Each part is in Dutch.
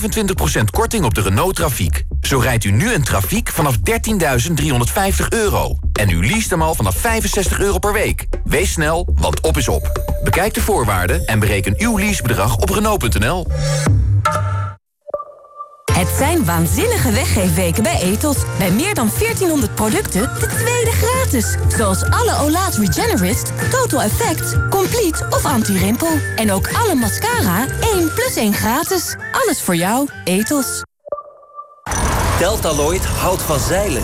25% korting op de Renault Trafiek. Zo rijdt u nu een Trafiek vanaf 13.350 euro. En u leest hem al vanaf 65 euro per week. Wees snel, want op is op. Bekijk de voorwaarden en bereken uw leasebedrag op Renault.nl. Zijn waanzinnige weggeefweken bij Ethos. Bij meer dan 1400 producten de tweede gratis. Zoals alle Ola's Regenerist, Total Effect, Complete of Anti-Rimpel. En ook alle mascara 1 plus 1 gratis. Alles voor jou, Ethos. Deltaloid houdt van zeilen.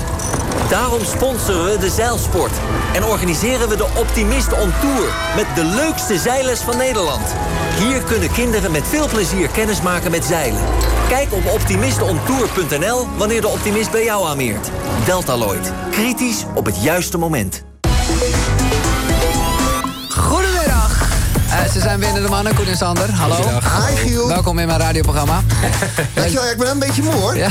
Daarom sponsoren we de zeilsport. En organiseren we de Optimist on Tour. Met de leukste zeilers van Nederland. Hier kunnen kinderen met veel plezier kennis maken met zeilen. Kijk op optimistontour.nl wanneer de optimist bij jou aanmeert. Deltaloid. Kritisch op het juiste moment. Uh, ze zijn binnen de mannen, Koen en Sander. Hallo. Hi Giel. Welkom in mijn radioprogramma. Weet je wel, ik ben een beetje moe hoor. Ja,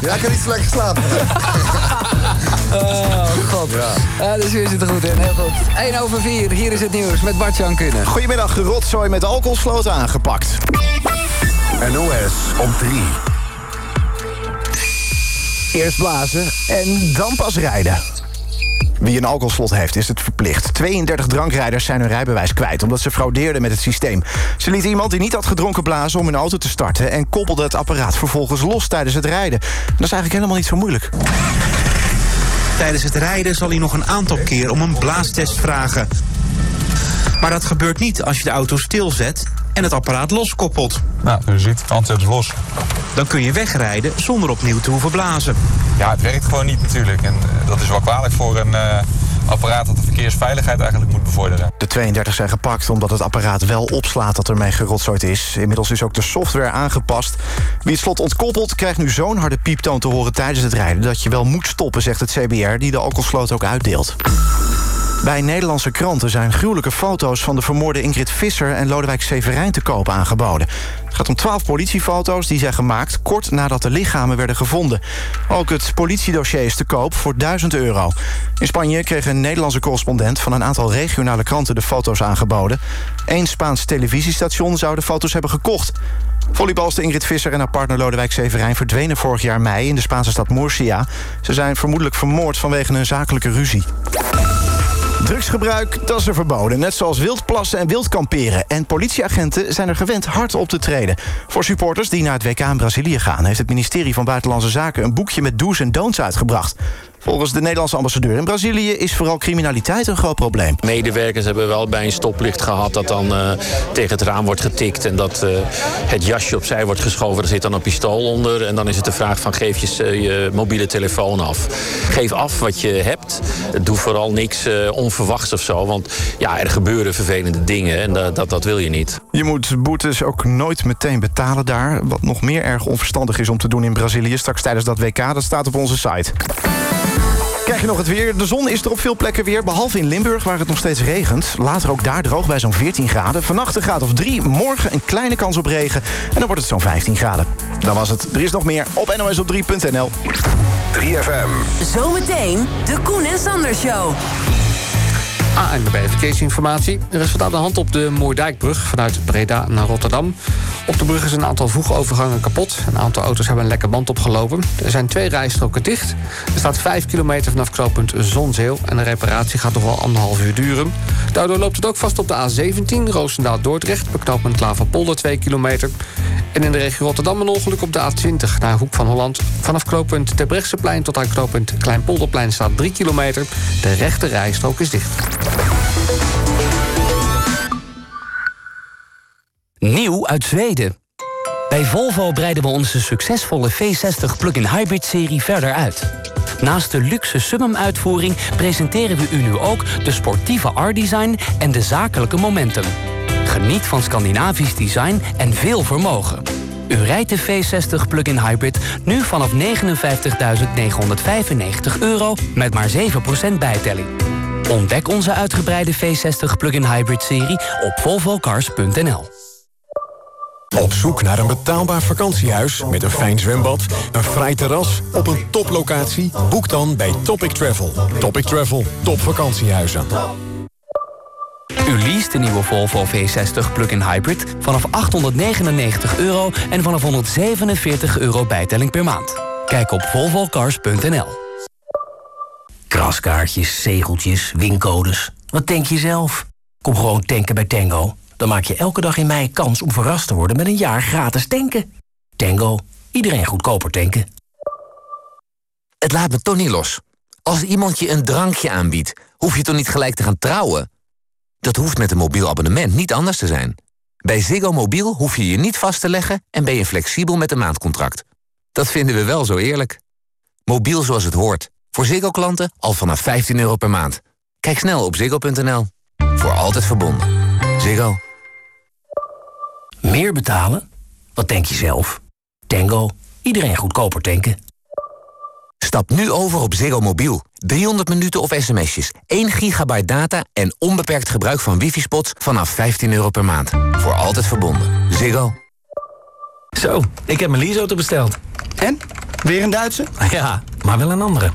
Ja, ik heb niet zo lekker geslapen. oh god. Ja. dus hier zit er goed in, heel goed. 1 over 4, hier is het nieuws met Bart-Jan Kunnen. Goedemiddag, rotzooi met alcoholsloten aangepakt. NOS om 3. Eerst blazen en dan pas rijden. Wie een alcoholslot heeft, is het verplicht. 32 drankrijders zijn hun rijbewijs kwijt... omdat ze fraudeerden met het systeem. Ze lieten iemand die niet had gedronken blazen om hun auto te starten... en koppelden het apparaat vervolgens los tijdens het rijden. Dat is eigenlijk helemaal niet zo moeilijk. Tijdens het rijden zal hij nog een aantal keer om een blaastest vragen. Maar dat gebeurt niet als je de auto stilzet en het apparaat loskoppelt. Nou, u ziet, de hand is los. Dan kun je wegrijden zonder opnieuw te hoeven blazen. Ja, het werkt gewoon niet natuurlijk. En eh, dat is wel kwalijk voor een eh, apparaat dat de verkeersveiligheid eigenlijk moet bevorderen. De 32 zijn gepakt omdat het apparaat wel opslaat dat ermee gerotzooid is. Inmiddels is ook de software aangepast. Wie het slot ontkoppelt krijgt nu zo'n harde pieptoon te horen tijdens het rijden... dat je wel moet stoppen, zegt het CBR, die de alcoholsloot ook uitdeelt. Bij Nederlandse kranten zijn gruwelijke foto's van de vermoorde Ingrid Visser en Lodewijk Severijn te koop aangeboden. Het gaat om twaalf politiefoto's die zijn gemaakt kort nadat de lichamen werden gevonden. Ook het politiedossier is te koop voor 1000 euro. In Spanje kreeg een Nederlandse correspondent van een aantal regionale kranten de foto's aangeboden. Eén Spaans televisiestation zou de foto's hebben gekocht. Volleybalster Ingrid Visser en haar partner Lodewijk Severijn verdwenen vorig jaar mei in de Spaanse stad Murcia. Ze zijn vermoedelijk vermoord vanwege een zakelijke ruzie. Drugsgebruik, dat is er verboden. Net zoals wildplassen en wildkamperen. En politieagenten zijn er gewend hard op te treden. Voor supporters die naar het WK in Brazilië gaan... heeft het ministerie van Buitenlandse Zaken... een boekje met do's en don'ts uitgebracht. Volgens de Nederlandse ambassadeur in Brazilië... is vooral criminaliteit een groot probleem. Medewerkers hebben wel bij een stoplicht gehad... dat dan uh, tegen het raam wordt getikt... en dat uh, het jasje opzij wordt geschoven. Er zit dan een pistool onder. En dan is het de vraag van geef je uh, je mobiele telefoon af. Geef af wat je hebt. Doe vooral niks onverwachts of zo. Want ja, er gebeuren vervelende dingen en dat, dat, dat wil je niet. Je moet boetes ook nooit meteen betalen daar. Wat nog meer erg onverstandig is om te doen in Brazilië... straks tijdens dat WK, dat staat op onze site. Krijg nog het weer. De zon is er op veel plekken weer, behalve in Limburg... waar het nog steeds regent. Later ook daar droog bij zo'n 14 graden. Vannacht een graad of 3, morgen een kleine kans op regen... en dan wordt het zo'n 15 graden. Dan was het. Er is nog meer op nosop3.nl. 3FM. Zometeen de Koen en Sander Show. ANWB Verkeersinformatie. Er is wat aan de hand op de Moerdijkbrug vanuit Breda naar Rotterdam. Op de brug is een aantal voegovergangen kapot. Een aantal auto's hebben een lekke band opgelopen. Er zijn twee rijstroken dicht. Er staat 5 kilometer vanaf knooppunt Zonzeel... en de reparatie gaat nog wel anderhalf uur duren. Daardoor loopt het ook vast op de A17 Roosendaal-Dordrecht... bij knooppunt Klaverpolder 2 kilometer. En in de regio Rotterdam een ongeluk op de A20 naar Hoek van Holland. Vanaf knooppunt Terbrechtseplein tot aan knooppunt Kleinpolderplein staat 3 kilometer. De rechte rijstrook is dicht. Nieuw uit Zweden. Bij Volvo breiden we onze succesvolle V60 plug-in hybrid-serie verder uit. Naast de luxe summum-uitvoering presenteren we u nu ook de sportieve R-design en de zakelijke Momentum. Geniet van Scandinavisch design en veel vermogen. U rijdt de V60 plug-in hybrid nu vanaf 59.995 euro met maar 7% bijtelling. Ontdek onze uitgebreide V60 plug-in hybrid serie op volvocars.nl. Op zoek naar een betaalbaar vakantiehuis met een fijn zwembad, een vrij terras op een toplocatie? Boek dan bij Topic Travel. Topic Travel, top vakantiehuizen. U leest de nieuwe Volvo V60 plug-in hybrid... vanaf 899 euro en vanaf 147 euro bijtelling per maand. Kijk op volvocars.nl. Kraskaartjes, zegeltjes, wincodes. Wat denk je zelf? Kom gewoon tanken bij Tango. Dan maak je elke dag in mei kans om verrast te worden met een jaar gratis tanken. Tango, iedereen goedkoper tanken. Het laat me toch niet los. Als iemand je een drankje aanbiedt, hoef je toch niet gelijk te gaan trouwen? Dat hoeft met een mobiel abonnement niet anders te zijn. Bij Ziggo Mobiel hoef je je niet vast te leggen en ben je flexibel met een maandcontract. Dat vinden we wel zo eerlijk. Mobiel zoals het hoort. Voor Ziggo-klanten al vanaf 15 euro per maand. Kijk snel op ziggo.nl. Voor altijd verbonden. Ziggo. Meer betalen? Wat denk je zelf? Tango, iedereen goedkoper tanken. Stap nu over op Ziggo Mobiel. 300 minuten of sms'jes, 1 gigabyte data en onbeperkt gebruik van wifi-spots vanaf 15 euro per maand. Voor altijd verbonden. Ziggo. Zo, ik heb mijn leaseauto besteld. En? Weer een Duitse? Ja, maar wel een andere.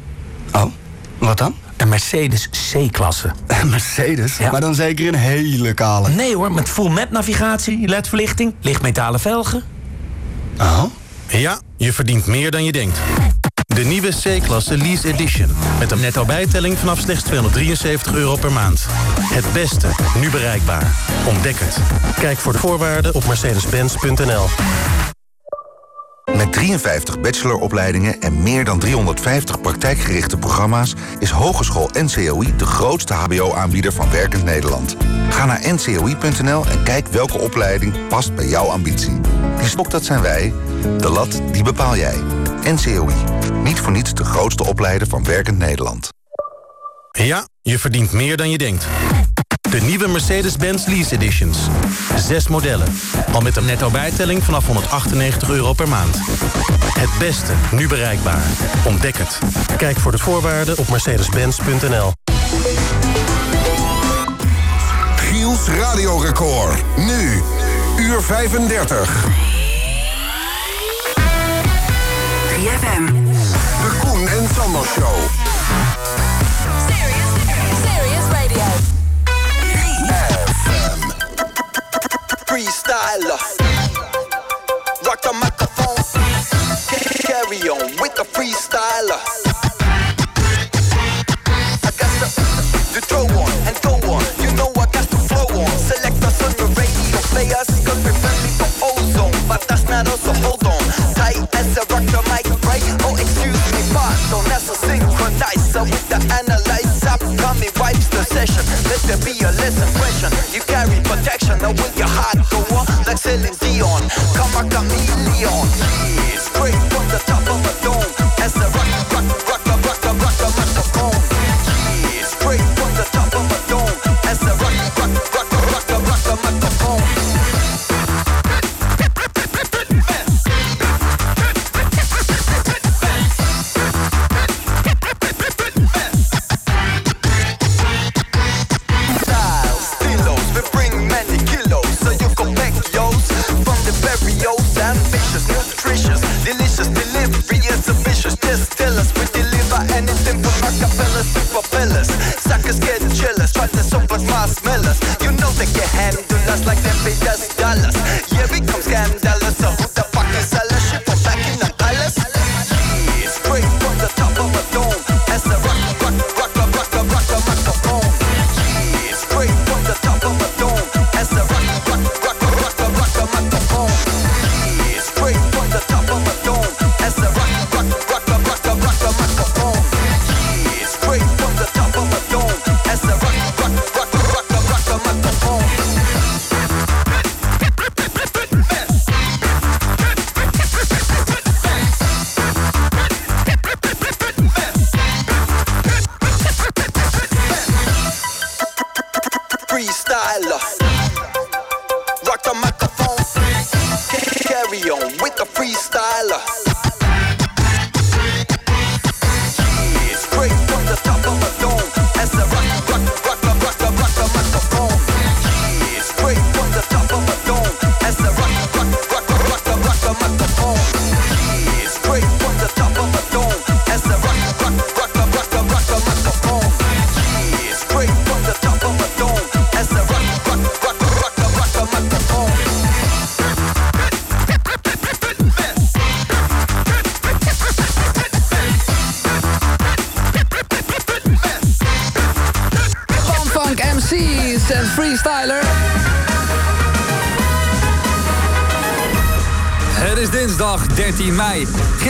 Oh, wat dan? Een Mercedes C-klasse. Een Mercedes? Maar dan zeker een hele kale. Nee hoor, met full map navigatie, ledverlichting, lichtmetalen velgen. Oh? Ja, je verdient meer dan je denkt. De nieuwe C-klasse Lease Edition. Met een netto bijtelling vanaf slechts 273 euro per maand. Het beste, nu bereikbaar. Ontdek het. Kijk voor de voorwaarden op mercedes-benz.nl. Met 53 bacheloropleidingen en meer dan 350 praktijkgerichte programma's... is Hogeschool NCOI de grootste hbo-aanbieder van werkend Nederland. Ga naar ncoi.nl en kijk welke opleiding past bij jouw ambitie. Die stok dat zijn wij, de lat die bepaal jij. NCOI, niet voor niets de grootste opleider van werkend Nederland. Ja, je verdient meer dan je denkt. De nieuwe Mercedes-Benz Lease Editions. Zes modellen. Al met een netto bijtelling vanaf 198 euro per maand. Het beste, nu bereikbaar. Ontdek het. Kijk voor de voorwaarden op mercedes-benz.nl. Giels radiorecord. Nu, uur 35. 3FM. De Koen en Sander Show. Freestyler. Rock the microphone. Carry on with the freestyler. I got the, the throw on and go on. You know I got the flow on. Select us on the radio players. Cause we're friendly for ozone. But that's not us, session. Let there be a lesson impression. You carry protection. Now when your heart go on, like Celine Dion. Come a chameleon. Yeah, straight from the top of a dome. As I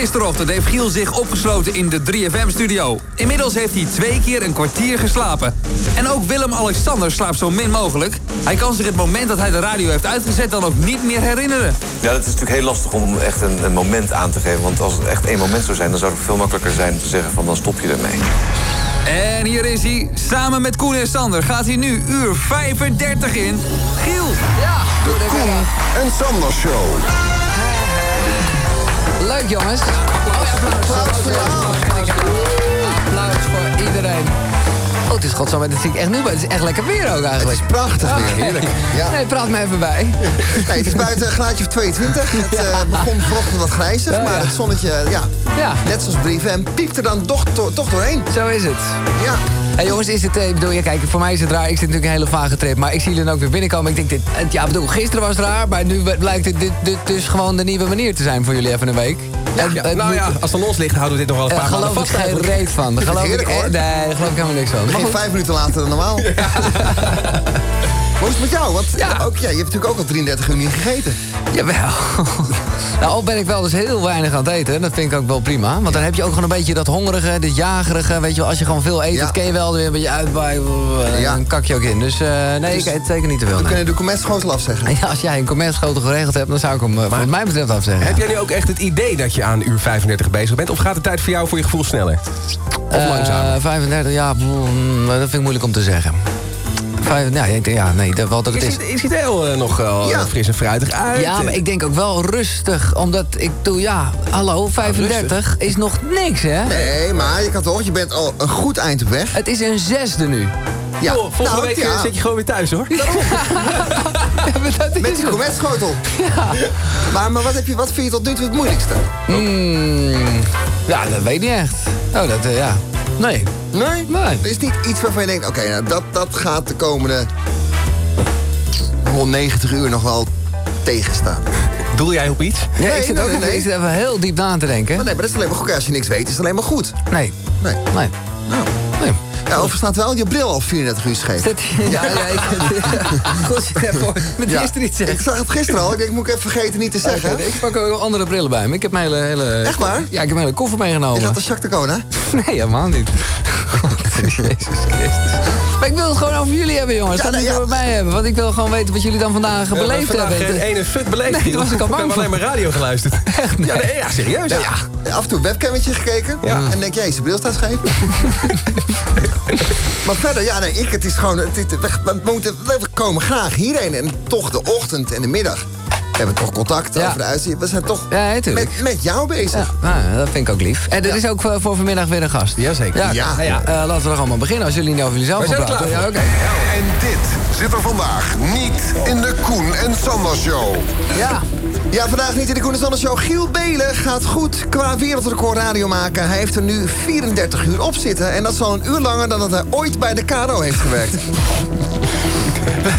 Gisterochtend heeft Giel zich opgesloten in de 3FM-studio. Inmiddels heeft hij twee keer een kwartier geslapen. En ook Willem-Alexander slaapt zo min mogelijk. Hij kan zich het moment dat hij de radio heeft uitgezet dan ook niet meer herinneren. Ja, dat is natuurlijk heel lastig om echt een, een moment aan te geven. Want als het echt één moment zou zijn, dan zou het veel makkelijker zijn te zeggen van dan stop je ermee. En hier is hij. Samen met Koen en Sander gaat hij nu uur 35 in. Giel. Ja, de Koen en Sander Show. Leuk jongens. Applaus voor jou. Applaus voor iedereen. Oh, het is godsamme, dat zie ik echt nu, maar het is echt lekker weer ook eigenlijk. Het is prachtig weer, heerlijk. Ja. Nee, praat me even bij. Nee, het is buiten een graadje of 22. Het eh, begon vanochtend wat grijzig, Ja, maar ja. het zonnetje, ja, Ja. net zoals brieven, en piept er dan toch, to- toch doorheen. Zo is het. Ja. Hey jongens, is het, eh, ik bedoel, ja, kijk, voor mij is het raar. Ik zit natuurlijk een hele vage trip, maar ik zie jullie dan ook weer binnenkomen. Ik denk, dit, het- ja, ik bedoel, gisteren was het raar, maar nu blijkt het dit, dit dus gewoon de nieuwe manier te zijn voor jullie even een week. En, Ja, het nou moet- ja, als het ons ligt, houden we dit nog wel een Eh, paar maanden geloof ik vast. geen reet van. Geloof ik, eh, nee, daar geloof ik helemaal niks van. Goed, vijf minuten later dan normaal. Is het met jou? Want Ja. ook, ja, je hebt natuurlijk ook al 33 uur niet gegeten. Jawel. nou, al ben ik wel dus heel weinig aan het eten. Dat vind ik ook wel prima. Want dan heb je ook gewoon een beetje dat hongerige, dit jagerige. Weet je wel, als je gewoon veel eet, Ja. dat ken je wel. Weer een beetje uitbaaien. Ja. Dan kak je ook in. Dus eh, nee, Dus ik eet zeker niet te veel. Dan nee. kun je de commerce afzeggen. Ja, als jij een commercieschotel geregeld hebt, dan zou ik hem eh, wat mij betreft afzeggen. Heb jij nu ook echt het idee dat je aan uur 35 bezig bent? Of gaat de tijd voor jou voor je gevoel sneller? Of Eh, langzamer? 35, ja, mm, dat vind ik moeilijk om te zeggen. Vijf, ja, ik denk, ja, nee, dat, het is. ziet, je ziet er heel eh, nog wel Ja. fris en fruitig uit. Ja, maar ik denk ook wel rustig, omdat ik doe, ja, hallo, 35 is nog niks, hè? Nee, maar je kan toch, je bent al een goed eind op weg. Het is een zesde nu. Ja, Joh, volgende nou, week eh, ja. zit je gewoon weer thuis, hoor. Ja, is Met die het. cometschotel. Maar, maar wat, heb je, wat vind je tot nu toe het moeilijkste? Mm, ja, dat weet ik niet echt. Oh, dat, eh, ja. Nee. Nee? Nee. Er is niet iets waarvan je denkt, oké, nou, dat, dat gaat de komende 190 uur nog wel tegenstaan. Doel jij op iets? Nee, Nee, ik zit nee, ook nee, even, nee. ik zit even heel diep na te denken. Maar nee, maar dat is alleen maar goed. Als je niks weet, is het alleen maar goed. Nee, Nee. nee. Nou. Nee. Ja, staat wel je bril al 34 uur scheef. Ja, ja, ik, goed, met Ja. eerste iets zeggen. Ik zag het gisteren al. Ik denk, moet ik even vergeten niet te zeggen. Oké, ik pak ook andere brillen bij me. Ik heb mijn hele, hele... Echt waar? Ja, ik heb mijn hele koffer Je meegenomen. gaat de Jacques de Cona. Nee, helemaal niet. Jezus Christus. Maar ik wil het gewoon over jullie hebben, jongens. Ja, nee, niet ja. over mij hebben. Want ik wil gewoon weten wat jullie dan vandaag hebben beleefd vandaag hebben. geen ene fut beleefd. Nee, was ik al bang hebben alleen maar radio geluisterd. Ja, nee, ja, serieus. Ja. Af en toe een webcammetje gekeken. Ja. En denk, jij, zijn bril staat scheef. maar verder, ja, nee, ik, het is gewoon... Het, het- we, we moeten, we komen graag hierheen. En toch de ochtend en de middag. We hebben toch contact Ja. over de uitzien. We zijn toch Ja, natuurlijk. met, met jou bezig. Ja, nou, dat vind ik ook lief. En er is ook voor, voor vanmiddag weer een gast. Jazeker. Ja, Ja. ja. Eh, laten we er gewoon maar beginnen als jullie niet over jullie zelf We gaan praten. Ja. En dit zit er vandaag niet in de Koen en Sander Show. Ja. Ja, vandaag niet in de Koen en Sander Show. Giel Belen gaat goed qua wereldrecord radio maken. Hij heeft er nu 34 uur op zitten. En dat is al een uur langer dan dat hij ooit bij de KRO heeft gewerkt.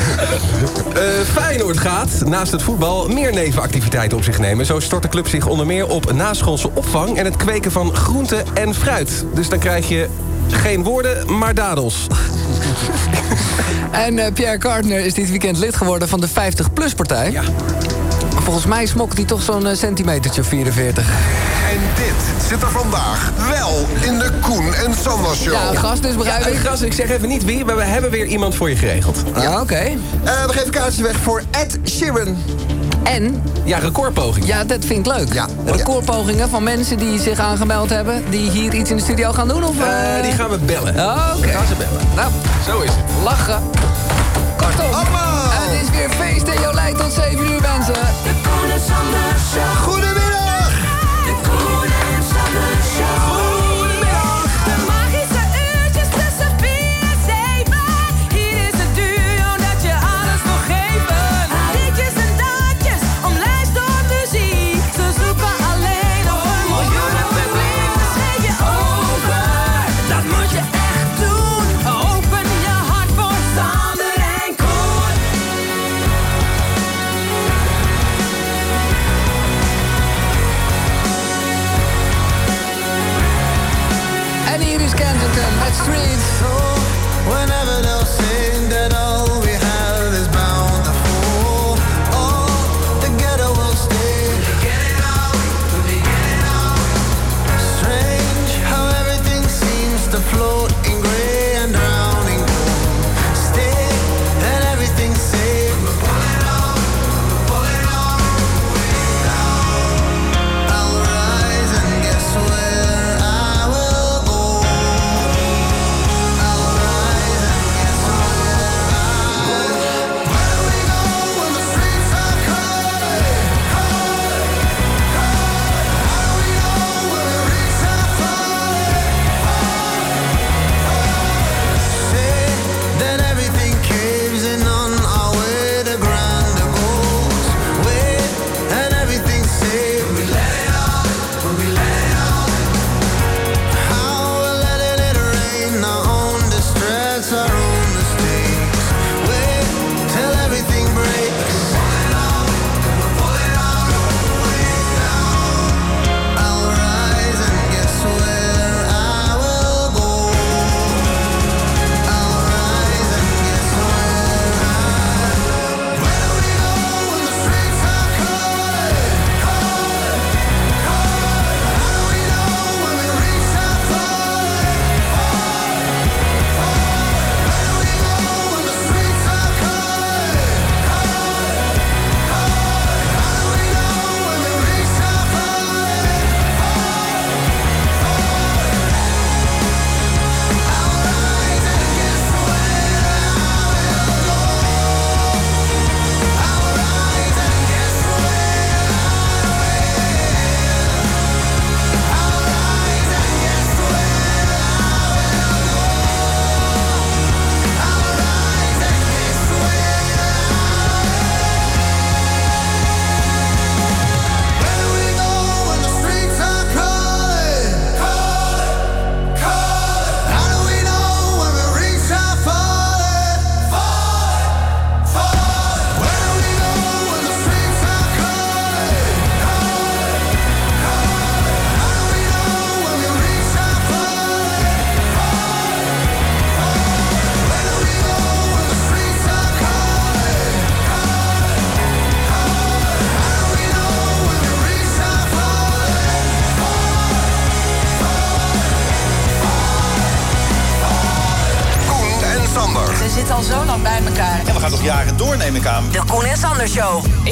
Eh, Feyenoord gaat naast het voetbal meer nevenactiviteiten op zich nemen. Zo stort de club zich onder meer op naschoolse opvang... en het kweken van groente en fruit. Dus dan krijg je geen woorden, maar dadels. En eh, Pierre Gardner is dit weekend lid geworden van de 50-plus-partij. Ja. Volgens mij smokkelt hij toch zo'n eh, centimetertje of 44. En dit zit er vandaag wel in de Koen en Sander Show. Ja, gast dus, begrijp Ja, ik. Gras, ik zeg even niet wie, maar we hebben weer iemand voor je geregeld. Ja, oké. Eh, we geven kaartjes weg voor Ed Sheeran. En, Ja, recordpoging. ja, dat vind ik leuk. Ja. Recordpogingen van mensen die zich aangemeld hebben... die hier iets in de studio gaan doen, of... Eh, die gaan we bellen. Oh, Oké. Gaan ze bellen. Nou, Zo is het. lachen. Kortom, Allemaal. Is weer feest in Jolijt tot 7 uur, mensen. De Koen en Sander Show.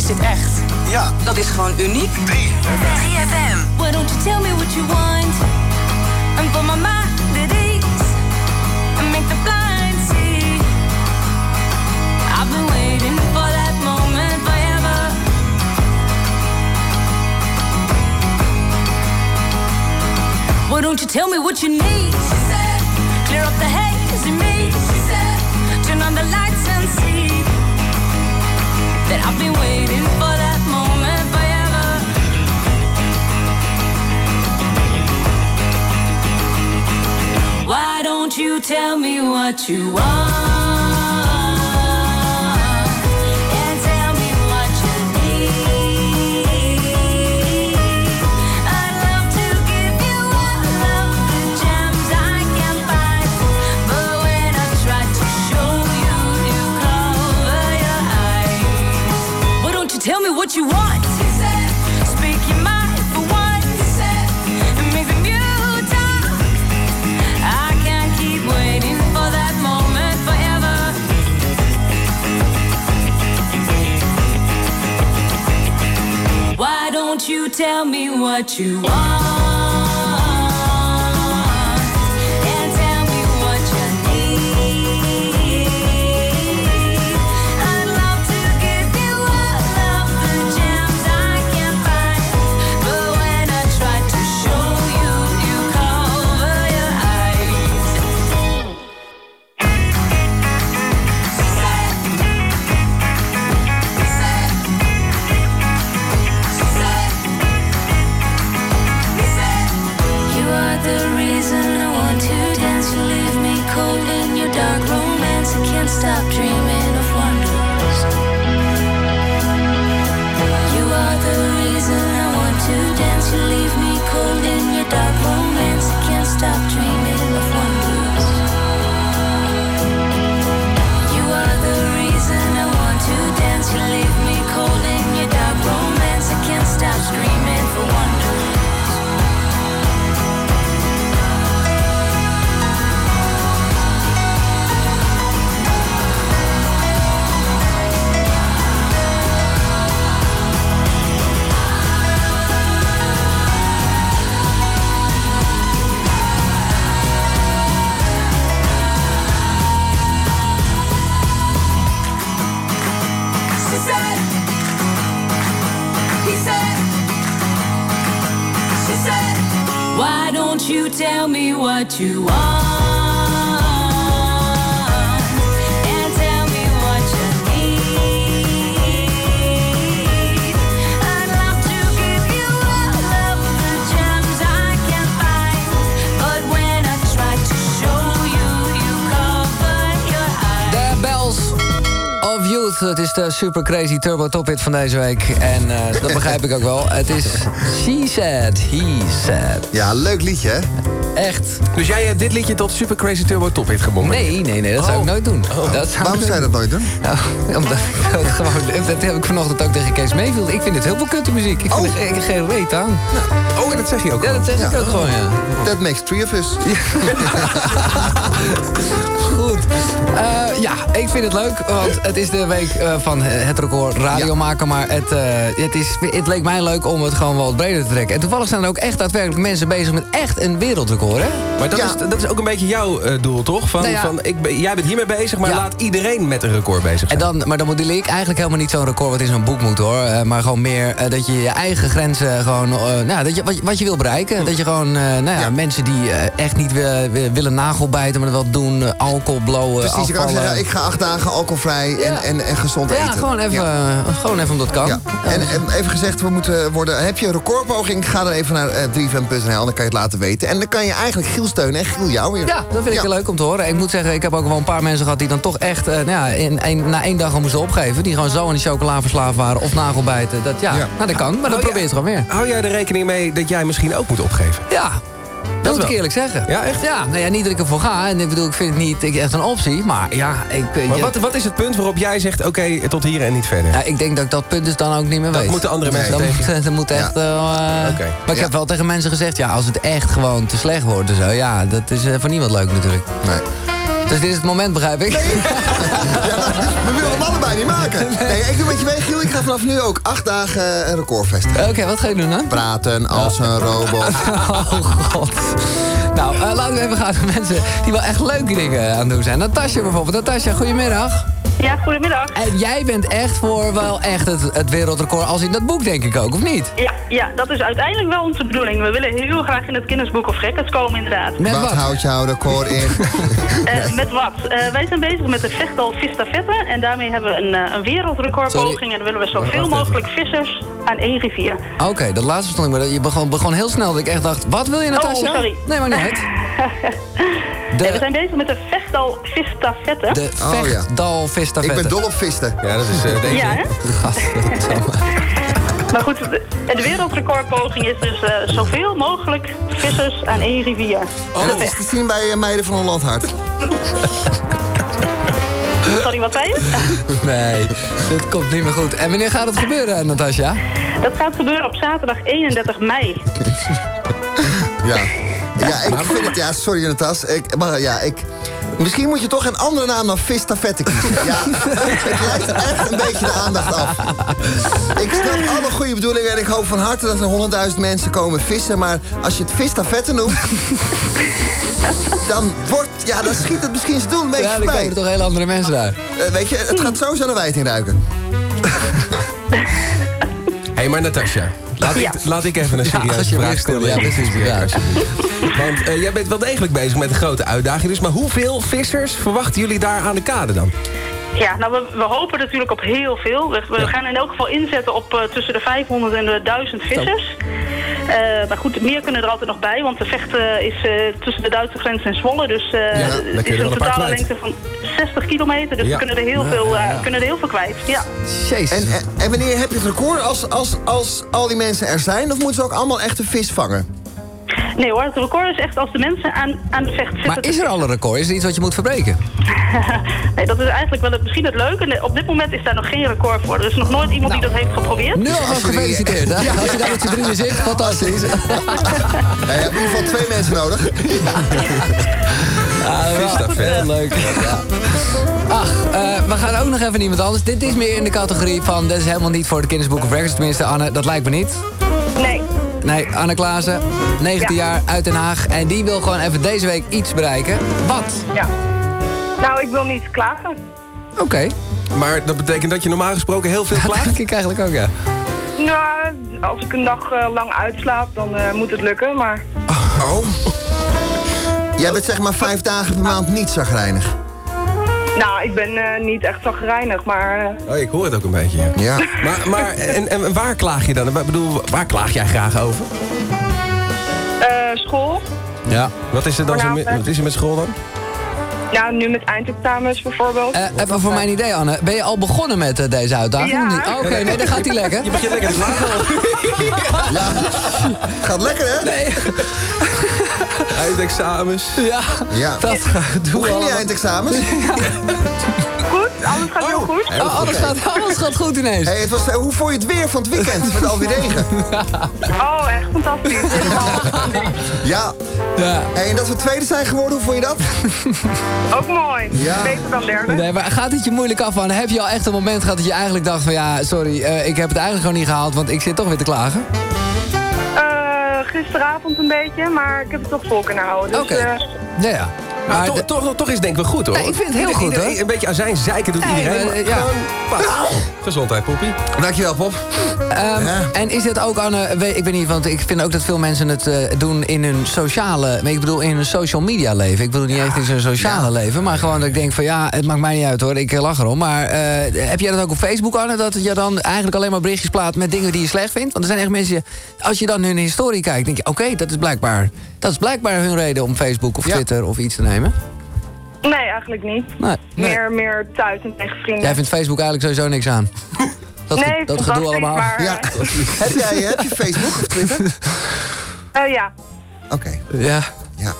Is dit echt? Ja. Dat is gewoon uniek. You super crazy turbo top hit van deze week. En eh, dat begrijp ik ook wel. Het is She Said, He Said. Ja, leuk liedje, hè? Echt. Dus jij hebt dit liedje tot Super Crazy Turbo Top Hit gebonden? Nee, nee, nee, dat zou ik nooit doen. Dat zou Waarom ik zou je dat nooit doen? Nou, omdat ik dat gewoon... Dat heb ik vanochtend ook tegen Kees Mayfield. Ik vind het heel veel kutte muziek. Ik vind er geen- geen weet aan. Oh, en dat zeg je ook Ja, dat zeg ik ook gewoon, ja. That makes three of us. Goed. Eh, ja, ik vind het leuk, want het is de week eh, van het record radio maken. Maar het, eh, het, is, het leek mij leuk om het gewoon wel wat breder te trekken. En toevallig zijn er ook echt daadwerkelijk mensen bezig met echt een wereldrecord, hè? Maar dat, is, dat is ook een beetje jouw eh, doel, toch? Van, Nou ja. van, ik jij bent hiermee bezig, maar laat iedereen met een record bezig zijn. En dan, maar dan moet ik eigenlijk helemaal niet zo'n record wat in zo'n boek moet hoor. Eh, maar gewoon meer eh, dat je je eigen grenzen gewoon. eh, nou, dat je, wat, je- wat je wil bereiken. Dat je gewoon. eh, nou ja, mensen die eh, echt niet wi- wi- willen nagelbijten, maar dat wel doen. eh, alcohol blowen. Precies, zeggen, ik ga acht dagen alcoholvrij en, en, en gezond Ja, eten. gewoon even, gewoon even omdat het kan. Ja. En, en even gezegd, we moeten worden. Heb je een recordpoging? Ga dan even naar eh 3fm.nl, dan kan je het laten weten. En dan kan je eigenlijk Giel steunen en Giel jou weer. Ja, dat vind ik heel leuk om te horen. Ik moet zeggen, ik heb ook wel een paar mensen gehad die dan toch echt eh, nou ja, in, een- na één dag al moesten opgeven. Die gewoon zo aan die chocola verslaafd waren of nagelbijten. Dat, ja, nou dat kan, maar dan probeer je het gewoon weer. Hou jij er rekening mee dat jij misschien ook moet opgeven? Ja, dat moet ik eerlijk zeggen. Ja, echt? Ja, nou ja, niet dat ik ervoor ga. En ik bedoel, ik vind het niet echt een optie. Maar ja, ik... eh, Maar je- wat, wat is het punt waarop jij zegt, oké, tot hier en niet verder? Ja, ik denk dat ik dat punt dus dan ook niet meer Dat weet. moeten andere mensen dat tegen. Moet, dat moet echt... eh, eh, Oké. Maar ik heb wel tegen mensen gezegd... ja, als het echt gewoon te slecht wordt en zo... ja, dat is eh, voor niemand leuk natuurlijk. Nee. Dus dit is het moment, begrijp ik? We willen hem allebei niet maken. Nee, ik doe met je mee, Giel. Ik ga vanaf nu ook acht dagen een record vestigen. Oké, wat ga je doen dan? Praten als een robot. Oh god. Nou, eh, laten we even gaan naar mensen die wel echt leuke dingen aan het doen zijn. Natasja bijvoorbeeld. Natasja, goedemiddag. Ja, goedemiddag. En jij bent echt voor wel echt het, het wereldrecord als in dat boek, denk ik ook, of niet? Ja, ja, dat is uiteindelijk wel onze bedoeling. We willen heel graag in het Guinness of Records komen, inderdaad. wat, houdt jouw record in? Eh, met wat? Eh, wij zijn bezig met de vechtal Vistafette. En daarmee hebben we een, eh, een wereldrecordpoging. En dan willen we zoveel mogelijk vissers aan één rivier. Oké, dat laatste stond ik maar. Je begon, begon heel snel dat ik echt dacht, wat wil je Natasja? Oh, sorry. Nee, maar niet we zijn bezig met de vechtal Vistafette. De vechtdal Vista Ik ben dol op visten. Ja, dat is uh, Ja, hè? Gadverdamme. Maar goed, de, de wereldrecordpoging is dus eh, zoveel mogelijk vissers aan één rivier. Oh, dat is te zien bij eh, Meiden van Holland Hart. Sorry, wat zei je? Nee, dit komt niet meer goed. En wanneer gaat het gebeuren, Natasja? Dat gaat gebeuren op zaterdag 31 mei. Ja. Ja, ik vind het... Ja, sorry, Natas. Ik, maar ja, ik... Misschien moet je toch een andere naam dan Vistafette kiezen. Ja, het lijkt echt een beetje de aandacht af. Ik snap alle goede bedoelingen en ik hoop van harte dat er honderdduizend mensen komen vissen. Maar als je het Vistafette noemt, dan wordt... Ja, dan schiet het misschien zijn doel een beetje Ja, dan komen er toch hele andere mensen uit. Eh, weet je, het gaat sowieso naar wijting ruiken. Hé, hey, maar Natasja. Laat, ik, laat ik even een serieuze vraag stellen. ja, precies, ja. Want eh, jij bent wel degelijk bezig met een grote uitdaging. Dus, maar hoeveel vissers verwachten jullie daar aan de kade dan? Ja, nou, we, we hopen natuurlijk op heel veel. We, we gaan in elk geval inzetten op eh, tussen de 500 en de 1000 vissers. Maar goed, meer kunnen er altijd nog bij, want de vecht eh, is eh, tussen de Duitse grens en Zwolle. Dus eh, Ja, dan kun het je is er een een paar totale lengte van 60 kilometer. Dus Ja. we kunnen er heel, Ja, veel, eh, kunnen er heel veel kwijt. Ja. En, en, en wanneer heb je het record? Als, als, als al die mensen er zijn? Of moeten ze ook allemaal echt een vis vangen? Nee hoor, het record is echt als de mensen aan, aan de vecht zitten. Maar is er al een record? Is er iets wat je moet verbreken? nee, dat is eigenlijk wel het, misschien het leuke. Nee, Op dit moment is daar nog geen record voor. Er is nog nooit iemand die dat heeft geprobeerd. Nu alvast gefeliciteerd, hè? Ja. Als je daar met z'n drieën zit, fantastisch. Ja, je hebt in ieder geval twee mensen nodig. Ah, wel, heel leuk. Ach, eh, we gaan ook nog even naar iemand anders. Dit is meer in de categorie van... dit is helemaal niet voor de Guinness Book of Records. Tenminste, Anne, dat lijkt me niet. Nee. Anne Klaassen, 19 jaar, uit Den Haag. En die wil gewoon even deze week iets bereiken. Wat? Ja. Nou, ik wil niet klagen. Oké. Maar dat betekent dat je normaal gesproken heel veel Dat klaagt? denk ik eigenlijk ook, ja. Nou, als ik een dag eh, lang uitslaap, dan eh, moet het lukken, maar... Oh. Jij bent zeg maar vijf dagen per maand niet zagrijnig. Nou, ik ben eh, niet echt zagrijnig, maar... eh, Oh, ik hoor het ook een beetje. Ja. Ja. Maar, maar en, en waar klaag je dan? Ik bedoel, waar klaag jij graag over? eh, school. Ja. Wat is er dan zo met, wat is er met school dan? Nou, nu met eindexamens bijvoorbeeld. Eh, even voor mijn idee, Anne. Ben je al begonnen met deze uitdaging? Ja. Oh, Oké, nee, dan gaat hij lekker. Je begint lekker te klagen. Ja. Gaat lekker, hè? Nee. Eindexamens. Ja, Ja. dat gaat Hoe doen ging die eindexamens? Goed, alles gaat heel goed. Oh, alles, gaat, alles gaat goed ineens. Hey, het was, eh, hoe vond je het weer van het weekend met al die regen? Oh, echt fantastisch. Ja. En dat we tweede zijn geworden, hoe vond je dat? Ook mooi. Ja. Beter dan derde. Nee, maar gaat het je moeilijk af, Anne? Heb je al echt een moment gehad dat je eigenlijk dacht van... ja, sorry, eh, ik heb het eigenlijk gewoon niet gehaald, want ik zit toch weer te klagen? Eh, gisteravond een beetje, maar ik heb het toch vol kunnen houden. Dus, Oké. eh, Ja, ja. Maar Maar toch, toch, toch is het denk ik wel goed hoor. Nee, ik vind het heel goed, hoor. Een beetje azijn zeiken doet Nee, iedereen. maar ja. gewoon pas. Gezondheid, Poppie. Dankjewel, Pop. Ehm, Ja. En is dit ook, Anne, we- ik weet niet, want ik vind ook dat veel mensen het eh, doen in hun sociale, ik bedoel in hun social media leven. Ik bedoel niet echt in zijn sociale leven, maar gewoon dat ik denk van ja, het maakt mij niet uit hoor, ik eh, lach erom. Maar eh, heb jij dat ook op Facebook, Anne, dat je dan eigenlijk alleen maar berichtjes plaatst met dingen die je slecht vindt? Want er zijn echt mensen, als je dan hun historie kijkt, denk je, oké, dat is blijkbaar, dat is blijkbaar hun reden om Facebook of Ja. Twitter of iets te nemen. nee, eigenlijk niet. Nee, nee. Meer, meer thuis en tegen vrienden. Jij vindt Facebook eigenlijk sowieso niks aan. Dat, ge- nee, dat gedoe allemaal. maar... Ja. heb, jij, heb je Facebook of Twitter? eh, ja. Oké. Ja. Ja.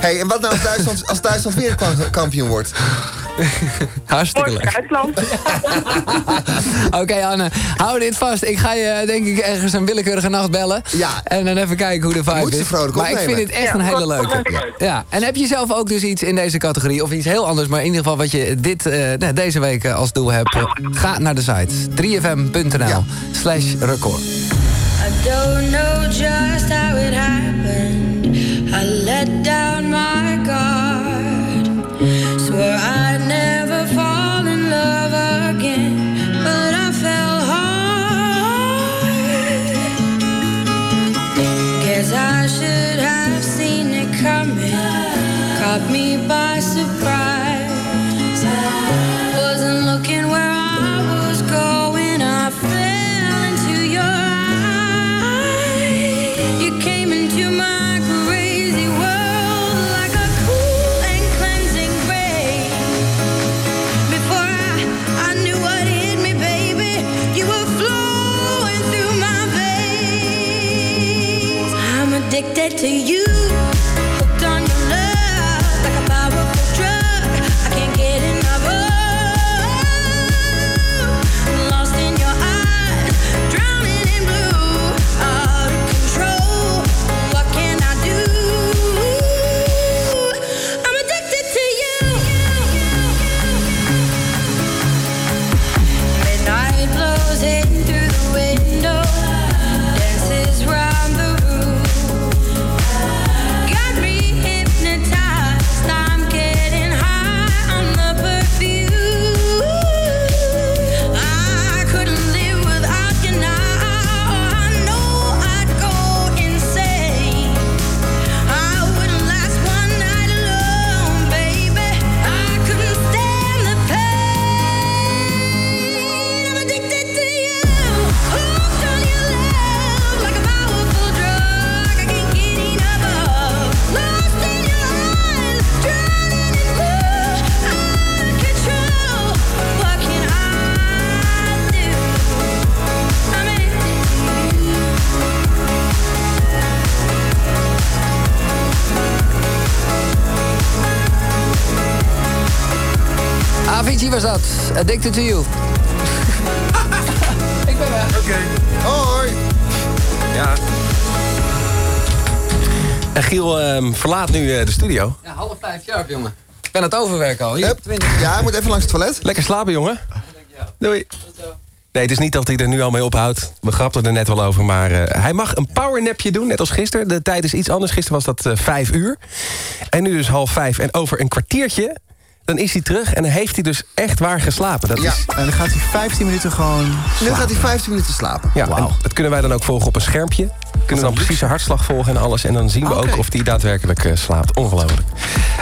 Hey, en wat nou als Duitsland, als Duitsland weer kam- kampioen wordt? Hartstikke Mooi leuk. Duitsland. Oké, Anne, hou dit vast. Ik ga je denk ik ergens een willekeurige nacht bellen. Ja. En dan even kijken hoe de vibe Moet ze is. vrolijk maar ik vind het echt Ja, een hele leuke. Ja. En heb je zelf ook dus iets in deze categorie? Of iets heel anders, maar in ieder geval wat je dit, eh, nou, deze week eh, als doel hebt? Ga naar de site 3fm.nl slash record. I don't know just Addicted to you. ik ben weg. Oké. Hoi. Ja. En Giel ehm, verlaat nu eh, de studio. Ja, half vijf jaar, jongen. Ik ben aan het overwerken al. Hier, Hup. 20. Ja, hij moet even langs het toilet. Lekker slapen, jongen. Doei. Nee, het is niet dat hij er nu al mee ophoudt. We grapten er net wel over, maar eh, hij mag een powernapje doen, net als gisteren. De tijd is iets anders. Gisteren was dat eh, vijf uur. En nu dus half vijf. En over een kwartiertje, dan is hij terug. En dan heeft hij dus echt waar geslapen. Dat Ja. is, En dan gaat hij 15 minuten gewoon Nu gaat hij 15 minuten slapen. ja, en dat kunnen wij dan ook volgen op een schermpje. Kunnen dan precies zijn hartslag volgen en alles. En dan zien we ook of hij daadwerkelijk eh, slaapt. Ongelooflijk.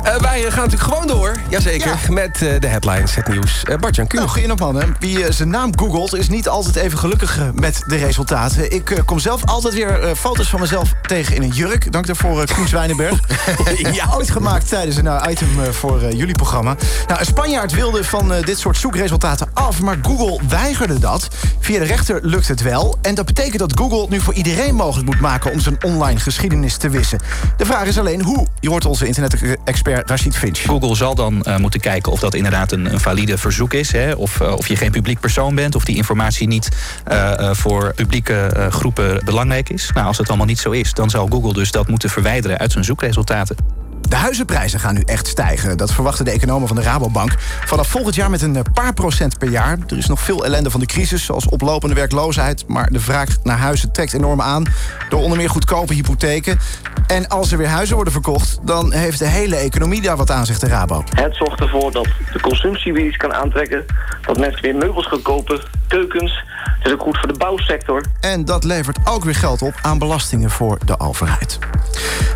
Eh, wij gaan natuurlijk gewoon door, jazeker, met eh, de headlines, het nieuws. Eh Bart-Jan Kuhn. Nou, op mannen. Wie eh, zijn naam googelt is niet altijd even gelukkig eh, met de resultaten. Ik eh, kom zelf altijd weer eh, foto's van mezelf tegen in een jurk. Dank daarvoor, uh, Koen Zwijnenberg. ja. Ooit gemaakt tijdens een eh, item eh, voor eh, jullie programma. Nou, een Spanjaard wilde van eh, dit soort zoekresultaten af... maar Google weigerde dat. Via de rechter lukt het wel. En dat betekent dat Google nu voor iedereen mogelijk moet maken... om zijn online geschiedenis te wissen. De vraag is alleen hoe. Je hoort onze internet-expert Rashid Finch. Google zal dan eh, moeten kijken of dat inderdaad een, een valide verzoek is. Hè, of, eh, of je geen publiek persoon bent. Of die informatie niet eh, voor publieke groepen belangrijk is. Nou, als het allemaal niet zo is, dan zal Google dus dat moeten verwijderen uit zijn zoekresultaten. De huizenprijzen gaan nu echt stijgen. Dat verwachten de economen van de Rabobank. Vanaf volgend jaar met een eh, paar procent per jaar. Er is nog veel ellende van de crisis, zoals oplopende werkloosheid. Maar de vraag naar huizen trekt enorm aan. Door onder meer goedkope hypotheken. En als er weer huizen worden verkocht... dan heeft de hele economie daar wat aan, zegt de Rabo. Het zorgt ervoor dat de consumptie weer iets kan aantrekken. Dat mensen weer meubels gaan kopen, keukens. Het is ook goed voor de bouwsector. En dat levert ook weer geld op aan belastingen voor de overheid.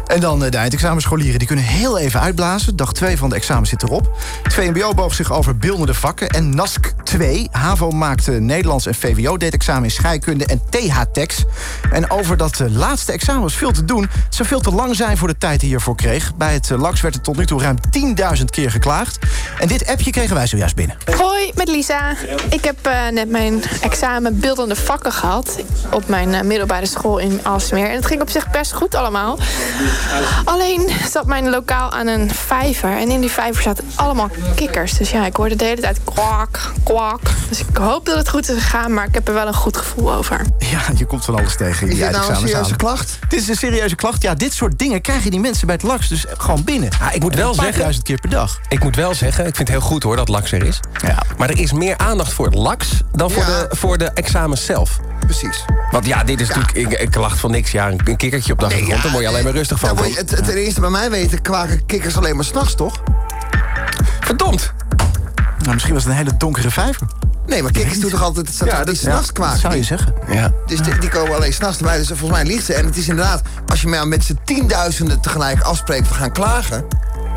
En dan eh, de eindexamenscholieren. Die kunnen heel even uitblazen. Dag 2 van de examen zit erop. Het VMBO boog zich over beeldende vakken. En NASC 2. HAVO maakte Nederlands en VWO deed examen in scheikunde en TH-tex. En over dat eh, laatste examen was veel te doen. Het zou veel te lang zijn voor de tijd die je ervoor kreeg. Bij het eh, LAX werd er tot nu toe ruim 10.000 keer geklaagd. En dit appje kregen wij zojuist binnen. Hoi, met Lisa. Ik heb eh, net mijn examen examen beeldende vakken gehad op mijn eh, middelbare school in Alsmeer. En het ging op zich best goed allemaal. Alleen zat mijn lokaal aan een vijver. En in die vijver zaten allemaal kikkers. Dus ja, ik hoorde de hele tijd kwak, kwak. Dus ik hoop dat het goed is gegaan, maar ik heb er wel een goed gevoel over. Ja, je komt van alles tegen in Is die dit nou een serieuze aan. klacht? Dit is een serieuze klacht. Ja, dit soort dingen krijgen die mensen bij het LAX dus gewoon binnen. Ja, ik moet wel een paar zeggen- duizend keer per dag. Ik moet wel zeggen, ik vind het heel goed hoor dat LAX er is. Ja. Maar er is meer aandacht voor het LAX dan voor, de, voor de examens zelf. Precies. Want ja, dit is natuurlijk een, een klacht van niks. Ja, een, een kikkertje op de achtergrond, daar word je alleen maar rustig van. Nou, je- het, het, ten eerste bij mij weten kwaken kikkers alleen maar s'nachts, toch? Verdomd! Nou, misschien was het een hele donkere vijver. Nee, maar kikkers doen toch altijd het Ja, dat- die s'nachts ja, kwaken? dat zou je zeggen. Ja. Dus die, die komen alleen s'nachts erbij. Dus volgens mij liegt ze. En het is inderdaad, als je met z'n tienduizenden tegelijk afspreekt... we gaan klagen...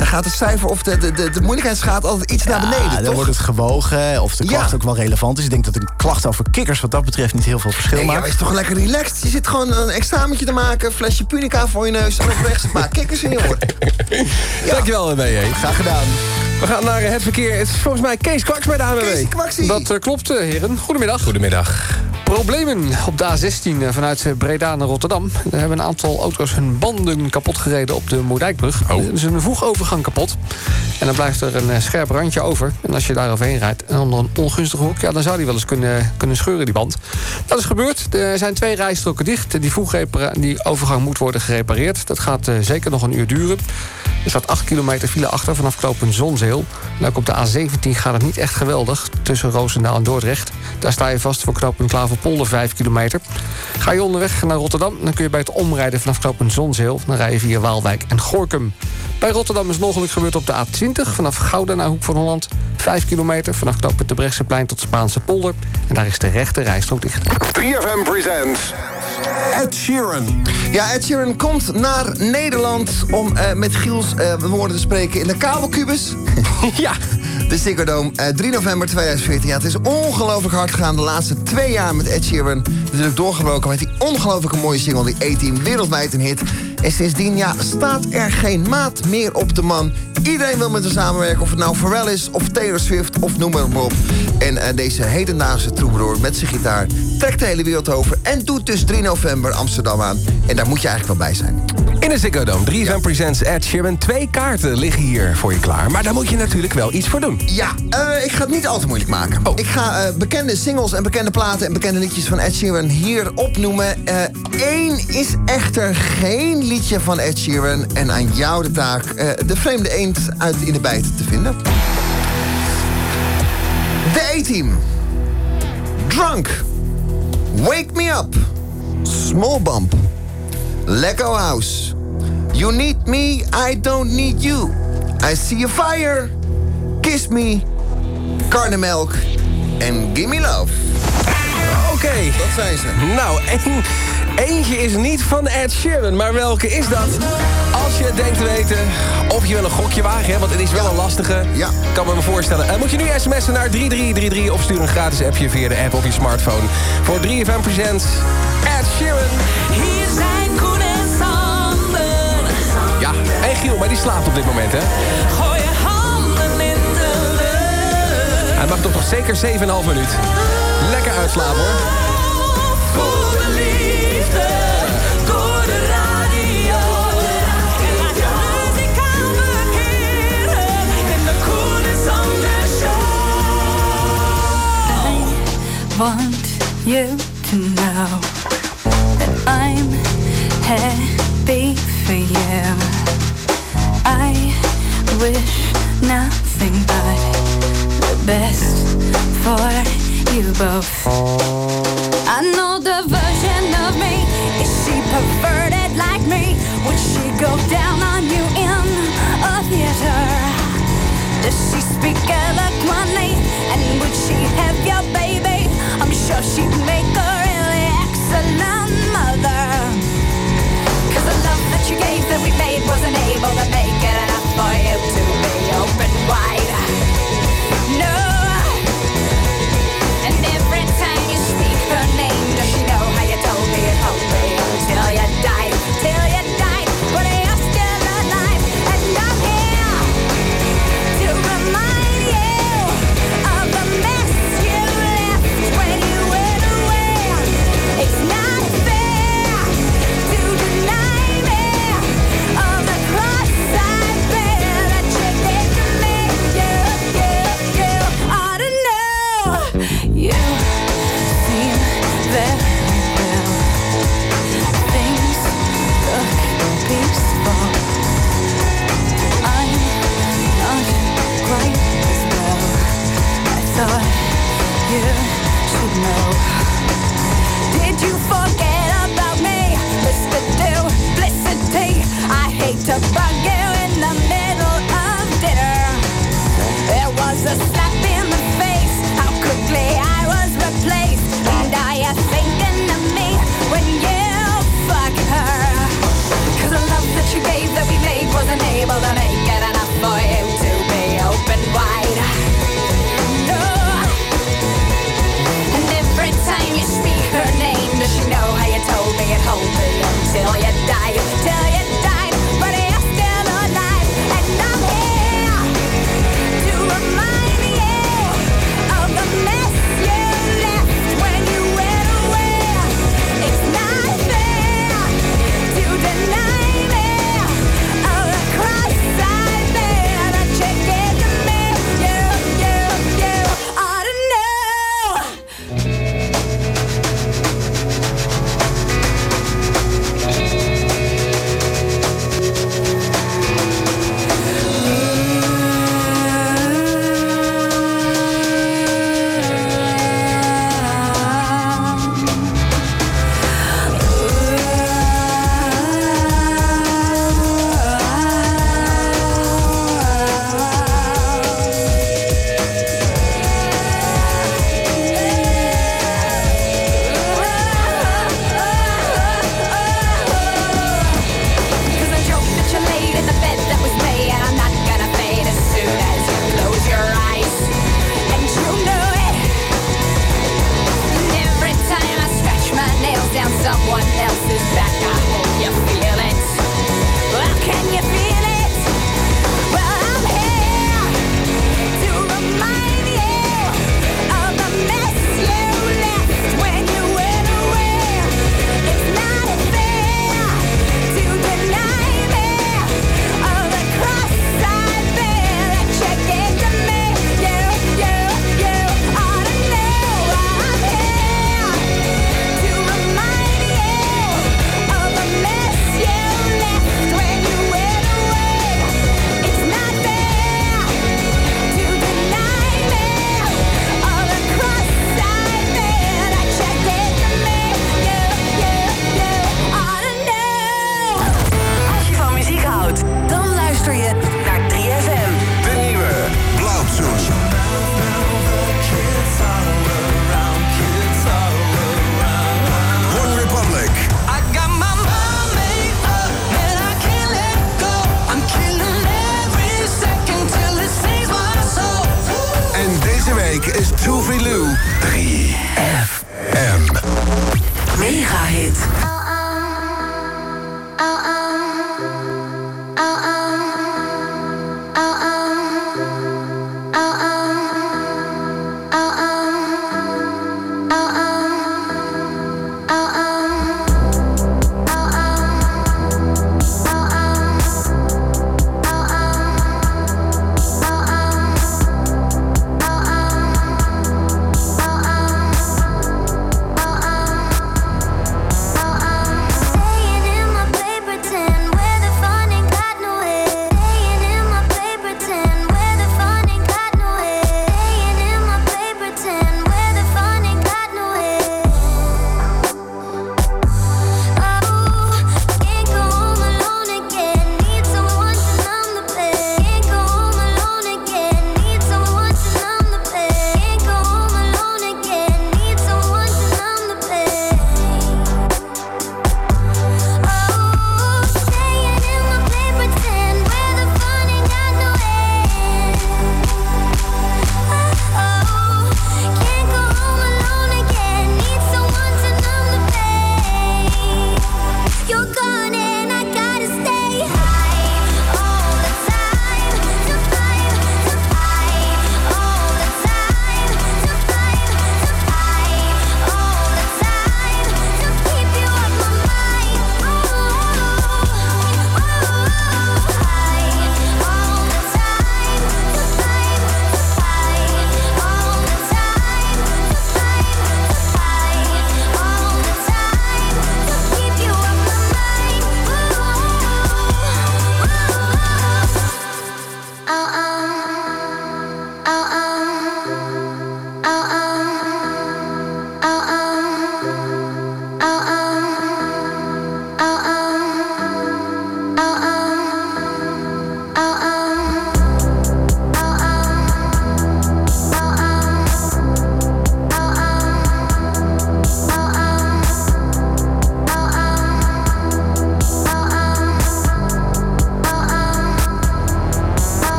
dan gaat het cijfer of de, de, de, de moeilijkheidsgraad altijd iets naar beneden, Ja, dan toch? wordt het gewogen of de klacht Ja. ook wel relevant is. Ik denk dat een klacht over kikkers wat dat betreft niet heel veel verschil Nee, ja, maakt. maar is toch lekker relaxed? Je zit gewoon een examentje te maken, een flesje punica voor je neus... en een paar kikkers in je oor. Dankjewel, BJ. Graag gedaan. We gaan naar het verkeer. Het is volgens mij Kees Kwaks bij de ANWB. Kees Kwaksie. Dat eh, klopt, eh, heren. Goedemiddag. Goedemiddag. Problemen op de A16 eh, vanuit Breda naar Rotterdam. Er hebben een aantal auto's hun banden kapot gereden op de Moerdijkbrug. Oh. Er is een voegovergang kapot. En dan blijft er een scherp randje over. En als je daar overheen rijdt en onder een ongunstige hoek... Ja, dan zou die wel eens kunnen, kunnen scheuren, die band. Dat is gebeurd. Er zijn twee rijstroken dicht. Die, die overgang moet worden gerepareerd. Dat gaat zeker nog een uur duren. Er staat 8 kilometer file achter vanaf knooppunt Ook op de A17 gaat het niet echt geweldig. Tussen Roosendaal en Dordrecht. Daar sta je vast voor knooppunt Klaverpolder 5 kilometer. Ga je onderweg naar Rotterdam, dan kun je bij het omrijden vanaf knooppunt Zonzeel. Dan rij je via Waalwijk en Gorkum. Bij Rotterdam is een ongeluk gebeurd op de A20... vanaf Gouda naar Hoek van Holland. 5 kilometer vanaf knooppunt de Brechtseplein tot Spaanse polder. En daar is de rechte rijstrook dicht. 3FM presents Ed Sheeran. Ja, Ed Sheeran komt naar Nederland om eh, met Giels eh, woorden te spreken in de kabelkubus. ja. De Ziggo Dome, eh, 3 november 2014. Ja, het is ongelooflijk hard gegaan de laatste twee jaar met Ed Sheeran. Natuurlijk doorgebroken met die ongelooflijke mooie single, die 18, wereldwijd een hit. En sindsdien, ja, staat er geen maat meer op de man. Iedereen wil met hem samenwerken, of het nou Pharrell is, of Taylor Swift, of noem maar op. En eh, deze hedendaagse troubadour met zijn gitaar trekt de hele wereld over... en doet dus 3 november Amsterdam aan. En daar moet je eigenlijk wel bij zijn. In de Ziggo Dome, 3FM Presents Ed Sheeran. Twee kaarten liggen hier voor je klaar. Maar daar moet je natuurlijk wel iets voor doen. Ja, eh, ik ga het niet al te moeilijk maken. Ik ga eh, bekende singles en bekende platen en bekende liedjes van Ed Sheeran hier opnoemen. Eén is echter geen liedje van Ed Sheeran. En aan jou de taak eh, de vreemde eend uit in de bijt te vinden. De A-team. Drunk. Wake me up. Small bump. Lego house. You need me, I don't need you. I see a fire. Kiss Me, Karnemelk en Gimme Love. Oké. Dat zijn ze. Nou, één, eentje is niet van Ed Sheeran, maar welke is dat? Als je het denkt te weten, of je wil een gokje wagen, hè, want het is wel een lastige. Ja. Kan me me voorstellen. Eh, moet je nu sms'en naar 3333 of stuur een gratis appje via de app op je smartphone. Voor 3FM Presents Ed Sheeran. Hier zijn En Giel, maar die slaapt op dit moment, hè? Gooi je handen in de lucht. Hij mag toch nog zeker 7,5 minuut. Lekker uitslapen, hoor. Voor de liefde. Door de radio. Laat je verkeren. In de Koen en Sander show. I want you to know that I'm happy for you. I wish nothing but the best for you both. I know the version of me. Is she perverted like me? Would she go down on you in a theater? Does she speak eloquently? And would she have your baby? I'm sure she'd make a really excellent mother. Cause the love that you gave that we made wasn't able to make it enough for you to be open wide. No. And every time you speak her name, does she know how you told me it hold me until you died? Till tell you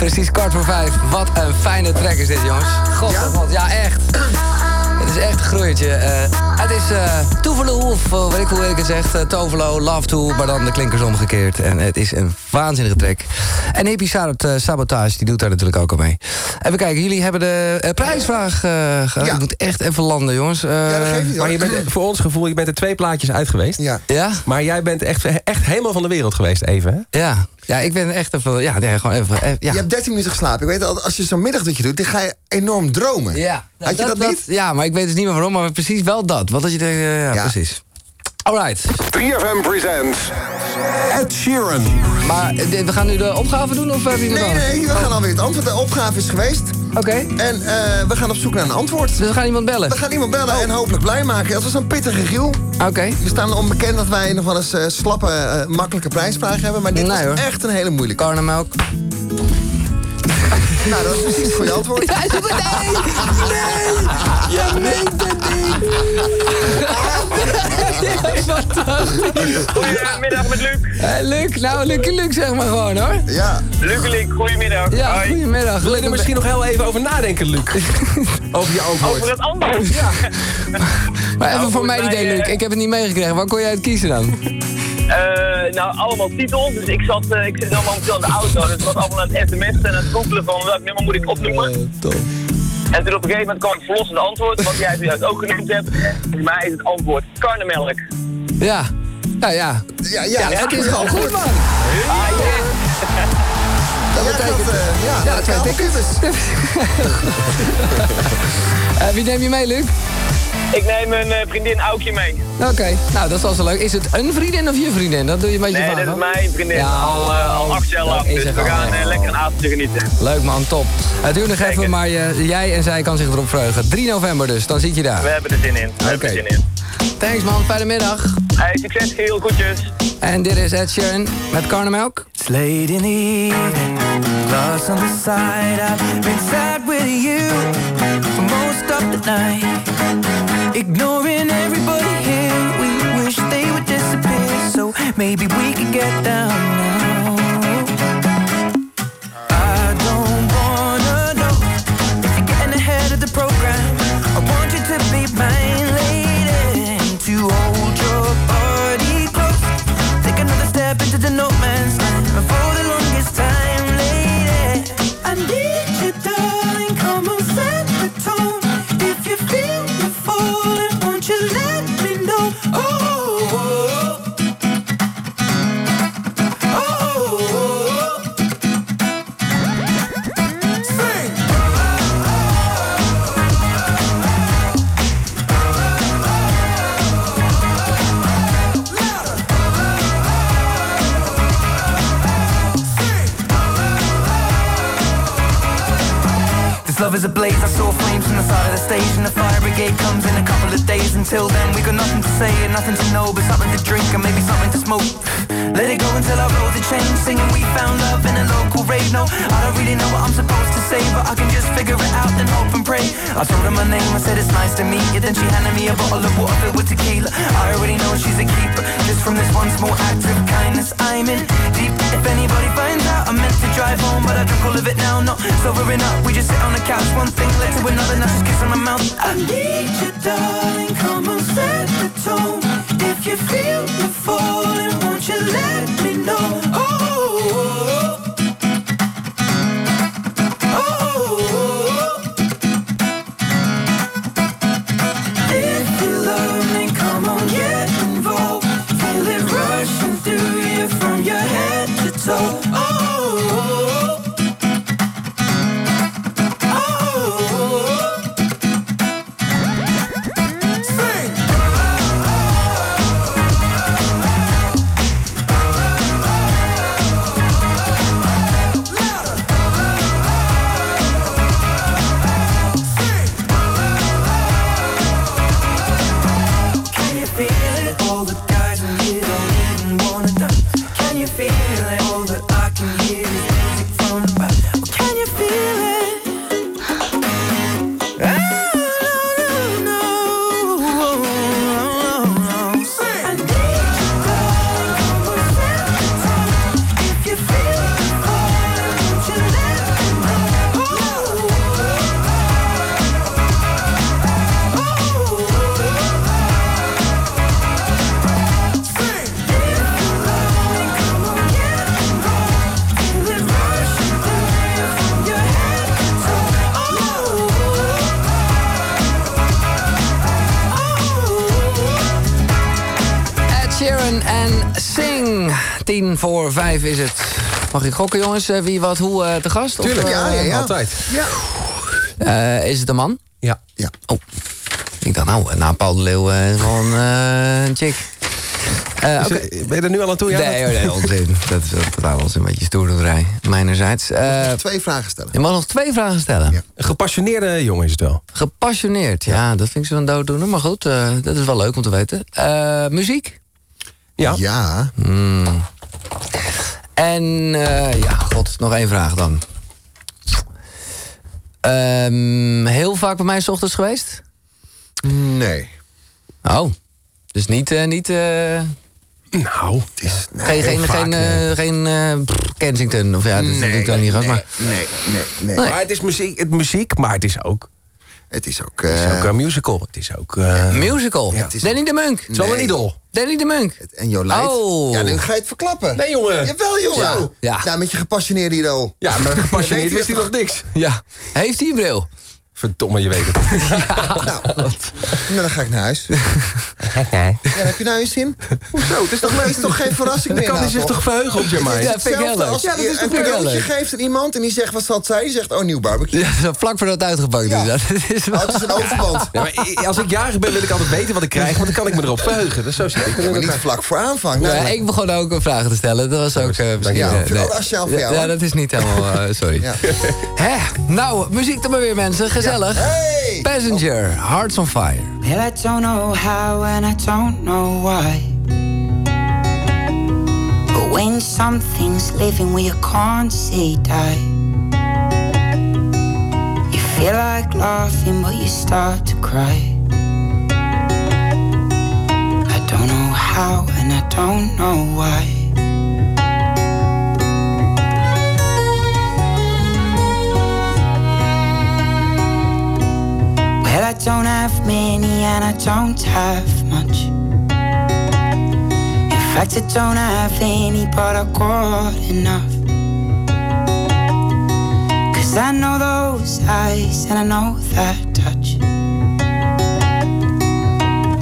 Precies kwart voor vijf. Wat een fijne track is dit, jongens. God, ja? God, ja echt. Het is echt een groeiertje. Eh, het is eh Toevelo, of eh, weet ik hoe ik het zeg. eh, Tovelo, Love Tool, maar dan de klinkers omgekeerd. En het is een waanzinnige track. En Hippie Sabot- Sabotage, die doet daar natuurlijk ook al mee. Even kijken, jullie hebben de eh, prijsvraag eh gehad. Ik moet echt even landen, jongens. Eh, Maar je bent voor ons gevoel, je bent er twee plaatjes uit geweest. Ja. Ja? Maar jij bent echt, echt helemaal van de wereld geweest even, hè? Ja. Ja, ik ben echt even... Ja, nee, gewoon even... eh, ja. Je hebt 13 minuten geslapen. Ik weet al, als je zo'n middagdutje doet, dan ga je enorm dromen. Ja. Had je dat, niet? Ja, maar ik weet dus niet meer waarom, maar precies wel dat. Wat dat je denkt, ja, precies. Alright. 3FM presents Ed Sheeran. Maar eh, we gaan nu de opgave doen of hebben jullie Nee, dat? nee, we gaan alweer het antwoord. De opgave is geweest. Oké. En eh, we gaan op zoek naar een antwoord. Dus we gaan iemand bellen? We gaan iemand bellen en hopelijk blij maken. Dat was een pittige giel. Oké. We staan onbekend dat wij nog wel eens eh, slappe, eh, makkelijke prijsvragen hebben. Maar dit Nee, hoor. echt een hele moeilijke. Karnemelk. Nou, dat is precies het goede antwoord. Ja, nee! Nee! Je meent het niet! Goedemiddag met Luc. Hey, Luc, nou, Luc, Luc zeg maar gewoon hoor. Ja. Luc, Luc, goedemiddag. Ja, Hoi. goedemiddag. Wil je er misschien nog heel even over nadenken, Luc? over je antwoord. Over het antwoord? Ja. Maar even Nou, voor mijn idee, mij, Luc. eh, Ik heb het niet meegekregen. Waar kon jij uit kiezen dan? Eh, nou, allemaal titels. Dus ik, zat, eh, ik zit nou momenteel in de auto. Dus ik was allemaal aan het sms'en en aan het googelen van welk nummer moet ik opnoemen. En toen op een gegeven moment kwam het verlossende antwoord, wat jij zojuist ook genoemd hebt. Voor mij is het antwoord karnemelk. Ja. Nou ja. Ja, ja, het is gewoon goed, man. Ah, yes. Dat betekent, eh, ja, Ja, twee elf tickets. kubus. Eh, wie neem je mee, Luc? Ik neem mijn eh, vriendin Aukje mee. Oké, nou dat is wel zo leuk. Is het een vriendin of je vriendin? Dat doe je een beetje Nee, vaag, dat is mijn vriendin. Ja, al, eh, al acht jaar lang. Dus we gaan eh, lekker een avondje genieten. Leuk man, top. Het duurt nog even, maar je, jij en zij kan zich erop verheugen. 3 november dus, dan zit je daar. We hebben er zin in. We hebben er zin in. Thanks man, fijne middag. Hey, succes, Giel. Groetjes. En dit is Ed Sheeran met Karnemelk. It's late in the evening, lost on the side. I've been sad with you for most of the night. Ignoring everybody here, we wish they would disappear. So maybe we could get down now. This love is a blaze, I saw flames from the side of the stage And the fire brigade comes in a couple days Until then. We got nothing to say and nothing to know But something to drink and maybe something to smoke. Let it go until I roll the chain Singing we found love in a local rave. No, I don't really know what I'm supposed to say But I can just figure it out and hope and pray. I told her my name, I said it's nice to meet you. Then she handed me a bottle of water filled with tequila. I already know she's a keeper. Just from this one small act of kindness I'm in deep. If anybody finds out I'm meant to drive home But I drink all of it now, not sobering up. We just sit on the couch, one thing led to another Now she's kissing my mouth. I need you darling, come on set the tone. If you feel you're falling, won't you let me know? oh, voor vijf is het. Mag ik gokken, jongens? Eh, Wie, wat, hoe eh, te gast? Of, Tuurlijk, eh, ja, ja, ja. Altijd. Ja. Eh, is het een man? Ja. ja. Oh. Ik dacht, nou, na Paul de Leeuw is wel een, eh, chick. Ben je er nu al aan toe? Ja, nee, hoor, nee, onzin. Dat is totaal ons een beetje stoerderij. Mijnerzijds. Eh, Twee vragen stellen. je mag nog twee vragen stellen. Een gepassioneerde jongen is het wel. Gepassioneerd, ja, dat vind ik zo'n dooddoener. Maar goed, eh, dat is wel leuk om te weten. Eh, muziek? Ja. Ja. Hmm. En eh, ja, god, nog één vraag dan. Ehm, heel vaak bij mij 's ochtends geweest? Nee. Oh, dus niet... eh, niet eh, Nou, Het is, nee, geen geen, vaak, geen, geen Kensington, of ja, dat is natuurlijk ook niet gehad, maar... Nee, nee, nee. Nee. Maar het is muziek, het muziek maar het is ook, Het is ook... het is eh, ook een musical. Het is ook... eh, Musical. Ja, het is- Danny de Munk. het is wel een idool. Danny de Munk. en Jolijt. Oh. Ja, nu ga je het verklappen. Nee, jongen. Jawel, jongen. Ja, ja. Nou, met je gepassioneerde idool. Ja, maar gepassioneerd wist hij nog niks. Ja. Heeft hij een bril? Verdomme, je weet het. Nou, nou, dan ga ik naar huis. Ja, dan heb je nou je zin? Hoezo? Het is toch, het is toch geen verrassing Dan meer? kan hij zich toch verheugen op Jamai? Ja, vind ik heel leuk. als Ja, dat is je toch een cadeautje leuk. geeft aan iemand en die zegt, wat zal het zijn? Die zegt, oh, nieuw barbecue. Ja, zo vlak voordat het uitgepakt Ja. is. Dat is wel... Oh, het is een overband. Ja, als ik jarig ben, wil ik altijd weten wat ik krijg, want dan kan ik me erop verheugen. Dat is zo. Maar niet vlak voor aanvang. Nee, ik begon ook een vragen te stellen. Dat was ook eh, misschien... Ja, voor Ja, dat is niet helemaal... eh, sorry. Ja. Hè? Nou, muziek dan maar weer, mensen. Gezellig. Hey! Passenger, Hearts on Fire. Well, I don't know how and I don't know why. But when something's living where you can't say die, you feel like laughing, but you start to cry. I don't know how and I don't know why. Well, I don't have many and I don't have much. In fact, I don't have any, but I got enough. Cause I know those eyes and I know that touch.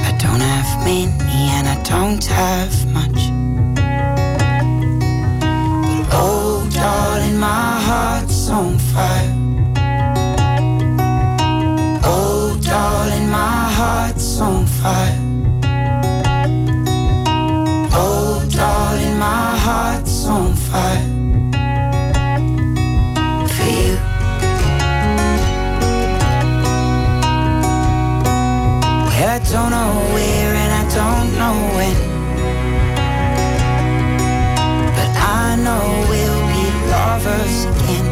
I don't have many and I don't have much. But oh, darling, my heart's on fire. On fire. Oh, darling, my heart's on fire. For you. Well, I don't know where and I don't know when. But I know we'll be lovers again.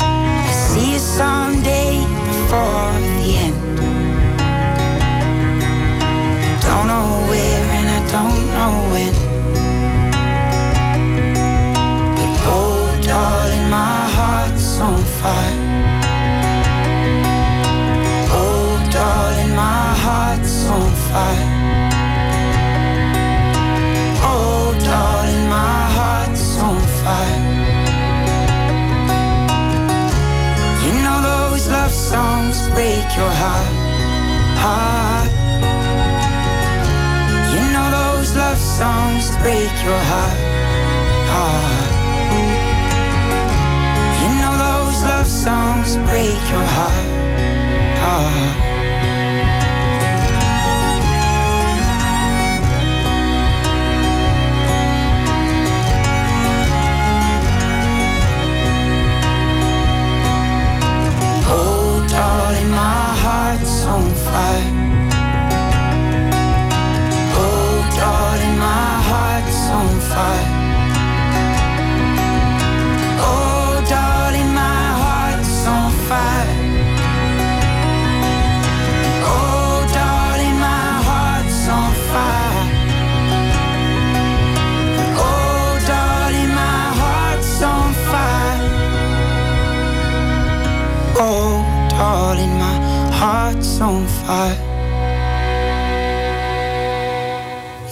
I see you someday before fire. Oh, darling, my heart's on fire. You know those love songs break your heart, heart. You know those love songs break your heart, heart. You know those love songs break your heart, heart. Fire.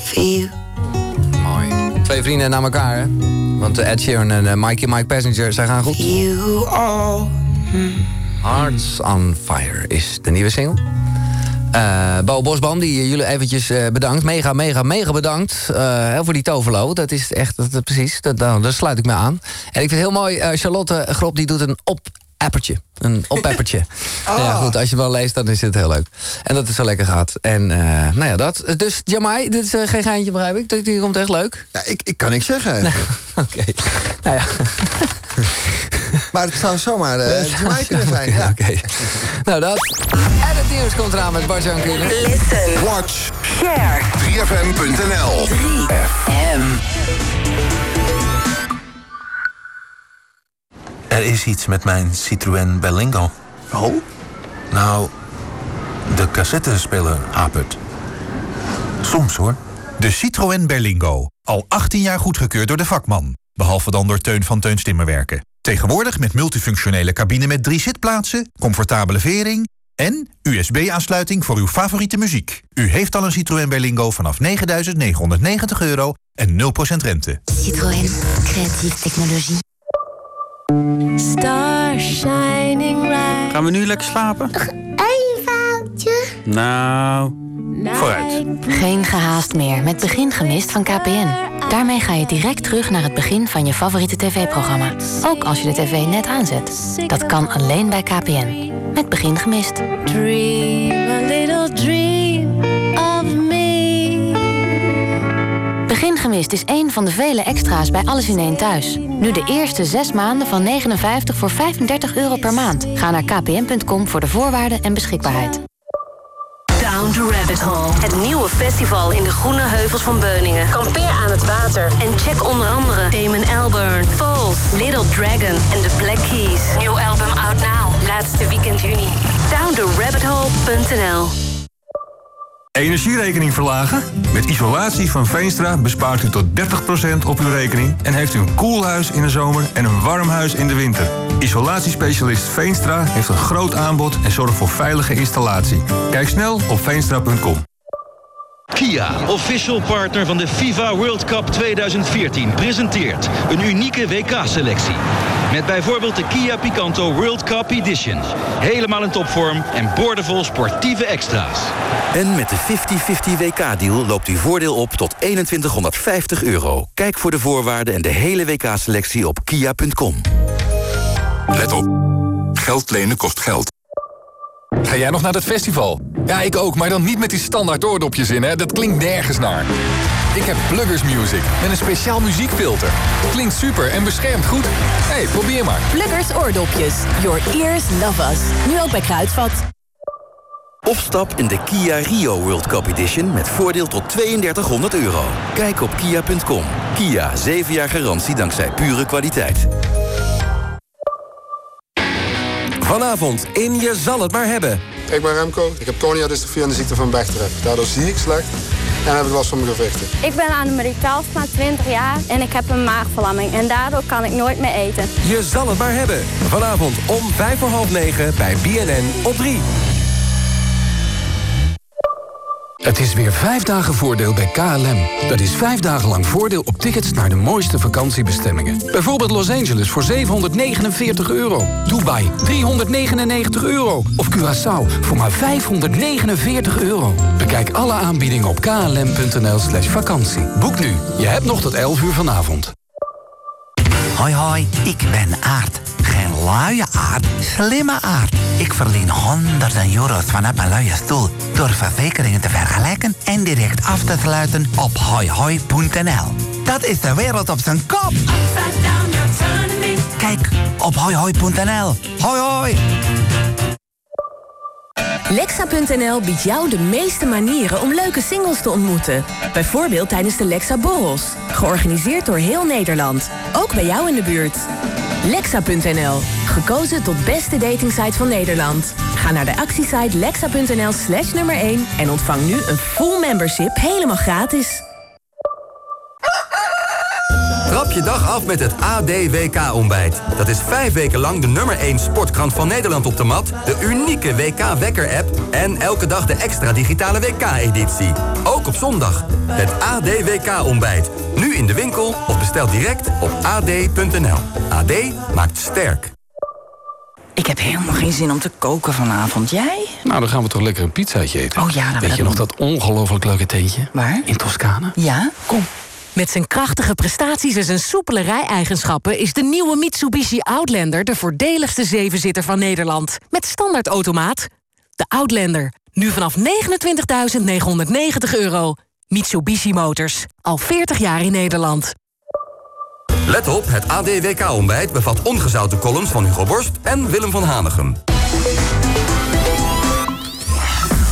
For you. Mooi. Twee vrienden na elkaar, hè? Want eh, Ed Sheeran en eh, Mikey Mike Passenger, zij gaan goed. You all. Hearts on Fire is de nieuwe single. Eh Bo Bosboom, die jullie eventjes bedankt. Mega, mega, mega bedankt eh, voor die toverlo. Dat is echt, dat, dat- precies, dat, nou, daar sluit ik me aan. En ik vind het heel mooi, Charlotte Grop die doet een op-appertje. Een op-appertje. Ja goed, als je wel leest, dan is het heel leuk. En dat het zo lekker gaat. En eh, nou ja, dat. Dus Jamai, dit is eh, geen geintje, begrijp ik. Die- Die komt echt leuk. Ja, ik, ik kan niks zeggen. Oké. Nou ja. Maar het zou zomaar eh Jamai kunnen zijn. Ja. Oké. Nou, dat. En het nieuws komt eraan met Bart-Jan Kunnen. Listen. Watch. Share. 3fm.nl 3FM. Er is iets met mijn Citroën Berlingo. Oh? Nou, de cassettespeler hapert. Soms hoor. De Citroën Berlingo. Al 18 jaar goedgekeurd door de vakman. Behalve dan door Teun van Teun Stimmenwerken. Tegenwoordig met multifunctionele cabine met drie zitplaatsen, comfortabele vering en USB-aansluiting voor uw favoriete muziek. U heeft al een Citroën Berlingo vanaf 9.990 euro en 0% rente. Citroën, creatieve technologie. Star shining bright. Gaan we nu lekker slapen? Een foutje. Nou, vooruit. Geen gehaast meer met Begin Gemist van KPN. Daarmee ga je direct terug naar het begin van je favoriete tv-programma. Ook als je de tv net aanzet. Dat kan alleen bij KPN. Met Begin Gemist. Dream Gemist is één van de vele extra's bij Alles in één thuis. Nu de eerste zes maanden van 59 voor 35 euro per maand. Ga naar kpn.com voor de voorwaarden en beschikbaarheid. Down the Rabbit Hole. Het nieuwe festival in de groene heuvels van Beuningen. Kampeer aan het water en check onder andere Damon Albarn, Falls, Little Dragon en The Black Keys. Nieuw album out now. Laatste weekend juni. DownTheRabbitHole.nl Energierekening verlagen? Met isolatie van Veenstra bespaart u tot 30% op uw rekening... en heeft u een koelhuis in de zomer en een warm huis in de winter. Isolatiespecialist Veenstra heeft een groot aanbod en zorgt voor veilige installatie. Kijk snel op veenstra.com. Kia, official partner van de FIFA World Cup 2014, presenteert een unieke WK-selectie. Met bijvoorbeeld de Kia Picanto World Cup Edition. Helemaal in topvorm en boordevol sportieve extra's. En met de 50-50 WK-deal loopt uw voordeel op tot 2150 euro. Kijk voor de voorwaarden en de hele WK-selectie op kia.com. Let op. Geld lenen kost geld. Ga jij nog naar dat festival? Ja, ik ook, maar dan niet met die standaard oordopjes in, hè? Dat klinkt nergens naar. Ik heb Pluggers Music met een speciaal muziekfilter. Klinkt super en beschermt goed. Hé, hey, probeer maar. Pluggers oordopjes. Your ears love us. Nu ook bij Kruidvat. Of stap in de Kia Rio World Cup Edition met voordeel tot 3200 euro. Kijk op kia.com. Kia, 7 jaar garantie dankzij pure kwaliteit. Vanavond in Je zal het maar hebben. Ik ben Remco, ik heb corneadystrofie en de ziekte van Bechterew. Daardoor zie ik slecht en heb ik last van mijn gewrichten. Ik ben Annemarie Kalfma, 20 jaar en ik heb een maagverlamming. En daardoor kan ik nooit meer eten. Je zal het maar hebben. Vanavond om vijf voor half negen bij BNN op 3. Het is weer vijf dagen voordeel bij KLM. Dat is vijf dagen lang voordeel op tickets naar de mooiste vakantiebestemmingen. Bijvoorbeeld Los Angeles voor 749 euro. Dubai 399 euro. Of Curaçao voor maar 549 euro. Bekijk alle aanbiedingen op klm.nl slash vakantie. Boek nu. Je hebt nog tot 11 uur vanavond. Hoi hoi, ik ben Aard. Geen luie aard, slimme aard. Ik verdien honderden euro's vanuit mijn luie stoel... door verzekeringen te vergelijken en direct af te sluiten op hoihoi.nl. Dat is de wereld op zijn kop. Kijk op hoihoi.nl. Hoi hoi. Lexa.nl biedt jou de meeste manieren om leuke singles te ontmoeten. Bijvoorbeeld tijdens de Lexa Borrels. Georganiseerd door heel Nederland. Ook bij jou in de buurt. Lexa.nl. Gekozen tot beste datingsite van Nederland. Ga naar de actiesite lexa.nl slash nummer 1... en ontvang nu een full membership helemaal gratis. Je dag af met het ADWK-ontbijt. Dat is vijf weken lang de nummer 1 sportkrant van Nederland op de mat... de unieke WK-wekker-app en elke dag de extra digitale WK-editie. Ook op zondag. Het ADWK-ontbijt. Nu in de winkel of bestel direct op ad.nl. AD maakt sterk. Ik heb helemaal geen zin om te koken vanavond. Jij? Nou, dan gaan we toch lekker een pizzaatje eten. Oh ja, dat Weet je nog dat ongelooflijk leuke tentje? Waar? In Toscane. Ja? Kom. Met zijn krachtige prestaties en zijn soepele rijeigenschappen... is de nieuwe Mitsubishi Outlander de voordeligste zevenzitter van Nederland. Met standaardautomaat. De Outlander. Nu vanaf 29.990 euro. Mitsubishi Motors. Al 40 jaar in Nederland. Let op, het ADWK-ontbijt bevat ongezouten columns van Hugo Borst en Willem van Hanegem.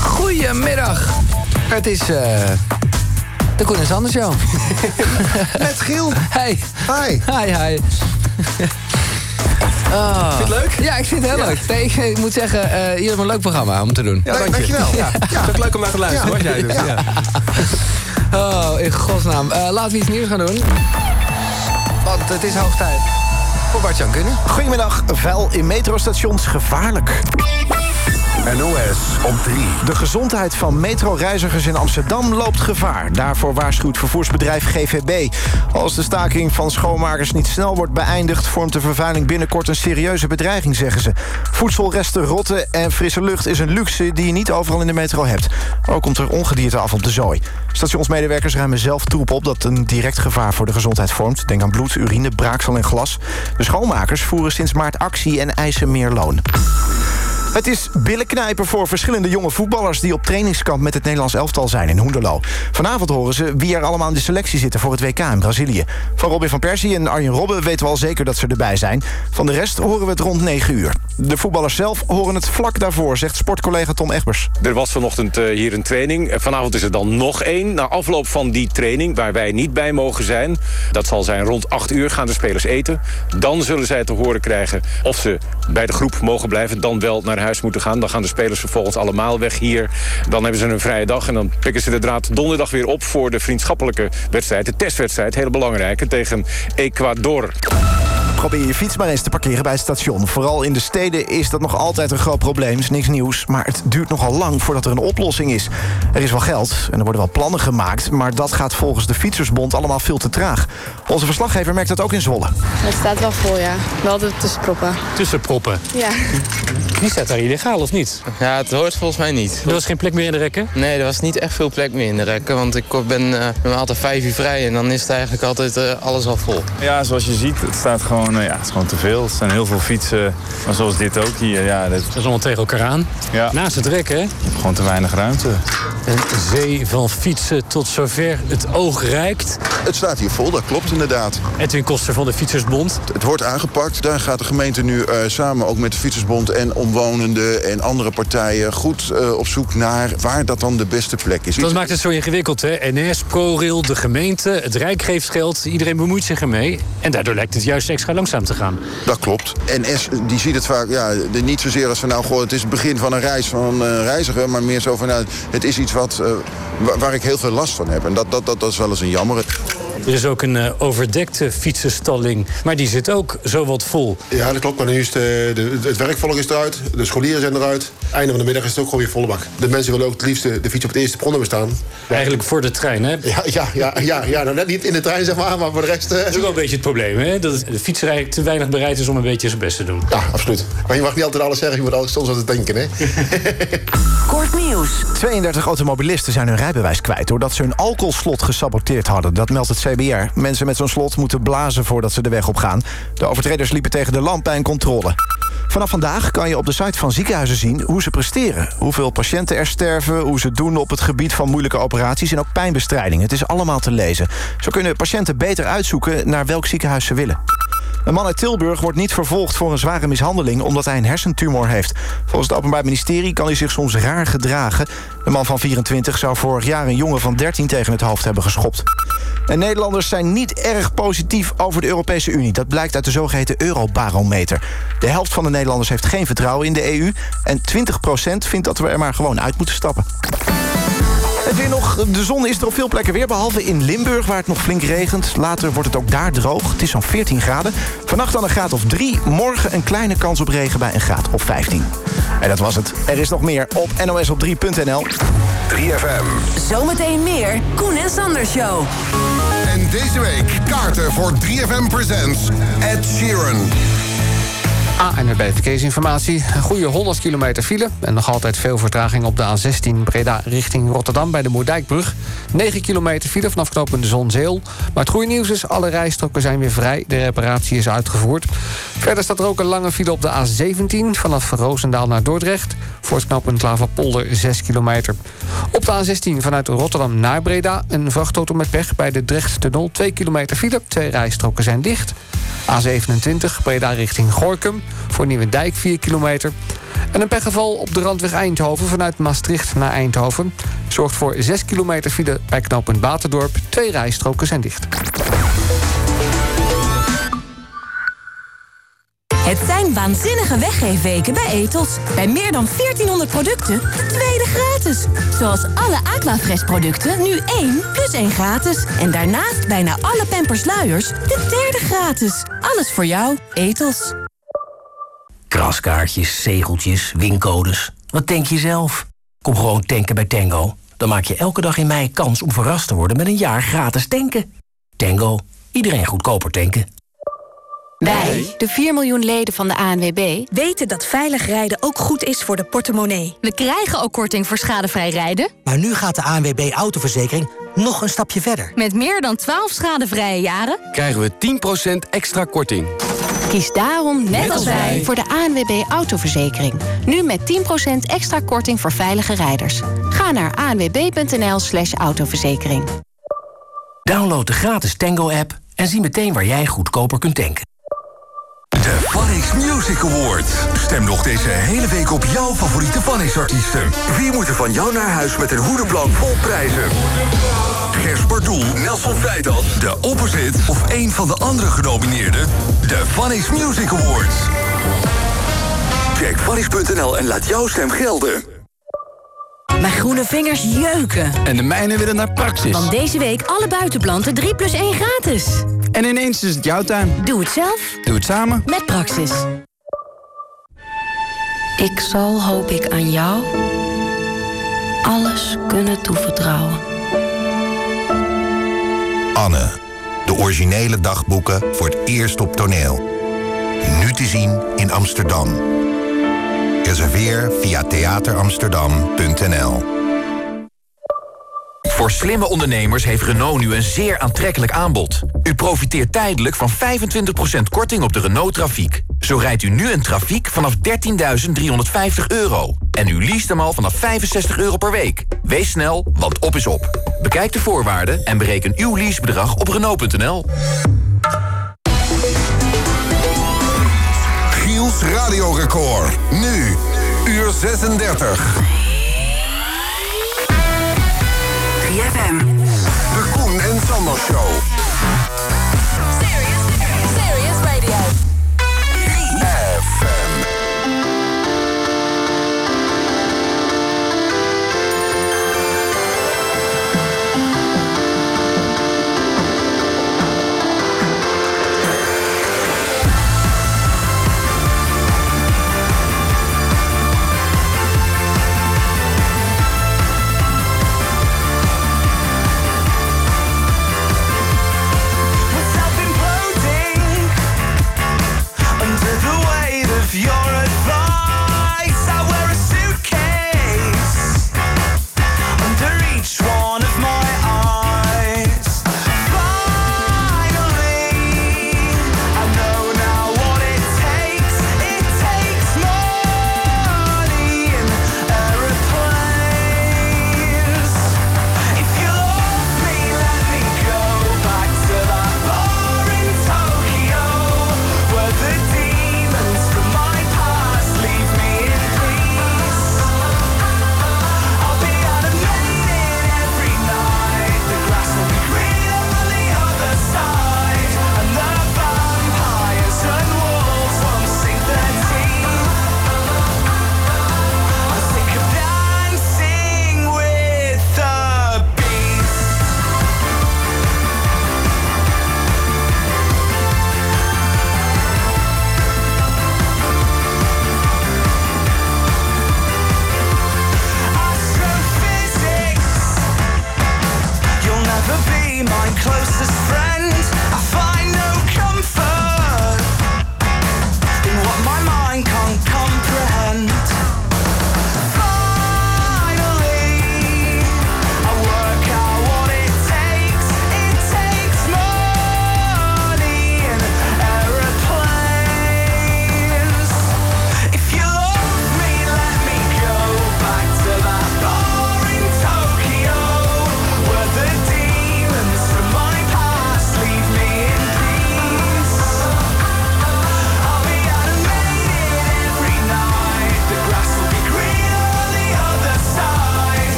Goedemiddag. Het is eh de Koen en Sander Show. Met Giel. Hey. Hi. Hi, hi. Oh. Vind je het leuk? Ja, ik vind het heel leuk. Nee, ik, ik moet zeggen, eh jullie hebben een leuk programma om te doen. Ja, dank je. Dankjewel. Ja, het is ook leuk om naar te luisteren, Ja. hoor jij dus. Ja. Ja. Oh, in godsnaam. Eh, laten we iets nieuws gaan doen. Want het is hoog tijd. Voor Bart-Jan Kunnen. Goedemiddag. Vuil in metrostations gevaarlijk. NOS op 3. De gezondheid van metroreizigers in Amsterdam loopt gevaar. Daarvoor waarschuwt vervoersbedrijf GVB. Als de staking van schoonmakers niet snel wordt beëindigd... vormt de vervuiling binnenkort een serieuze bedreiging, zeggen ze. Voedselresten, rotten en frisse lucht is een luxe... die je niet overal in de metro hebt. Ook komt er ongedierte af op de zooi. Stationsmedewerkers ruimen zelf troep op... dat een direct gevaar voor de gezondheid vormt. Denk aan bloed, urine, braaksel en glas. De schoonmakers voeren sinds maart actie en eisen meer loon. Het is billenknijpen voor verschillende jonge voetballers... die op trainingskamp met het Nederlands elftal zijn in Hoenderloo. Vanavond horen ze wie er allemaal in de selectie zitten voor het WK in Brazilië. Van Robin van Persie en Arjen Robben weten we al zeker dat ze erbij zijn. Van de rest horen we het rond 9 uur. De voetballers zelf horen het vlak daarvoor, zegt sportcollega Tom Egbers. Er was vanochtend eh, hier een training. Eh, Vanavond is er dan nog één. Na afloop van die training, waar wij niet bij mogen zijn... dat zal zijn rond 8 uur, gaan de spelers eten. Dan zullen zij te horen krijgen of ze bij de groep mogen blijven... dan wel naar huis moeten gaan. Dan gaan de spelers vervolgens allemaal weg hier. Dan hebben ze een vrije dag en dan pikken ze de draad donderdag weer op... voor de vriendschappelijke wedstrijd, de testwedstrijd, hele belangrijke... tegen Ecuador. Probeer je fiets maar eens te parkeren bij het station. Vooral in de steden is dat nog altijd een groot probleem. is niks nieuws, maar het duurt nogal lang voordat er een oplossing is. Er is wel geld en er worden wel plannen gemaakt... maar dat gaat volgens de Fietsersbond allemaal veel te traag. Onze verslaggever merkt dat ook in Zwolle. Het staat wel vol, ja. Wel de tussenproppen. Tussenproppen. Ja. Die staat daar illegaal of niet? Ja, het hoort volgens mij niet. Er was geen plek meer in de rekken? Nee, er was niet echt veel plek meer in de rekken. Want ik ben eh, ben altijd vijf uur vrij en dan is het eigenlijk altijd eh, alles al vol. Ja, zoals je ziet, het staat gewoon, eh, ja, het is gewoon te veel. Er staan heel veel fietsen, maar zoals dit ook hier. Ja, dat... is allemaal tegen elkaar aan. Ja. Naast het rek, hè? Gewoon te weinig ruimte. Een zee van fietsen tot zover het oog reikt. Het staat hier vol, dat klopt inderdaad. Edwin Koster van de Fietsersbond. Het wordt aangepakt. Daar gaat de gemeente nu eh, samen ook met de Fietsersbond en omwonenden en andere partijen goed eh, op zoek naar waar dat dan de beste plek is. Dat maakt het zo ingewikkeld, hè? NS, ProRail, de gemeente, het Rijk geeft geld. Iedereen bemoeit zich ermee. En daardoor lijkt het juist extra langzaam te gaan. Dat klopt. NS die ziet het vaak ja, de- niet zozeer als van nou goh, het is het begin van een reis van een reiziger, maar meer zo van nou, het is iets wat, eh, wa- waar ik heel veel last van heb. En dat, dat, dat, dat is wel eens een jammer. Er is ook een eh, overdekte fietsenstalling. Maar die zit ook zo wat vol. Ja, dat klopt. Maar nu is de, de, het werkvolk is eruit. De scholieren zijn eruit. Einde van de middag is het ook gewoon weer volle bak. De mensen willen ook het liefst de, de fiets op het eerste bron hebben staan. Eigenlijk voor de trein, hè? Ja, ja, ja, ja, ja nou, net niet in de trein, zeg maar. Maar voor de rest... eh, Dat is ook wel een beetje het probleem, hè? Dat de fietser eigenlijk te weinig bereid is om een beetje zijn best te doen. Ja, absoluut. Maar je mag niet altijd alles zeggen. Je moet altijd soms wat denken, hè. Kort nieuws. 32 automobilisten zijn hun rijbewijs kwijt... doordat ze hun alcoholslot gesaboteerd hadden. Dat meldt het Mensen met zo'n slot moeten blazen voordat ze de weg op gaan. De overtreders liepen tegen de lamp een controle. Vanaf vandaag kan je op de site van ziekenhuizen zien hoe ze presteren. Hoeveel patiënten er sterven, hoe ze doen op het gebied van moeilijke operaties... en ook pijnbestrijding. Het is allemaal te lezen. Zo kunnen patiënten beter uitzoeken naar welk ziekenhuis ze willen. Een man uit Tilburg wordt niet vervolgd voor een zware mishandeling... omdat hij een hersentumor heeft. Volgens het Openbaar Ministerie kan hij zich soms raar gedragen. De man van 24 zou vorig jaar een jongen van 13 tegen het hoofd hebben geschopt. En Nederlanders zijn niet erg positief over de Europese Unie. Dat blijkt uit de zogeheten Eurobarometer. De helft van de Nederlanders heeft geen vertrouwen in de EU... en 20% vindt dat we er maar gewoon uit moeten stappen. Het weer nog. De zon is er op veel plekken weer, behalve in Limburg... waar het nog flink regent. Later wordt het ook daar droog. Het is zo'n 14 graden. Vannacht dan een graad of 3. Morgen een kleine kans op regen bij een graad of 15. En dat was het. Er is nog meer op nosop3.nl. 3FM. Zometeen meer Koen en Sander Show. En deze week kaarten voor 3FM Presents Ed Sheeran. ANWB Verkeersinformatie. Een goede 100 kilometer file en nog altijd veel vertraging op de A16 Breda richting Rotterdam bij de Moerdijkbrug. 9 kilometer file vanaf knooppunt Zonzeel. Maar het goede nieuws is, alle rijstroken zijn weer vrij. De reparatie is uitgevoerd. Verder staat er ook een lange file op de A17 vanaf Roosendaal naar Dordrecht. Voor het knooppunt Klaverpolder 6 kilometer. Op de A16 vanuit Rotterdam naar Breda een vrachtauto met pech bij de Drechttunnel. 2 kilometer file, twee rijstroken zijn dicht. A27 Breda richting Gorkum. Voor Nieuwendijk 4 kilometer. En een pechgeval op de randweg Eindhoven vanuit Maastricht naar Eindhoven. Zorgt voor 6 kilometer file bij knooppunt Baterdorp. Twee rijstroken zijn dicht. Het zijn waanzinnige weggeefweken bij Etos. Bij meer dan 1400 producten, de tweede gratis. Zoals alle Aquafresh producten, nu 1 plus 1 gratis. En daarnaast bijna alle Pampers luiers, de derde gratis. Alles voor jou, Etos. Kraskaartjes, zegeltjes, wincodes. Wat denk je zelf? Kom gewoon tanken bij Tango. Dan maak je elke dag in mei kans om verrast te worden met een jaar gratis tanken. Tango, iedereen goedkoper tanken. Wij, de 4 miljoen leden van de ANWB, weten dat veilig rijden ook goed is voor de portemonnee. We krijgen ook korting voor schadevrij rijden. Maar nu gaat de ANWB Autoverzekering nog een stapje verder. Met meer dan 12 schadevrije jaren krijgen we 10% extra korting. Kies daarom, net, als wij, voor de ANWB Autoverzekering. Nu met 10% extra korting voor veilige rijders. Ga naar anwb.nl slash autoverzekering. Download de gratis Tango-app en zie meteen waar jij goedkoper kunt tanken. De Phonics Music Awards. Stem nog deze hele week op jouw favoriete Phonics-artiesten. Wie moet er van jou naar huis met een hoedenplank vol prijzen? Gers Bardoel, Nelson Vrijdag, The Opposite of een van de andere genomineerden? De Phonics Music Awards. Check phonics.nl en laat jouw stem gelden. Mijn groene vingers jeuken. En de mijne willen naar Praxis. Want deze week alle buitenplanten 3 plus 1 gratis. En ineens is het jouw tuin. Doe het zelf. Doe het samen. Met Praxis. Ik zal, hoop ik aan jou, alles kunnen toevertrouwen. Anne, de originele dagboeken voor het eerst op toneel. Nu te zien in Amsterdam. Reserveer via theateramsterdam.nl Voor slimme ondernemers heeft Renault nu een zeer aantrekkelijk aanbod. U profiteert tijdelijk van 25% korting op de Renault Trafiek. Zo rijdt u nu een Trafiek vanaf 13.350 euro. En u leest hem al vanaf 65 euro per week. Wees snel, want op is op. Bekijk de voorwaarden en bereken uw leasebedrag op Renault.nl. Giels radiorecord. Nu, uur 36. 3FM. De Koen en Sander Show.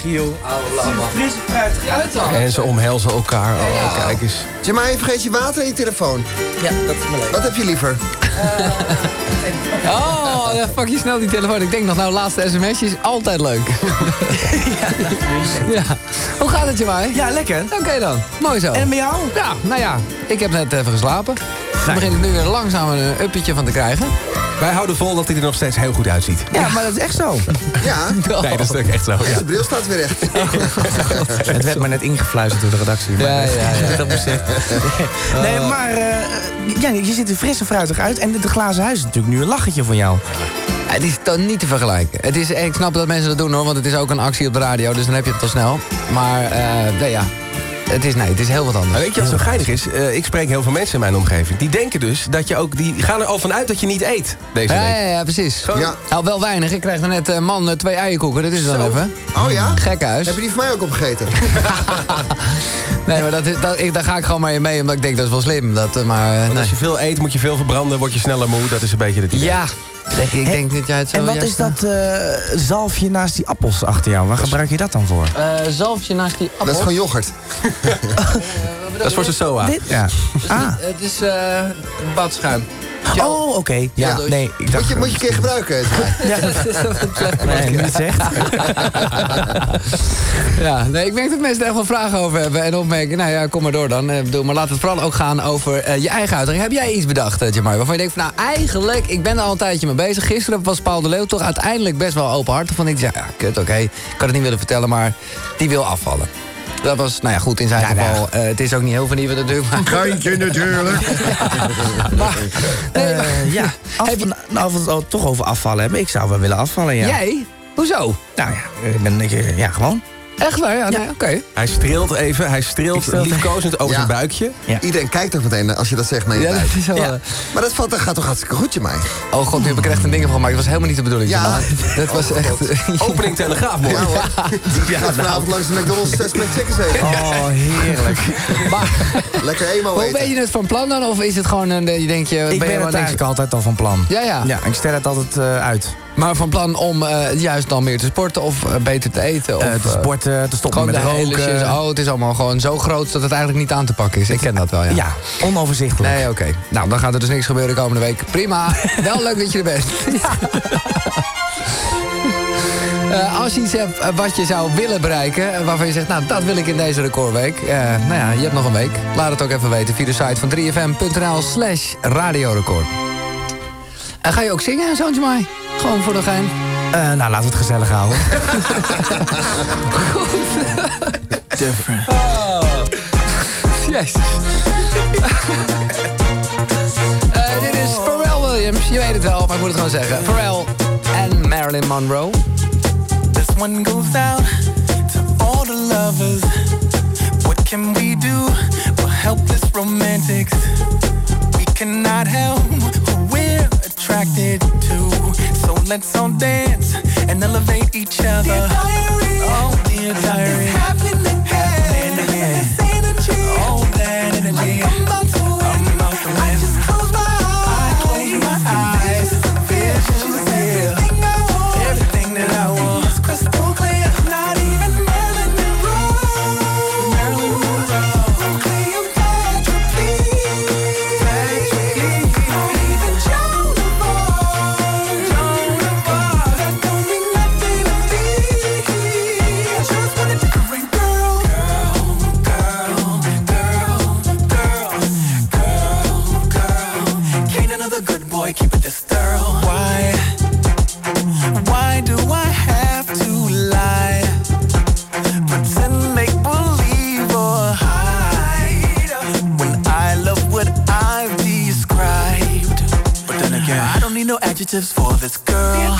Giel. Frisse fruit. En ze omhelzen elkaar. Oh, kijk eens. Jamai, vergeet je water in je telefoon. Ja, dat is mijn leven. Wat heb je liever? Oh, dan pak je snel die telefoon. Ik denk nog, nou, laatste sms'je is altijd leuk. ja. Hoe gaat het je maar? Ja, lekker. Oké dan, mooi zo. En met jou? Ja, nou ja, ik heb net even geslapen. Daar begin ik nu weer langzaam een uppetje van te krijgen. Wij houden vol dat hij er nog steeds heel goed uitziet. Ja, maar dat is echt zo. Ja. Nee, dat is natuurlijk echt zo. Ja. De bril staat weer recht. Het werd maar net ingefluisterd door de redactie. maar- Ja, ja, ja. Dat moest ik. Nee, maar eh, ja, je ziet er fris en fruitig uit. En het glazen huis is natuurlijk nu een lachetje van jou. Het is toch niet te vergelijken. Het is, ik snap dat mensen dat doen hoor, want het is ook een actie op de radio, dus dan heb je het al snel. Maar eh, nee, ja, het is, nee, het is heel wat anders. Maar weet je wat zo geinig is? Eh, ik spreek heel veel mensen in mijn omgeving. Die denken dus dat je ook... Die gaan er al vanuit dat je niet eet deze Ja, week. ja, ja, precies. Ja. Nou, wel weinig. Ik krijg er net, eh, man, eh, twee eierkoeken. Dat is het dan even. Oh ja? Gekhuis. Heb je die van mij ook opgegeten? Nee, maar dat is, dat, ik, daar ga ik gewoon maar in mee, omdat ik denk dat is wel slim. Dat, maar, nee. als je veel eet, moet je veel verbranden, word je sneller moe. Dat is een beetje het idee. Ja, ik, ik denk dat jij het zo En wat juist- is dat eh, zalfje naast die appels achter jou? Waar gebruik je dat dan voor? Eh, zalfje naast die appel. Dat is gewoon yoghurt. Dat is voor zijn SOA. Dit? Ja. Ah. Het is eh badschuim. Oh, oké. Ja, dus- nee, ik dacht... Moet je, moet je een keer gebruiken. Ja, dat is dat nee, niet zegt. Ja, nee, ik merk dat mensen er echt wel vragen over hebben en opmerken. Nou ja, kom maar door dan. Eh, bedoel, maar laat het vooral ook gaan over eh, je eigen uitdaging. Heb jij iets bedacht, uh, Jamai, waarvan je denkt van... nou, eigenlijk, ik ben er al een tijdje mee bezig. Gisteren was Paul de Leeuw toch uiteindelijk best wel openhartig. Van ik zei, ja, kut, oké, ik kan het niet willen vertellen, maar die wil afvallen. Dat was, nou ja, goed in zijn geval. Eh, het is ook niet heel vernieuwend natuurlijk. Maar... Krantje natuurlijk. maar, nee, maar- Eh, ja, af, nou, als we het al toch over afvallen hebben. Ik zou wel willen afvallen, ja. Jij? Hoezo? Nou ja, ik ben, ik, ja, gewoon. Echt waar? Ja, nee, oké. Hij streelt even, hij streelt streel- liefkozend over Ja. zijn buikje. Ja. Iedereen kijkt toch meteen als je dat zegt naar je Ja, buik. dat is wel... Ja. eh, Maar dat, valt, dat gaat toch hartstikke goed, Jamai? Oh god, nu heb ik er echt een ding van gemaakt. Dat was helemaal niet de bedoeling. Ja. Dat was echt... Opening Telegraaf, mooi. Ja hoor. Je gaat vanavond langs de McDonald's zes met chickens eten. Oh, heerlijk. Maar, Lekker emo hoe ben je het van plan dan? Of is het gewoon een... Je denkt je... Ik je ben maar het niks- eigenlijk altijd al van plan. Ja, ja, Ja, ik stel het altijd eh, uit. Maar van plan om eh, juist dan meer te sporten of eh, beter te eten? Of, Eh, te eh, sporten, te stoppen met de hele roken. shit. Oh, het is allemaal gewoon zo groot dat het eigenlijk niet aan te pakken is. Ik ken dat wel, ja. Ja, onoverzichtelijk. Nee, oké. Nou, dan gaat er dus niks gebeuren de komende week. Prima. wel leuk dat je er bent. Als je iets hebt wat je zou willen bereiken, waarvan je zegt, nou, dat wil ik in deze recordweek. nou ja, je hebt nog een week. Laat het ook even weten via de site van 3fm.nl slash radiorecord. En ga je ook zingen, zoontje mij? Gewoon voor de gein. Eh, nou, laten we het gezellig houden. Different. Oh. Jezus. Eh, dit is Pharrell Williams. Je weet het wel, maar ik moet het gewoon zeggen. Pharrell en Marilyn Monroe. This one goes out to all the lovers. What can we do? We're helpless romantics. We cannot help attracted to. So let's all dance and elevate each other. Oh, dear diary. Happening again. Oh, don't need no adjectives for this girl.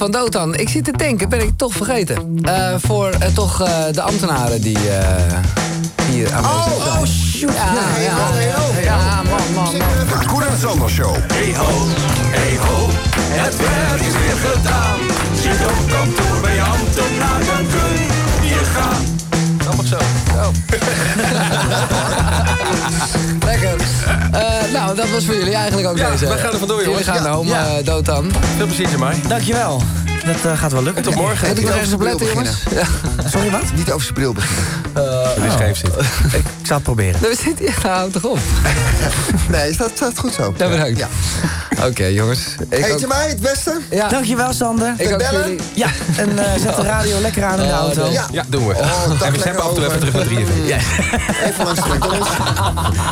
Van Dotan. Ik zit te denken, ben ik toch vergeten. Eh, voor eh, toch eh, de ambtenaren die eh, hier aanwezig zijn. oh, shoot. Ja, ja, ja, ja, man, man, man. De Koen en Sander Show. Hey ho, hey ho, het werk is weer gedaan. Zit op kantoor bij ambtenaren, Lekker. Eh, nou, dat was voor jullie eigenlijk ook Ja, deze. we gaan er vandoor, Jullie jongens. gaan Ja. naar home, Ja. eh, Dotan. Veel plezier, maar. Dankjewel. Dat eh, gaat wel lukken. En tot morgen. Moet ik nog ergens op letten, jongens? Ja. Sorry, wat? Niet over zijn bril beginnen. Dat is scheef zitten. Ik zal het proberen. We zitten hier, nou, toch op. Nee, staat, staat goed zo. Ja, bedankt. Ja. Oké, jongens. Ik Eet ook- je mij het beste? Ja, Dankjewel, Sander. ik bellen? jullie. Ja, en eh, zet de radio lekker aan in de Oh, auto. Ja. Ja, doen we. Oh, en we zijn af en toe even terug naar drieën. Ja. Even langs de McDonald's.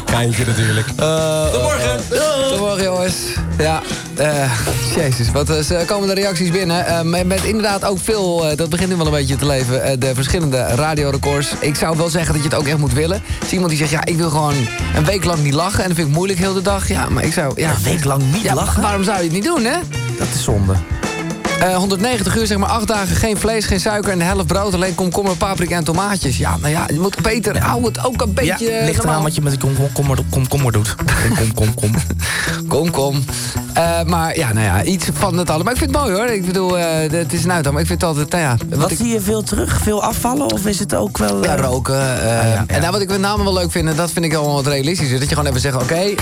Geintje natuurlijk. Tot morgen. Tot morgen, jongens. Ja, eh, jezus, wat ze komen de reacties binnen. Eh, met, met inderdaad ook veel, dat begint nu wel een beetje te leven, de verschillende radiorecords. Ik zou wel zeggen dat je het ook echt moet willen. Is iemand die zegt, ja, ik wil gewoon een week lang niet lachen. En dat vind ik moeilijk heel de dag. Ja, maar ik zou... Ja, Een week lang niet ja, lachen? Waarom zou je het niet doen, hè? Dat is zonde. Eh, 190 uur, zeg maar, acht dagen geen vlees, geen suiker en de helft brood. Alleen komkommer, paprika en tomaatjes. Ja, nou ja, je moet beter, hou het ook een beetje ja, ligt eraan normaal. wat je met de kom, kom, kom, kom, komkommer doet. Kom, kom, kom, kom. Kom. Eh, maar ja, nou ja, iets van het allemaal. Maar ik vind het mooi hoor. Ik bedoel, eh, het is een uitdaging. Maar ik vind het altijd, nou ja... Wat ik, zie je veel terug? Veel afvallen? Of is het ook wel... ja, eh, roken. eh, ja, ja. En nou, wat ik met name wel leuk vind, en dat vind ik wel wat realistischer. Dat je gewoon even zegt, oké,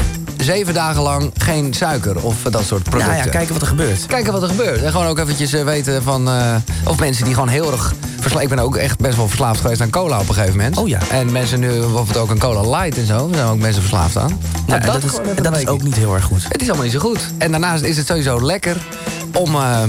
zeven dagen lang geen suiker of dat soort producten. ja, ja, kijken wat er gebeurt. Kijken wat er gebeurt. En gewoon ook eventjes eh, weten van... eh, of mensen die gewoon heel erg... Versla ik ben ook echt best wel verslaafd geweest aan cola op een gegeven moment. Oh ja. En mensen nu, bijvoorbeeld ook aan cola light en zo. Daar zijn ook mensen verslaafd aan. Ja, Nou, dat, is, dat is ook niet heel erg goed. Het is allemaal niet zo goed. En daarnaast is het sowieso lekker om, eh,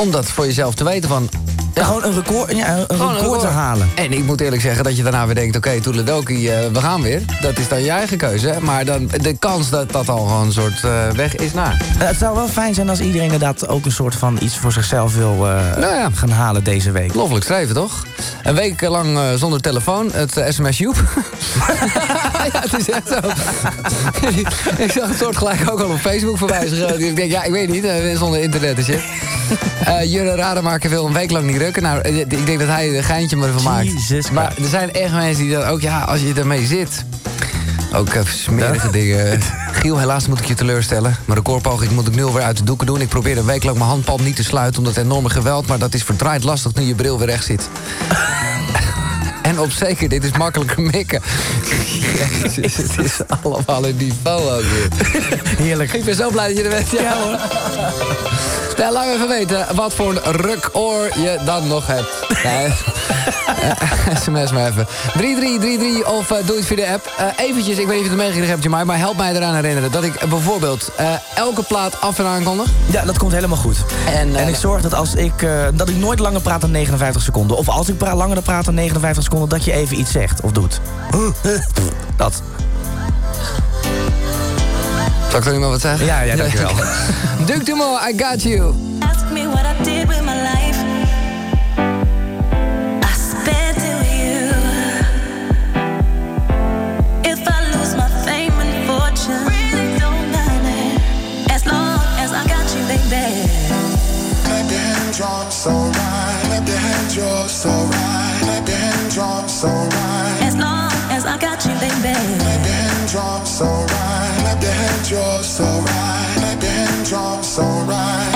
om dat voor jezelf te weten van... Ja, gewoon een record, ja, een record te halen. En ik moet eerlijk zeggen dat je daarna weer denkt... oké, toedeledokie, eh, we gaan weer. Dat is dan je eigen keuze. Maar dan, de kans dat dat al gewoon een soort eh, weg is naar. Eh, het zou wel fijn zijn als iedereen inderdaad ook een soort van iets voor zichzelf wil Nou ja. gaan halen deze week. Loffelijk streven, toch? Een week lang zonder telefoon. Het sms Joep. ja, het is echt zo. ik zag het soort gelijk ook al op Facebook voorbij. schrijven. Ik denk, ja, ik weet niet. zonder internet en shit. Eh Jurre Rademaker wil een week lang niet Nou, eh, ik denk dat hij een geintje maar ervan maakt. Maar er zijn echt mensen die dat ook, ja, als je ermee zit... Ook smerige dingen. Giel, helaas moet ik je teleurstellen. Mijn recordpoging moet ik nu alweer uit de doeken doen. Ik probeer een week lang mijn handpalm niet te sluiten... omdat enorme geweld, maar dat is verdraaid lastig... nu je bril weer recht zit. En op zeker, dit is makkelijker mikken. Jezus, het is allemaal een niveau ook weer. Heerlijk. Ik ben zo blij dat je er bent. Ja, hoor. Ja, laat me even weten wat voor een rukoor je dan nog hebt. Nee. Eh, SMS maar even. 3333 of eh, doe het via de app. Eh, eventjes, ik weet niet of je het meegekregen hebt, Jamai... maar help mij eraan herinneren dat ik bijvoorbeeld elke plaat af en aankondig. Ja, dat komt helemaal goed. En, En ik zorg dat als ik, dat ik nooit langer praat dan 59 seconden. Of als ik pra langer praat dan 59 seconden, dat je even iets zegt of doet. Dat. Zal ik er nu maar wat zeggen? Ja, ja, dankjewel. Duke Dumont, I got you. Ask me what I did with my life. I spent it with you. If I lose my fame and fortune, really don't matter. As long as I got you, baby drums, alright. Clap your hands, you're so right. Clap your hands, drums, alright.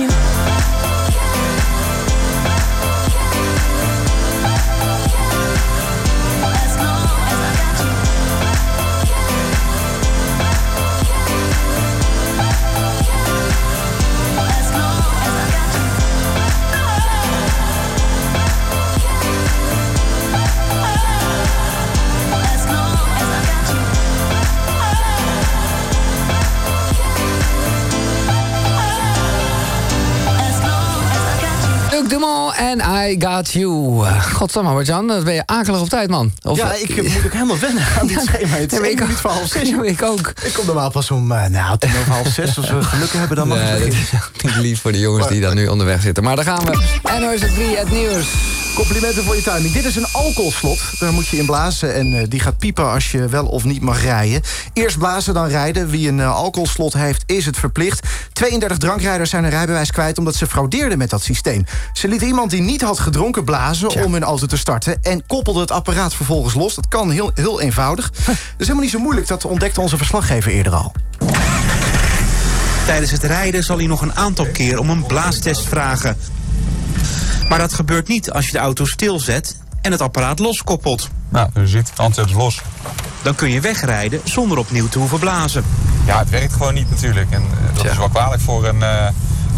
you. Luc Dumont en I Got You. Godsamme, Marjan, dat ben je akelig op tijd, man. Of, ja, ik eh, moet ook helemaal wennen aan dit schema. Het is Ja, ik voor half zes. Ja, ik ook. Ik kom normaal pas om, eh, nou, tien over half zes. Als we geluk hebben, dan mag Nee, het dat is niet lief voor de jongens die dan nu onderweg zitten. Maar daar gaan we. NOS 3, het nieuws. Complimenten voor je timing. Dit is een alcoholslot. Daar moet je in blazen en eh, die gaat piepen als je wel of niet mag rijden. Eerst blazen, dan rijden. Wie een eh, alcoholslot heeft, is het verplicht. 32 drankrijders zijn een rijbewijs kwijt omdat ze fraudeerden met dat systeem. Ze lieten iemand die niet had gedronken blazen om hun auto te starten... en koppelden het apparaat vervolgens los. Dat kan heel, heel eenvoudig. Dat is helemaal niet zo moeilijk. Dat ontdekte onze verslaggever eerder al. Tijdens het rijden zal hij nog een aantal keer om een blaastest vragen. Maar dat gebeurt niet als je de auto stilzet en het apparaat loskoppelt. Nou, u ziet, hand zet los. Dan kun je wegrijden zonder opnieuw te hoeven blazen. Ja, het werkt gewoon niet natuurlijk. En eh, dat is wel kwalijk voor een eh,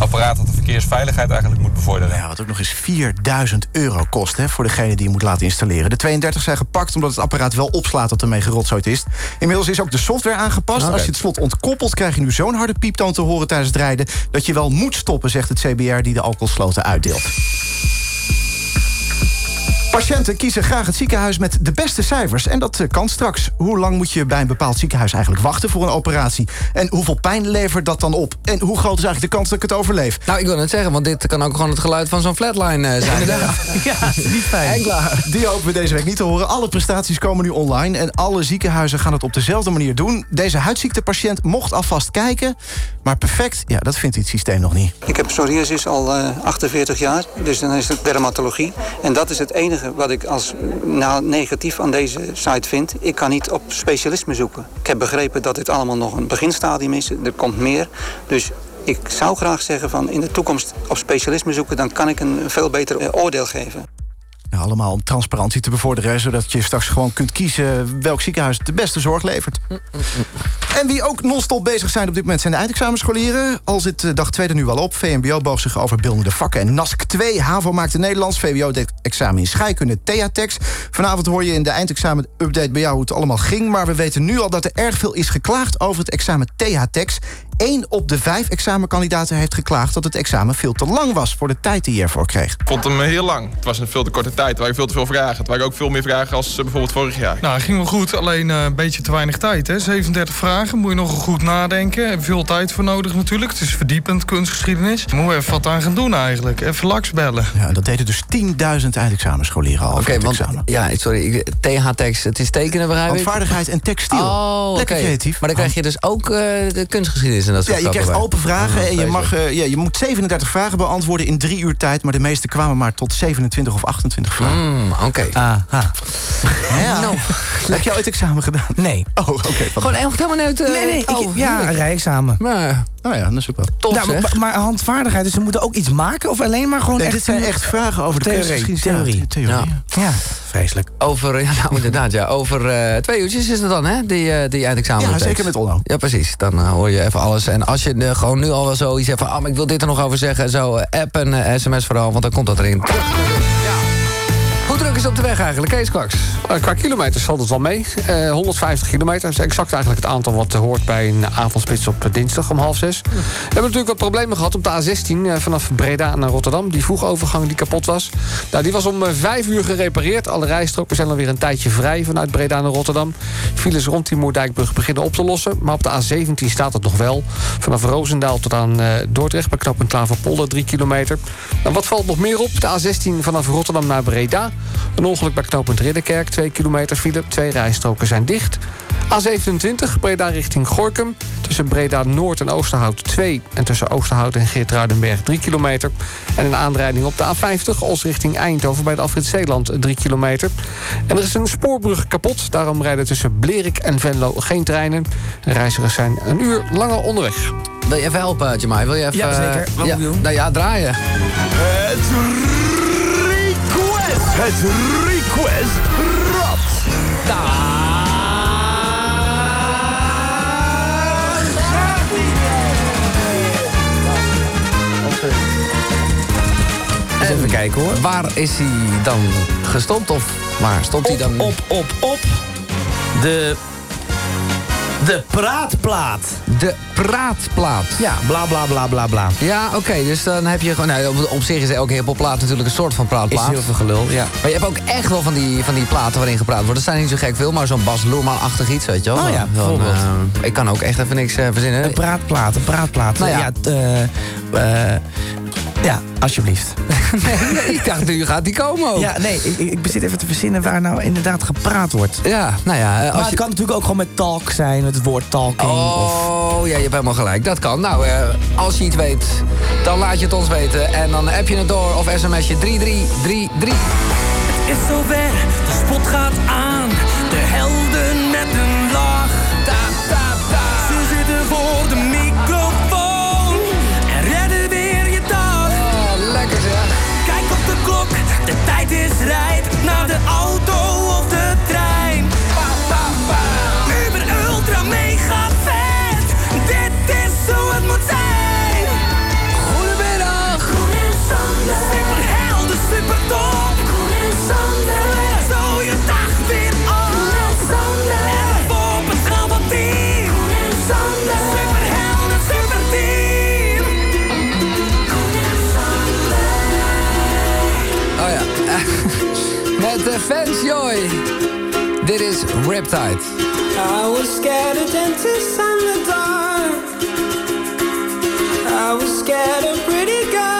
apparaat dat de verkeersveiligheid eigenlijk moet bevorderen. Ja, wat ook nog eens 4000 euro kost hè, voor degene die je moet laten installeren. De 32 zijn gepakt omdat het apparaat wel opslaat dat ermee gerotzooid is. Inmiddels is ook de software aangepast. Als je het slot ontkoppelt, krijg je nu zo'n harde pieptoon te horen tijdens het rijden... dat je wel moet stoppen, zegt het CBR die de alcoholsloten uitdeelt. Patiënten kiezen graag het ziekenhuis met de beste cijfers. En dat eh, kan straks. Hoe lang moet je bij een bepaald ziekenhuis eigenlijk wachten voor een operatie? En hoeveel pijn levert dat dan op? En hoe groot is eigenlijk de kans dat ik het overleef? Nou, ik wil net zeggen, want dit kan ook gewoon het geluid van zo'n flatline eh, zijn. Ja, niet fijn. En klaar. Die hopen we deze week niet te horen. Alle prestaties komen nu online en alle ziekenhuizen gaan het op dezelfde manier doen. Deze huidziektepatiënt mocht alvast kijken, maar perfect, ja, dat vindt hij het systeem nog niet. Ik heb psoriasis al eh, 48 jaar, dus dan is het dermatologie. En dat is het enige wat ik als nou, negatief aan deze site vind. Ik kan niet op specialisme zoeken. Ik heb begrepen dat dit allemaal nog een beginstadium is. Er komt meer. Dus ik zou graag zeggen van in de toekomst op specialisme zoeken... dan kan ik een veel beter eh, oordeel geven. Allemaal om transparantie te bevorderen... zodat je straks gewoon kunt kiezen welk ziekenhuis de beste zorg levert. En wie ook non-stop bezig zijn op dit moment zijn de eindexamenscholieren. Al zit de dag 2 er nu al op. VMBO boog zich over beeldende vakken en NASC 2. HAVO maakte Nederlands. VWO deed examen in scheikunde Theatex. Vanavond hoor je in de eindexamen-update bij jou hoe het allemaal ging. Maar we weten nu al dat er erg veel is geklaagd over het examen Theatex. Eén op de vijf examenkandidaten heeft geklaagd... dat het examen veel te lang was voor de tijd die je ervoor kreeg. Ik vond hem heel lang. Het was een veel te korte tijd. Er waren veel te veel vragen. Het waren ook veel meer vragen als eh, bijvoorbeeld vorig jaar. Nou, het ging wel goed, alleen eh, een beetje te weinig tijd. Hè? 37 vragen, moet je nog goed nadenken. Heb veel tijd voor nodig natuurlijk. Het is verdiepend kunstgeschiedenis. Moeten we even wat aan gaan doen eigenlijk. Even laks bellen. Ja, dat deden dus 10.000 eindexamenscholieren al. Oké, want examen. ja, sorry, TH-tekst, het is tekenen, begrijp ik? En textiel. Oh, Lekker oké. creatief. Maar dan krijg je dus ook eh, de kunstgeschiedenis en dat Ja, je krijgt open vragen en je, mag, eh, ja, je moet 37 vragen beantwoorden in drie uur tijd. Maar de meeste kwamen maar tot 27 of 28 vragen. Mm, Oké. Aha. Ja. Nou. Heb je ooit examen gedaan? Nee. Oh, oké. Gewoon echt helemaal niet... eh, Nee, nee, ik- oh, ja, een rijexamen. Maar, Nou ja, dat is ook wel. tof Nou, maar, maar handvaardigheid, dus ze moeten ook iets maken of alleen maar gewoon Nee, echt... dit zijn echt vragen over de Theorie, theorie. Ja, theorie. Ja. Ja, vreselijk. Over, ja, nou inderdaad, ja. Over eh, twee uurtjes is het dan, hè? Die, eh, die eindexamen. Ja, zeker met Onno. Ja, precies. Dan eh, hoor je even alles. En als je gewoon nu al wel zoiets hebt van... ah, maar ik wil dit er nog over zeggen... zo app en sms vooral, want dan komt dat erin. Druk is op de weg eigenlijk, Kees Kwaks? Eh, qua kilometers valt het wel mee. Eh, 150 kilometer is exact eigenlijk het aantal wat hoort bij een avondspits op dinsdag om half zes. We hebben natuurlijk wat problemen gehad op de A16 eh, vanaf Breda naar Rotterdam. Die voegovergang die kapot was. Nou, die was om eh, vijf uur gerepareerd. Alle rijstroken zijn alweer een tijdje vrij vanuit Breda naar Rotterdam. Files rond die Moerdijkbrug beginnen op te lossen. Maar op de A17 staat het nog wel. Vanaf Roosendaal tot aan eh, Dordrecht bij knooppunt Klaverpolder 3 kilometer. Nou, wat valt nog meer op? De A16 vanaf Rotterdam naar Breda. Een ongeluk bij knooppunt Ridderkerk, 2 kilometer file. Twee rijstroken zijn dicht. A27, Breda richting Gorkum. Tussen Breda Noord en Oosterhout 2. En tussen Oosterhout en Geertruidenberg 3 kilometer. En een aanrijding op de A50, Os richting Eindhoven... bij de afrit Zeeland 3 kilometer. En er is een spoorbrug kapot. Daarom rijden tussen Blerik en Venlo geen treinen. De reizigers zijn een uur langer onderweg. Wil je even helpen, Jamai? Wil je even... Ja, zeker. Wat ja, moet ik doen? Nou ja, draaien. Het. Het request rad. Eens even kijken hoor. Waar is hij dan gestopt? Of waar stond hij dan? Op, op, op. De... De praatplaat. De praatplaat. Ja, bla bla bla bla bla. Ja, oké, dus dan heb je gewoon... Nou, op, op zich is elke hiphopplaat natuurlijk een soort van praatplaat. Is heel veel gelul, ja. Maar je hebt ook echt wel van die, van die platen waarin gepraat wordt. Er zijn niet zo gek veel, maar zo'n Bas Loerman-achtig iets, weet je wel. Oh ja, bijvoorbeeld. eh, ik kan ook echt even niks eh, verzinnen. Een praatplaat, een praatplaat. Nou ja. ja, eh, ja, alsjeblieft. nee, ik dacht, nu gaat die komen ook. Ja, nee, ik, ik ik zit even te verzinnen waar nou inderdaad gepraat wordt. Ja, nou ja. Maar Als het je... kan natuurlijk ook gewoon met talk zijn, met het woord talking. of... Oh, ja, je hebt helemaal gelijk. Dat kan. Nou, eh, als je iets weet, dan laat je het ons weten. En dan app je het door of sms je 3333. is zover, de spot gaat aan. De helden met een lach. Ta, ta, ta. Ze zitten voor de microfoon en redden weer je dag. Oh, lekker zeg. Kijk op de klok, de tijd is rijp. Naar de auto Met de fans Joy. Dit is Riptide. I was scared of dentists and the dark. I was scared of pretty girls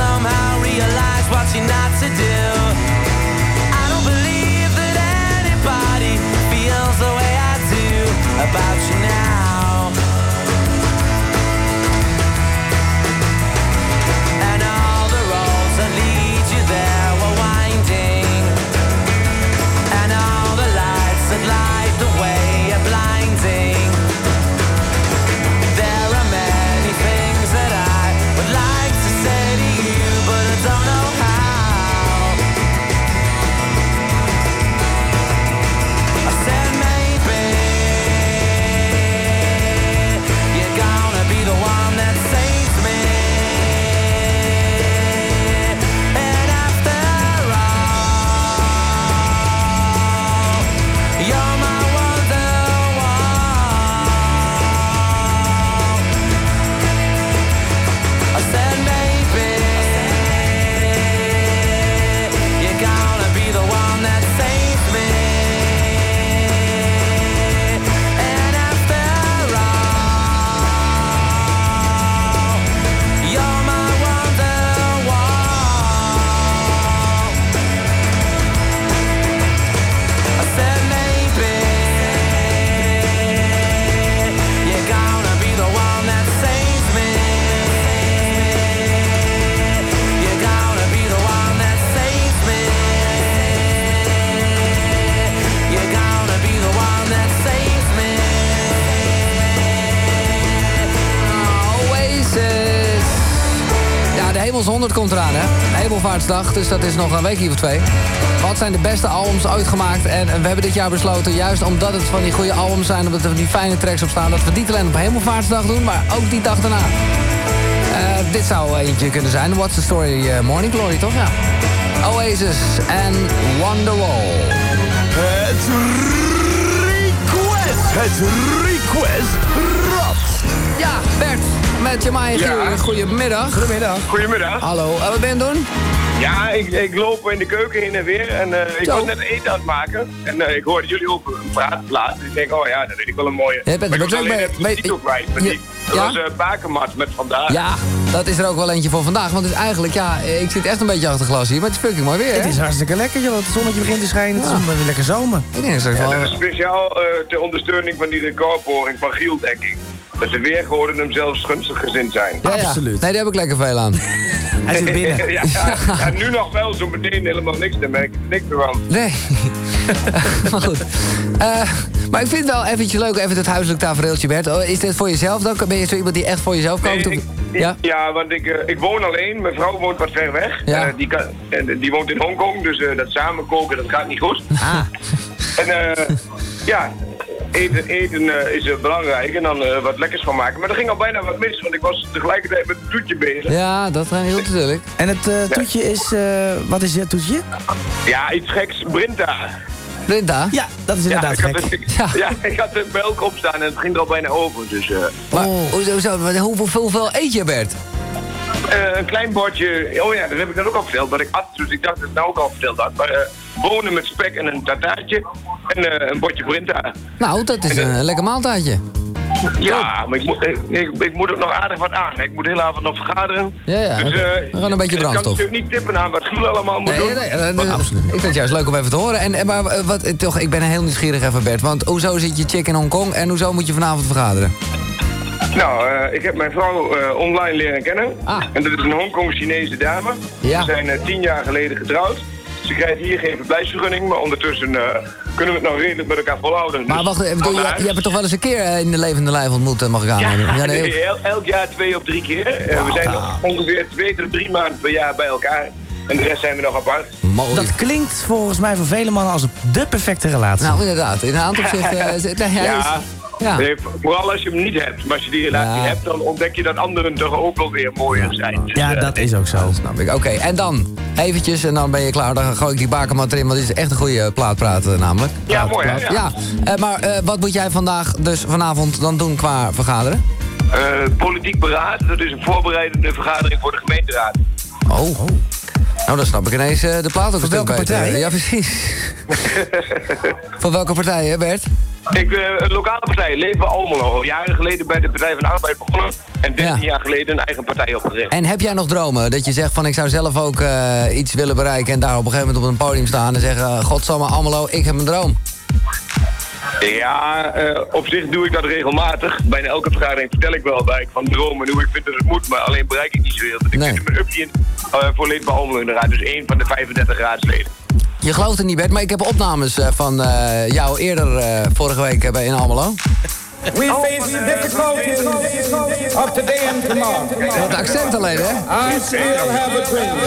somehow Hemelvaartsdag, dus dat is nog een weekje of twee. Wat zijn de beste albums ooit gemaakt? En we hebben dit jaar besloten, juist omdat het van die goede albums zijn... omdat er die fijne tracks op staan... dat we niet alleen op Hemelvaartsdag doen, maar ook die dag daarna. Eh, dit zou eentje kunnen zijn. What's the Story eh, Morning Glory, toch? Ja. Oasis en Wonderwall. Het request. Het request met Jamai Ja. Goedemiddag. Goedemiddag. Goedemiddag. Hallo, en wat ben je aan het doen? Ja, ik, ik loop in de keuken heen en weer en eh, ik Zo. was net eten aan het maken. En eh, ik hoorde jullie ook een praat laten. Ik denk, oh ja, dat weet ik wel een mooie. Je bent- maar ik was ook alleen bij- kwijt. Dat Ja? was Bakermat met vandaag. Ja, dat is er ook wel eentje voor vandaag. Want het is eigenlijk, ja, ik zit echt een beetje achter glas hier. Maar het is fucking mooi weer, Het hè? is hartstikke lekker, joh. Het zonnetje begint te schijnen. Het is weer lekker zomer. Ik denk straks Ja, wel... dat is speciaal eh, ter ondersteuning van die recordboring van Giel, denk ik. Dat de weergoden hem zelfs gunstig gezind zijn. Ja, ja. Nee, daar heb ik lekker veel aan. Hij zit binnen. ja, ja, ja, nu nog wel, zo meteen helemaal niks. Daar merk ik niks meer van. Nee. maar goed. Eh, maar ik vind het wel eventjes leuk, even het huiselijk tafereeltje, Bert. Oh, Is dit voor jezelf dan? Ben je zo iemand die echt voor jezelf kookt? Nee, Of- ik- ja? Ja, want ik, eh, ik woon alleen. Mijn vrouw woont wat ver weg. Ja. Eh, die, kan, en die woont in Hongkong, dus eh, dat samen koken, dat gaat niet goed. Ah. En eh, ja, eten, eten eh, is eh, belangrijk en dan eh, wat lekkers van maken. Maar er ging al bijna wat mis, want ik was tegelijkertijd met het toetje bezig. Ja, dat gaat heel natuurlijk. En het eh, toetje is... eh, wat is het toetje? Ja, iets geks. Brinta. Brinta? Ja, dat is inderdaad ja, ik gek. had, ja. ik had de melk opstaan en het ging er al bijna over. Dus, eh, Maar hoezo, hoezo, wat- hoeveel, hoeveel eet je, Bert? eh, een klein bordje, oh ja, dat heb ik dan ook al verteld. Dat ik at, dus ik dacht dat ik het nou ook al verteld had. Maar eh, bonen met spek en een tataartje en eh, een bordje Brinta. Nou, dat is een lekker maaltijdje. Ja, maar ik moet, ik, ik, ik moet ook nog aardig wat aan. Ik moet heel avond nog vergaderen. Ja, ja. Dus, eh, Gewoon een beetje Ik kan brandstof. natuurlijk niet tippen aan wat Giel allemaal moet Nee, doen. nee, nee, nee, ik vind het juist leuk om even te horen. En, maar eh, wat, eh, toch, ik ben heel nieuwsgierig even, Bert. Want hoezo zit je chick in Hongkong en hoezo moet je vanavond vergaderen? Nou, eh, ik heb mijn vrouw eh, online leren kennen. En dat is een Hongkong-Chinese dame. Ja. We zijn eh, tien jaar geleden getrouwd. Ze krijgt hier geen verblijfsvergunning, maar ondertussen eh, kunnen we het nog redelijk met elkaar volhouden. Maar Dus wacht, even, je, je hebt het toch wel eens een keer eh, in de levende lijf ontmoet, eh, mag ik? Ja, nee, nee, el- elk jaar twee of drie keer. We zijn nog ongeveer twee tot drie maanden per jaar bij elkaar. En de rest zijn we nog apart. Dat klinkt volgens mij voor vele mannen als de perfecte relatie. Nou, inderdaad. In een aantal opzichten... eh, ja. Ja. Nee, vooral als je hem niet hebt. Maar als je die relatie hebt, dan ontdek je dat anderen toch ook wel weer mooier zijn. Dus, Ja, eh, dat is ook zo. Snap ik. Oké, en dan eventjes en dan ben je klaar. Dan gooi ik die bakermat erin, want dit is echt een goede plaat praten namelijk. Ja, mooi, hè? Ja. Ja, eh, maar eh, wat moet jij vandaag dus vanavond dan doen qua vergaderen? eh, politiek beraad, dat is een voorbereidende vergadering voor de gemeenteraad. Oh. Nou, dan snap ik ineens eh, de plaat ook een stuk welke beter. partij? Ja, precies. Van welke partij, hè Bert? Ik, eh, een lokale partij, Leven Almelo. Jaren geleden bij de Partij van de Arbeid begonnen. En 13 jaar geleden een eigen partij opgericht. En heb jij nog dromen? Dat je zegt van ik zou zelf ook eh, iets willen bereiken... en daar op een gegeven moment op een podium staan en zeggen... Godsamme Almelo, ik heb een droom. Ja, eh, op zich doe ik dat regelmatig. Bijna elke vergadering vertel ik wel waar ik van droom en hoe ik vind dat het moet. Maar alleen bereik ik niet zoveel. Dus ik zit in mijn upje in, eh, voor Almelo in de raad. Dus één van de 35 raadsleden. Je gelooft het niet, Bert, maar ik heb opnames eh, van jou eerder vorige week bij in Almelo. We face the difficulties of today and tomorrow. Wat accent alleen, hè? I still have a dream.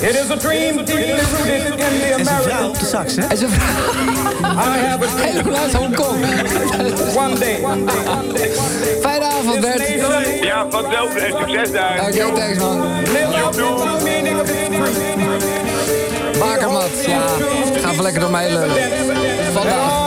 It is a dream deeply rooted in the En zijn vrouw American op de sax, hè? En zijn I have a dream. Helemaal uit Hongkong. One day. Fijne avond, Bert. Ja, vanzelf en succes daar. Oké, thanks man. Creed. Bakermat, ja. Ga even lekker door mij lullen. Vandaag.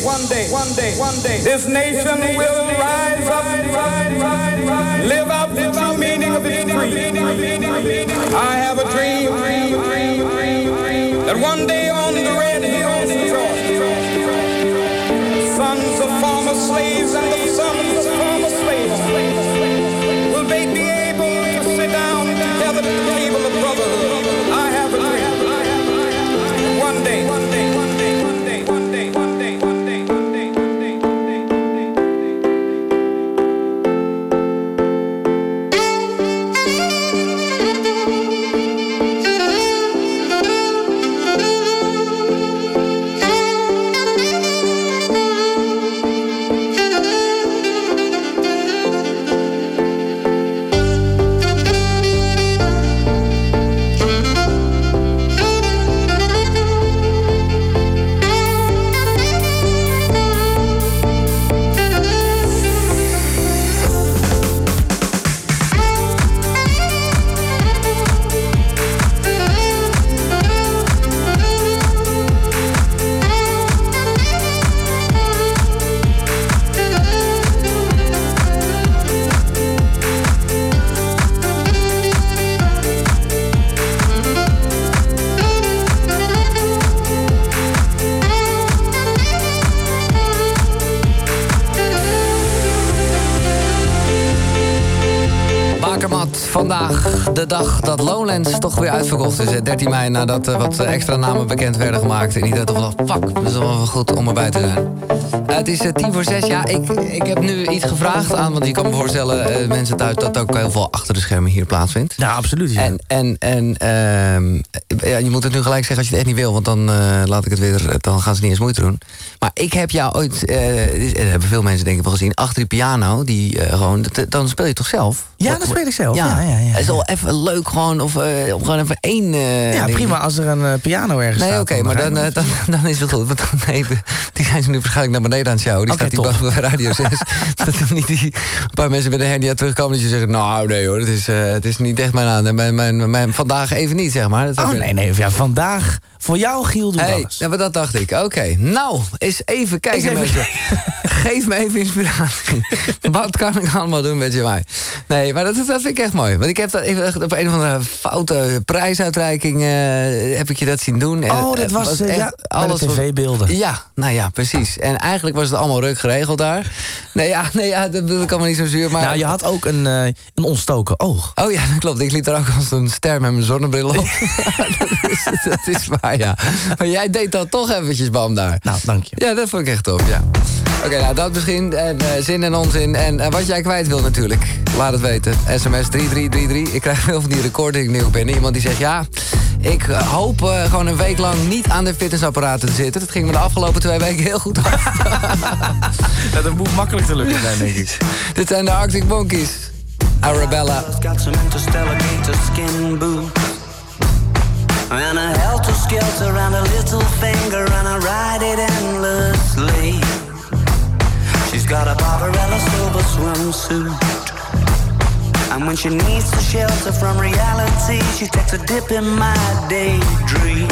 Day, one day, one day, one day, one day, this nation will 13 mei nadat eh, wat eh, extra namen bekend werden gemaakt. En iedereen dacht van, fuck, dat is wel goed om erbij te zijn. Het is eh, tien voor zes. Ja, ik, ik heb nu iets gevraagd aan... want je kan me voorstellen, mensen thuis... dat ook heel veel achter de schermen hier plaatsvindt. Ja, absoluut. Ja. En, en, en ehm, ja, je moet het nu gelijk zeggen als je het echt niet wil... want dan, laat ik het weer, dan gaan ze niet eens moeite doen. Ik heb jou ooit... dat hebben veel mensen denk ik wel gezien... achter die piano, die eh, gewoon... dan speel je toch zelf? Ja, dan speel ik zelf. Ja, ja, ja. Het is wel even leuk gewoon... of om gewoon even één... Ja, prima als er een piano ergens Nee, oké, maar dan, dan, dan is het goed. Want dan, nee, die zijn ze nu waarschijnlijk naar beneden aan het sjouwen. Die staat die bij Radio 6. dat er niet die, een paar mensen met een hernia terugkomen... dat je zegt, nou nee hoor, het is, het is niet echt mijn aan. Mijn, mijn, mijn, vandaag even niet, zeg maar. Dat Oh, nee, nee. Ja, vandaag voor jou, Giel, doe Hey, alles. ja, maar dat dacht ik. Oké, nou, eens even kijken Eens even mensen. Geef me even inspiratie. Wat kan ik allemaal doen met je mij? Nee, maar dat, dat vind ik echt mooi. Want ik heb dat even op een of andere foute prijsuitreiking... eh, heb ik je dat zien doen. En, Oh, dat eh, was, eh, ja, was- tv-beelden. Ja, nou ja, precies. En eigenlijk was het allemaal ruk geregeld daar. Nee, ja, nee, ja dat bedoel ik allemaal niet zo zuur. Maar... Nou, je had ook een, een ontstoken oog. Oh ja, dat klopt. Ik liep daar ook als een ster met mijn zonnebril op. dat, is, dat is waar, ja. Maar jij deed dat toch eventjes, Bam, daar. Nou, dank je. Ja, dat vond ik echt tof, ja. Oké, nou dat misschien. En, zin en onzin. En wat jij kwijt wil natuurlijk. Laat het weten. SMS 3333. Ik krijg veel van die recording nu binnen. Iemand die zegt, ja, ik eh, hoop eh, gewoon een week lang niet aan de fitnessapparaten te zitten. Dat ging me de afgelopen twee weken heel goed af. Ja, dat moet makkelijk te lukken zijn, denk ik. Dit zijn de Arctic Monkeys. Arabella. Got some interstellar gator skin boots. And a and little finger, and I ride it endlessly. She's got a Barbarella silver swimsuit. And when she needs to shelter from reality, she takes a dip in my daydream.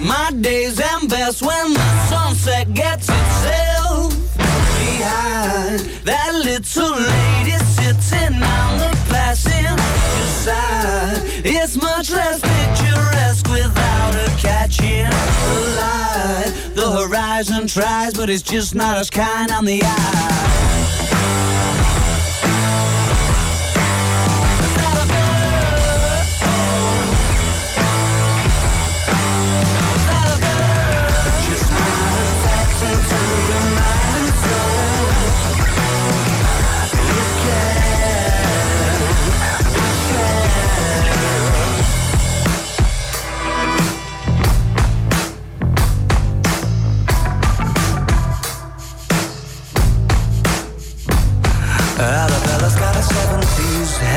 My days end best when the sunset gets itself behind that little lady sitting on the passenger side. It's much less picturesque without her catching the light. The horizon tries, but it's just not as kind on the eye. Bye.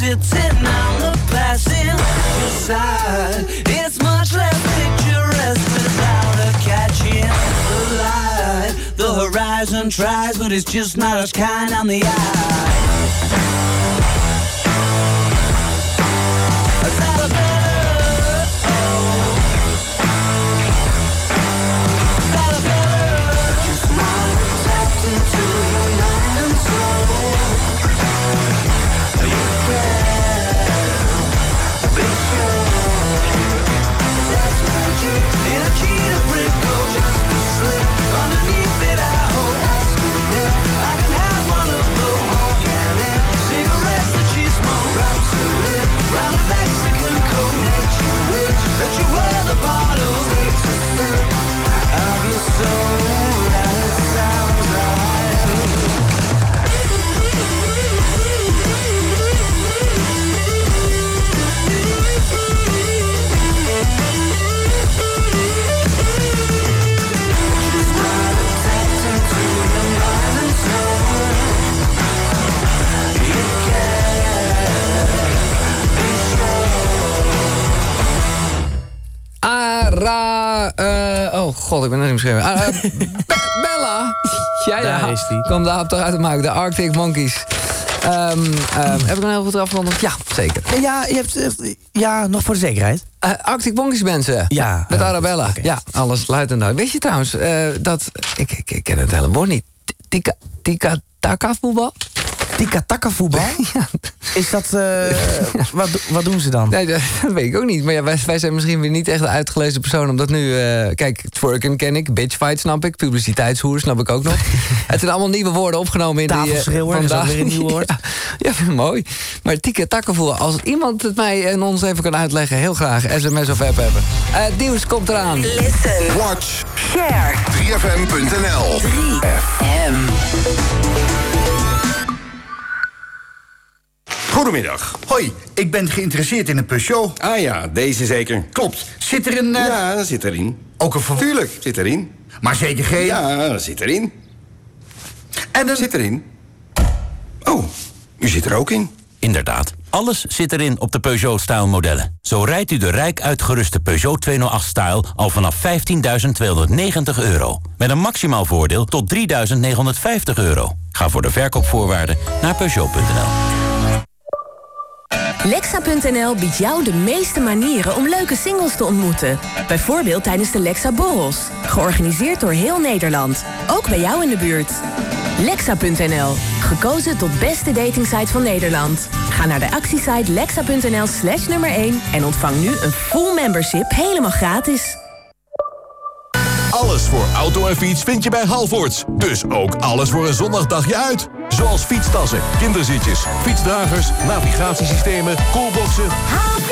sitting on the passenger side. It's much less picturesque without her catching the light. The horizon tries, but it's just not as kind on the eye. Oh god, ik ben net niet beschreven. Eh, Be- Bella! Ja, ja. Daar is die. Kom daar toch uit te maken. De Arctic Monkeys. Ehm, ehm, heb ik een heel goed afgerond? Ja, zeker. Ja, je hebt, eh, ja, nog voor de zekerheid. Uh, Arctic Monkeys mensen. Ja. Met Arabella. Ja, alles luidt en duidelijk. Weet je trouwens, eh, dat... Ik, ik, ik ken het hele woord niet. Tika, tika, taka voetbal? Tika taka voetbal? ja. Is dat... eh, wat, wat doen ze dan? Nee, dat dat weet ik ook niet. Maar ja, wij, wij zijn misschien weer niet echt de uitgelezen persoon. Omdat nu, eh, kijk, twerken ken ik, bitchfight snap ik, publiciteitshoer snap ik ook nog. het zijn allemaal nieuwe woorden opgenomen in die... eh, Tafelschreeuwer, is ook vandaag. weer een nieuw woord. Ja, ja, mooi. Maar tika takkenvoer, als iemand het mij en ons even kan uitleggen, heel graag. SMS of app hebben. Eh, het nieuws komt eraan. Listen. Watch. Share. 3fm.nl 3FM. Goedemiddag. Hoi, ik ben geïnteresseerd in een Peugeot. Ah ja, deze zeker. Klopt. Zit er een... eh, Ja, dat zit erin. Ook een... Tuurlijk, zit erin. Maar zeker geen... Ja, dat zit erin. En een... Zit erin. Oh, u zit er ook in. Inderdaad. Alles zit erin op de Peugeot Style modellen. Zo rijdt u de rijk uitgeruste Peugeot 208 Style al vanaf 15.290 euro. Met een maximaal voordeel tot 3.950 euro. Ga voor de verkoopvoorwaarden naar Peugeot.nl. Lexa.nl biedt jou de meeste manieren om leuke singles te ontmoeten. Bijvoorbeeld tijdens de Lexa Borrels. Georganiseerd door heel Nederland. Ook bij jou in de buurt. Lexa.nl. Gekozen tot beste datingsite van Nederland. Ga naar de actiesite lexa.nl slash nummer 1... en ontvang nu een full membership helemaal gratis. Alles voor auto en fiets vind je bij Halvoorts. Dus ook alles voor een zondagdagje uit. Zoals fietstassen, kinderzitjes, fietsdragers, navigatiesystemen, coolboxen. Alles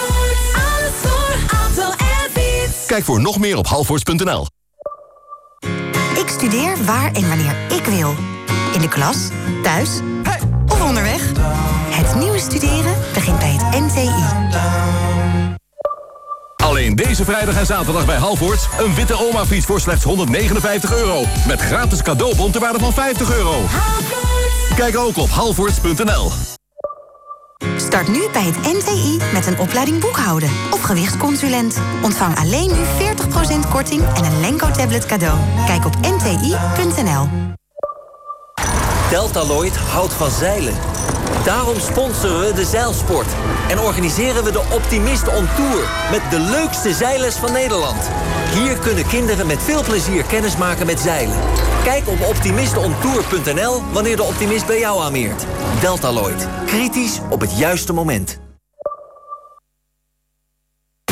voor auto en fiets. Kijk voor nog meer op halvoorts.nl. Ik studeer waar en wanneer ik wil. In de klas, thuis of onderweg. Het nieuwe studeren begint bij het NTI. Alleen deze vrijdag en zaterdag bij Halvoorts... een witte oma-fiets voor slechts 159 euro. Met gratis cadeaubon ter waarde van 50 euro. Kijk ook op halvoorts.nl. Start nu bij het NTI met een opleiding boekhouden of gewichtsconsulent. Ontvang alleen nu 40% korting en een Lenko-tablet cadeau. Kijk op nti.nl. Deltaloid houdt van zeilen. Daarom sponsoren we de zeilsport. En organiseren we de Optimist on Tour. Met de leukste zeilers van Nederland. Hier kunnen kinderen met veel plezier kennis maken met zeilen. Kijk op optimistontour.nl wanneer de optimist bij jou aanmeert. Deltaloid. Kritisch op het juiste moment.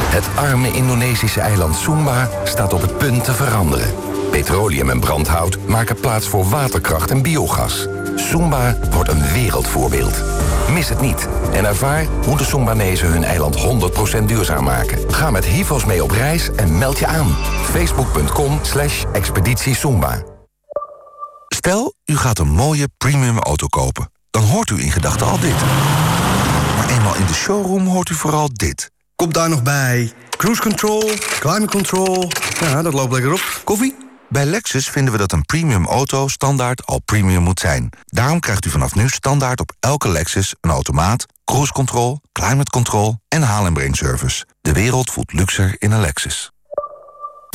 Het arme Indonesische eiland Sumba staat op het punt te veranderen. Petroleum en brandhout maken plaats voor waterkracht en biogas. Sumba wordt een wereldvoorbeeld. Mis het niet en ervaar hoe de Sumbanezen hun eiland 100% duurzaam maken. Ga met Hivos mee op reis en meld je aan. Facebook.com slash expeditie Sumba. Stel, u gaat een mooie premium auto kopen. Dan hoort u in gedachten al dit. Maar eenmaal in de showroom hoort u vooral dit. Komt daar nog bij. Cruise control, climate control. Ja, dat loopt lekker op. Koffie? Bij Lexus vinden we dat een premium auto standaard al premium moet zijn. Daarom krijgt u vanaf nu standaard op elke Lexus een automaat, cruise control, climate control en haal- en brengservice. De wereld voelt luxer in een Lexus.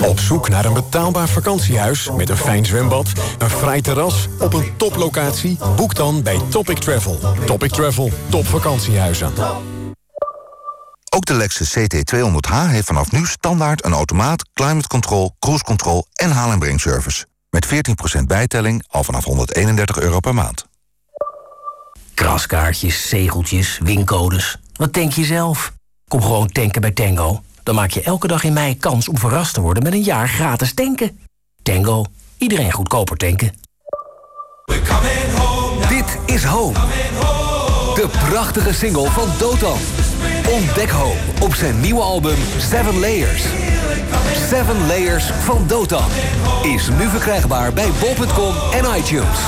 Op zoek naar een betaalbaar vakantiehuis met een fijn zwembad, een fraai terras op een toplocatie? Boek dan bij Topic Travel. Topic Travel, top vakantiehuizen. Ook de Lexus CT200H heeft vanaf nu standaard een automaat, climate control, cruise control en haal- en brengservice. Met 14% bijtelling al vanaf 131 euro per maand. Kraskaartjes, zegeltjes, wincodes. Wat denk je zelf? Kom gewoon tanken bij Tango. Dan maak je elke dag in mei kans om verrast te worden met een jaar gratis tanken. Tango, iedereen goedkoper tanken. Dit is Home. De prachtige single van Dotan. Ontdek Home op zijn nieuwe album Seven Layers. Seven Layers van Dotan is nu verkrijgbaar bij bol.com en iTunes.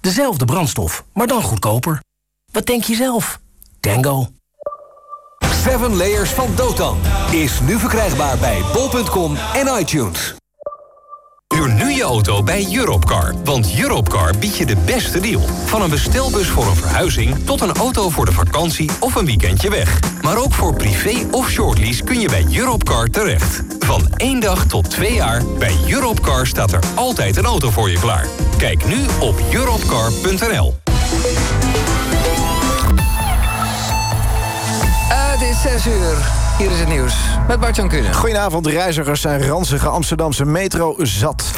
Dezelfde brandstof, maar dan goedkoper. Wat denk je zelf? Tango. Seven Layers van Dotan is nu verkrijgbaar bij bol.com en iTunes. Huur nu je auto bij Europcar. Want Europcar biedt je de beste deal. Van een bestelbus voor een verhuizing... tot een auto voor de vakantie of een weekendje weg. Maar ook voor privé of shortlease kun je bij Europcar terecht. Van één dag tot twee jaar... bij Europcar staat er altijd een auto voor je klaar. Kijk nu op europcar.nl. Het eh, is 6 uur. Hier is het nieuws met Bart-Jan Kunnen. Goedenavond, reizigers zijn ranzige Amsterdamse metro zat.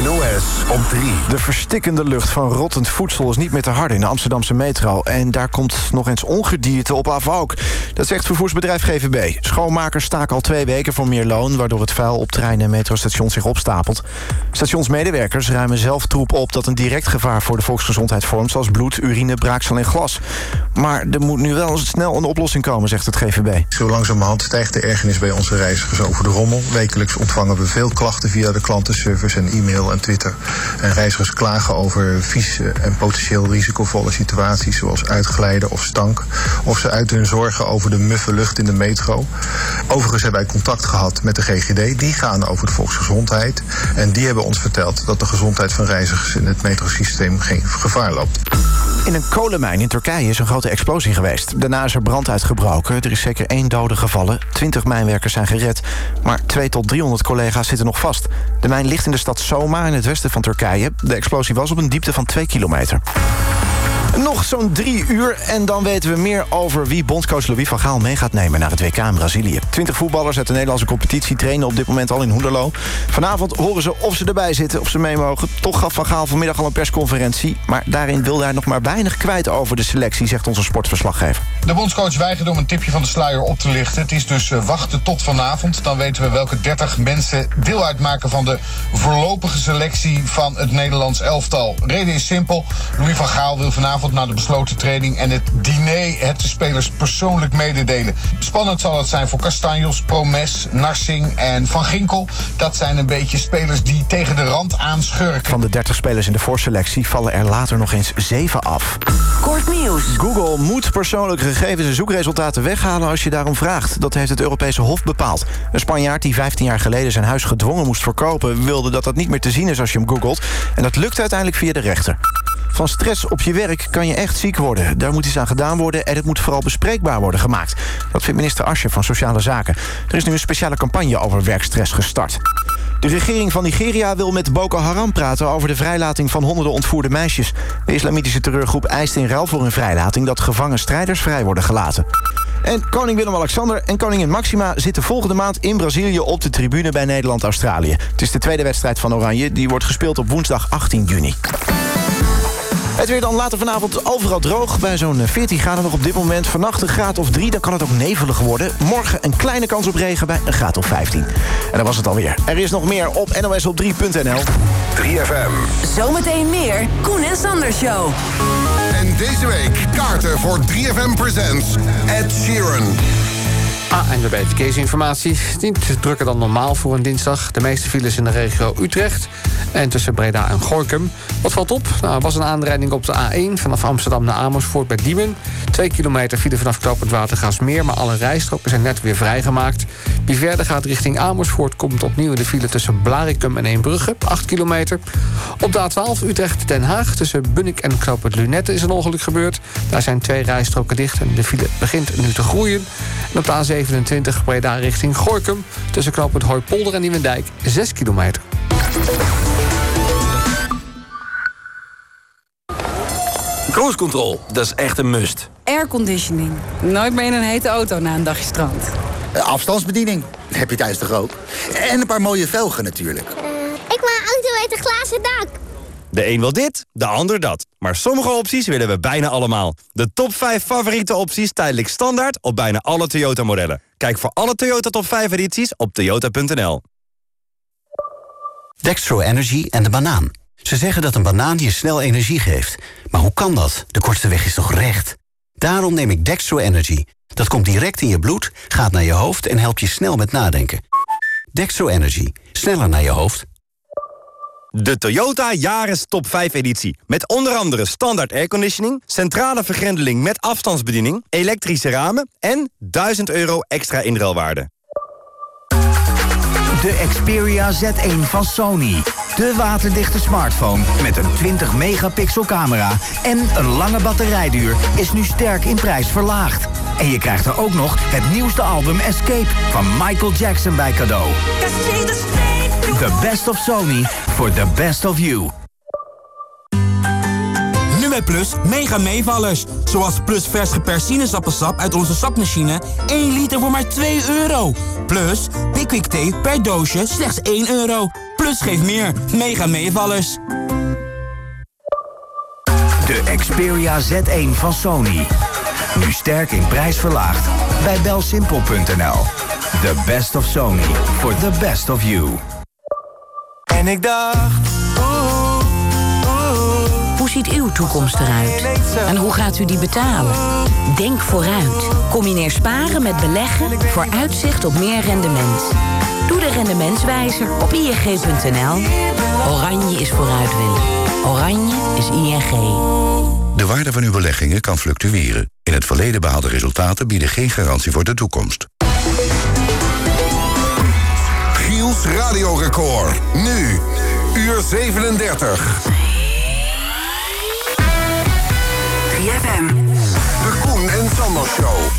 NOS op 3. De verstikkende lucht van rottend voedsel is niet meer te harde in de Amsterdamse metro. En daar komt nog eens ongedierte op af ook. Dat zegt vervoersbedrijf GVB. Schoonmakers staken al twee weken voor meer loon... waardoor het vuil op treinen en metrostations zich opstapelt. Stationsmedewerkers ruimen zelf troep op... dat een direct gevaar voor de volksgezondheid vormt... zoals bloed, urine, braaksel en glas. Maar er moet nu wel snel een oplossing komen, zegt het GVB. Zo langzamerhand stijgt de ergernis bij onze reizigers over de rommel. Wekelijks ontvangen we veel klachten via de klantenservice en e-mail en Twitter. En reizigers klagen over vieze en potentieel risicovolle situaties... zoals uitglijden of stank. Of ze uiten hun zorgen over de muffe lucht in de metro. Overigens hebben wij contact gehad met de GGD. Die gaan over de volksgezondheid. En die hebben ons verteld dat de gezondheid van reizigers... in het metrosysteem geen gevaar loopt. In een kolenmijn in Turkije is een grote explosie geweest. Daarna is er brand uitgebroken. Er is zeker één dode gevallen. Twintig mijnwerkers zijn gered. Maar 2 tot 300 collega's zitten nog vast. De mijn ligt in de stad Soma in het westen van Turkije. De explosie was op een diepte van 2 kilometer. Nog zo'n drie uur en dan weten we meer over wie bondscoach Louis van Gaal mee gaat nemen naar het WK in Brazilië. Twintig voetballers uit de Nederlandse competitie trainen op dit moment al in Hoenderloo. Vanavond horen ze of ze erbij zitten, of ze mee mogen. Toch gaf Van Gaal vanmiddag al een persconferentie. Maar daarin wilde hij nog maar weinig kwijt over de selectie, zegt onze sportverslaggever. De bondscoach weigerde om een tipje van de sluier op te lichten. Het is dus eh, wachten tot vanavond. Dan weten we welke 30 mensen deel uitmaken van de voorlopige selectie van het Nederlands elftal. Reden is simpel. Louis van Gaal wil vanavond na de besloten training en het diner het de spelers persoonlijk mededelen. Spannend zal het zijn voor Castanjos, Promes, Narsing en Van Ginkel. Dat zijn een beetje spelers die tegen de rand aanschurken. Van de 30 spelers in de voorselectie vallen er later nog eens 7 af. Kort nieuws. Google moet persoonlijke gegevens en zoekresultaten weghalen als je daarom vraagt. Dat heeft het Europese Hof bepaald. Een Spanjaard die 15 jaar geleden zijn huis gedwongen moest verkopen... wilde dat dat niet meer te zien is als je hem googelt. En dat lukt uiteindelijk via de rechter. Van stress op je werk kan je echt ziek worden. Daar moet iets aan gedaan worden en het moet vooral bespreekbaar worden gemaakt. Dat vindt minister Asje van Sociale Zaken. Er is nu een speciale campagne over werkstress gestart. De regering van Nigeria wil met Boko Haram praten... over de vrijlating van honderden ontvoerde meisjes. De islamitische terreurgroep eist in ruil voor hun vrijlating... dat gevangen strijders vrij worden gelaten. En koning Willem-Alexander en koningin Maxima... zitten volgende maand in Brazilië op de tribune bij Nederland-Australië. Het is de tweede wedstrijd van Oranje. Die wordt gespeeld op woensdag 18 juni. Het weer dan later vanavond overal droog. Bij zo'n 14 graden nog op dit moment. Vannacht een graad of 3, dan kan het ook nevelig worden. Morgen een kleine kans op regen bij een graad of 15. En dan was het alweer. Er is nog meer op nosop3.nl. 3FM. Zometeen meer Koen en Sander Show. En deze week kaarten voor 3FM Presents Ed Sheeran. ANWB Verkeersinformatie. Niet drukker dan normaal voor een dinsdag. De meeste files in de regio Utrecht en tussen Breda en Gorkum. Wat valt op? Nou, er was een aanrijding op de A1 vanaf Amsterdam naar Amersfoort bij Diemen. Twee kilometer file vanaf Knopend Watergaasmeer... maar alle rijstroken zijn net weer vrijgemaakt. Wie verder gaat richting Amersfoort komt opnieuw de file... tussen Blarikum en Eembrugge, 8 kilometer. Op de A12 Utrecht-Den Haag tussen Bunnik en Knopend Lunette is een ongeluk gebeurd. Daar zijn twee rijstroken dicht en de file begint nu te groeien. En op de A27 Breda richting Gorkum... tussen knooppunt Hooipolder en Nieuwendijk, 6 kilometer. Cruise control, dat is echt een must. Airconditioning. Nooit meer in een hete auto na een dagje strand. Eh, Afstandsbediening. Heb je thuis toch ook? En een paar mooie velgen natuurlijk. Ik wou een auto met een glazen dak. De een wil dit, de ander dat. Maar sommige opties willen we bijna allemaal. De top 5 favoriete opties tijdelijk standaard op bijna alle Toyota-modellen. Kijk voor alle Toyota top 5 edities op toyota.nl. Dextro Energy en de banaan. Ze zeggen dat een banaan je snel energie geeft. Maar hoe kan dat? De kortste weg is toch recht? Daarom neem ik Dextro Energy. Dat komt direct in je bloed, gaat naar je hoofd en helpt je snel met nadenken. Dextro Energy. Sneller naar je hoofd. De Toyota Yaris Top 5 editie. Met onder andere standaard airconditioning, centrale vergrendeling met afstandsbediening, elektrische ramen en 1000 euro extra inruilwaarde. De Xperia Z1 van Sony. De waterdichte smartphone met een 20 megapixel camera en een lange batterijduur is nu sterk in prijs verlaagd. En je krijgt er ook nog het nieuwste album Escape van Michael Jackson bij cadeau. The best of Sony for the best of you. bij Plus mega meevallers. Zoals Plus vers geperst sinaasappelsap uit onze sapmachine. 1 liter voor maar 2 euro. Plus Pickwick thee per doosje slechts 1 euro. Plus geeft meer. Mega meevallers. De Xperia Z1 van Sony. Nu sterk in prijs verlaagd bij belsimple.nl. The best of Sony for the best of you. En ik dacht... Hoe ziet uw toekomst eruit? En hoe gaat u die betalen? Denk vooruit. Combineer sparen met beleggen voor uitzicht op meer rendement. Doe de rendementswijzer op ing.nl. Oranje is vooruit willen. Oranje is ING. De waarde van uw beleggingen kan fluctueren. In het verleden behaalde resultaten bieden geen garantie voor de toekomst. Giels radiorecord. Nu, uur 37. 3FM. De Koen en Sander Show.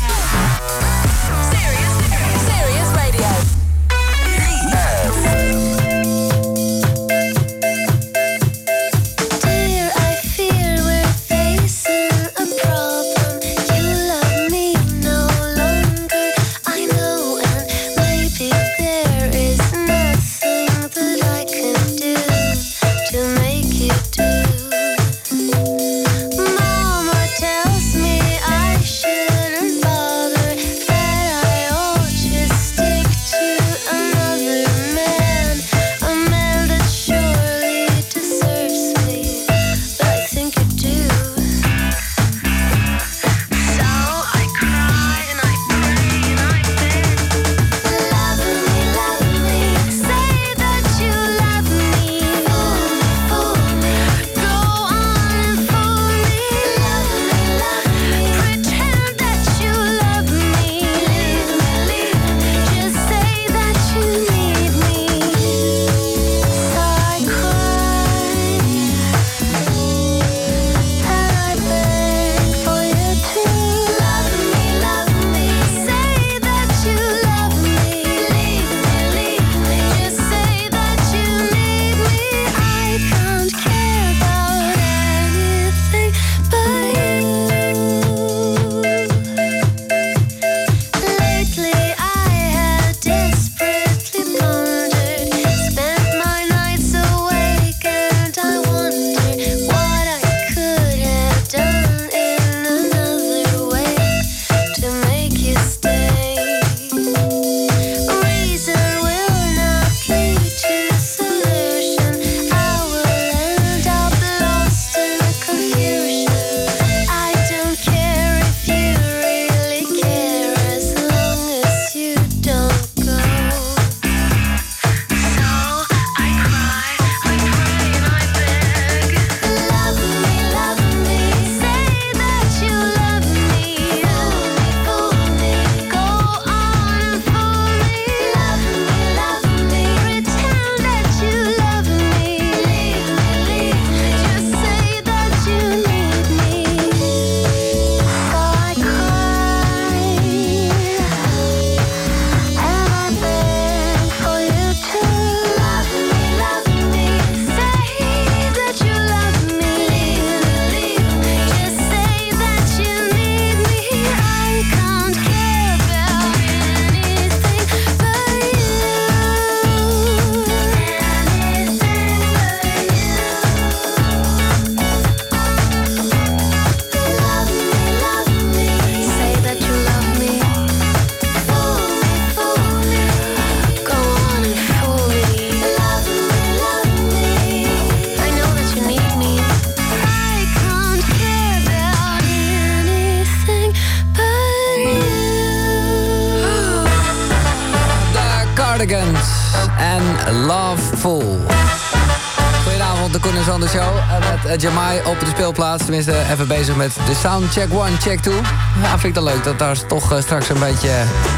Goedenavond, de Show. Eh, Met eh, Jamai op de speelplaats. Tenminste, even bezig met de sound check 1, check 2. Ja, vind ik dat leuk dat daar toch eh, straks een beetje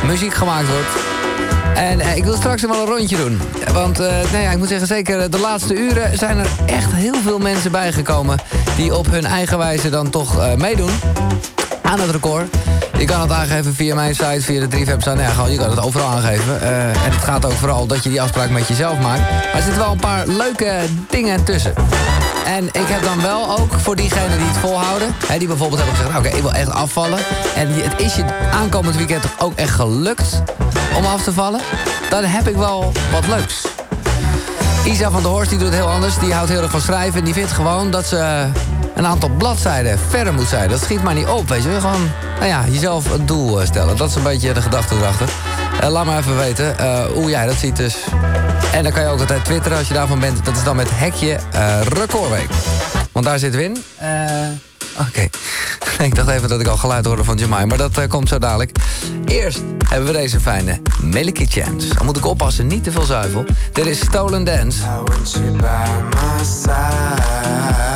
muziek gemaakt wordt. En ik wil straks wel een rondje doen. Want eh, nou ja, ik moet zeggen, zeker de laatste uren zijn er echt heel veel mensen bijgekomen... die op hun eigen wijze dan toch meedoen aan het record. Je kan het aangeven via mijn site, via de 3FM site. Nou je kan het overal aangeven. Eh, en het gaat ook vooral dat je die afspraak met jezelf maakt. Maar er zitten wel een paar leuke dingen tussen. En ik heb dan wel ook voor diegenen die het volhouden... Hè, die bijvoorbeeld hebben gezegd, nou, oké, ik wil echt afvallen... en het is je aankomend weekend toch ook echt gelukt om af te vallen... dan heb ik wel wat leuks. Isa van der Horst die doet het heel anders. Die houdt heel erg van schrijven. En die vindt gewoon dat ze een aantal bladzijden verder moet zijn. Dat schiet maar niet op, weet je. Gewoon, nou ja, jezelf een doel eh, stellen. Dat is een beetje de gedachte erachter. Eh, laat maar even weten eh, hoe jij dat ziet dus. En dan kan je ook altijd twitteren als je daarvan bent. Dat is dan met hekje eh, recordweek. Want daar zitten we in. Eh, Oké. ik dacht even dat ik al geluid hoorde van Jamai. Maar dat eh, komt zo dadelijk. Eerst hebben we deze fijne Melody Chance. Dan moet ik oppassen, niet te veel zuivel. Dit is Stolen Dance. my side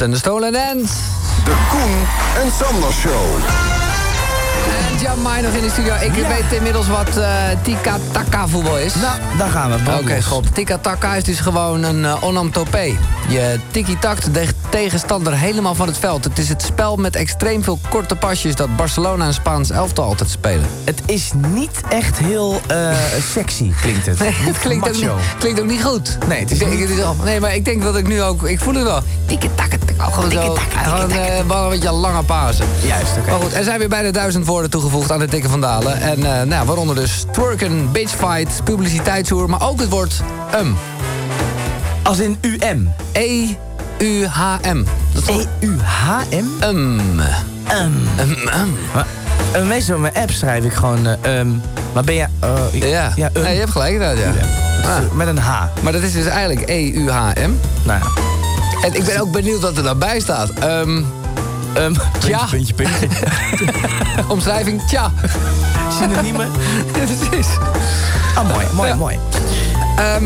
En de Stolen Dance. De Koen en Sander Show. En Jamai nog in de studio. Ik weet inmiddels wat eh tika-taka voetbal is. Nou, daar gaan we. Oké, god. Tika-taka is dus gewoon een uh, onomtopee. Je tiki-takt de tegenstander helemaal van het veld. Het is het spel met extreem veel korte pasjes... dat Barcelona en Spaans elftal altijd spelen. Het is niet echt heel eh, sexy, klinkt het. Nee, het klinkt ook, niet, klinkt ook niet goed. Nee, het is ik denk, niet- het is al- nee, maar ik denk dat ik nu ook... Ik voel het wel. Tiki-taka, gewoon zo. Gewoon eh, een beetje lange pasen. Juist, oké. Maar goed, er zijn weer bijna duizend woorden toegevoegd aan de dikke van Dalen. En eh, nou, waaronder dus twerken, bitchfight, publiciteitshoer... maar ook het woord um. Als in UM? E-U-H-M. E-U-H-M? Um. Um. Um, um. Maar, eh, meestal in mijn app schrijf ik gewoon... um. Maar ben je... Ja, ja um. Nee, je hebt gelijk inderdaad, ja. Ah. Met een H. Maar dat is dus eigenlijk E-U-H-M. Nou ja. En ik ben ook benieuwd wat er daarbij staat. Um, um, tja. Puntje, puntje, Omschrijving, tja. Synoniemen? Precies. Oh, mooi, mooi, mooi. Ehm,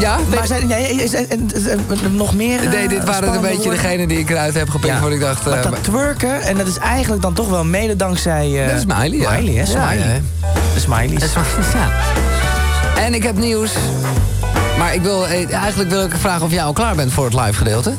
ja, Maar zijn, nee, is, is- is- is- nog meer eh, Nee, dit waren een beetje woorden? degene die ik eruit heb gepikt. Ja. Want ik dacht, Maar eh, dat twerken, en dat is eigenlijk dan toch wel mede dankzij... eh, Dat is Miley, ja. Miley, hè? Ja, Smiley. ja. De smileys. Dat is waar, ja. En ik heb nieuws. Maar ik wil, eh, eigenlijk wil ik vragen of jij al klaar bent voor het live gedeelte.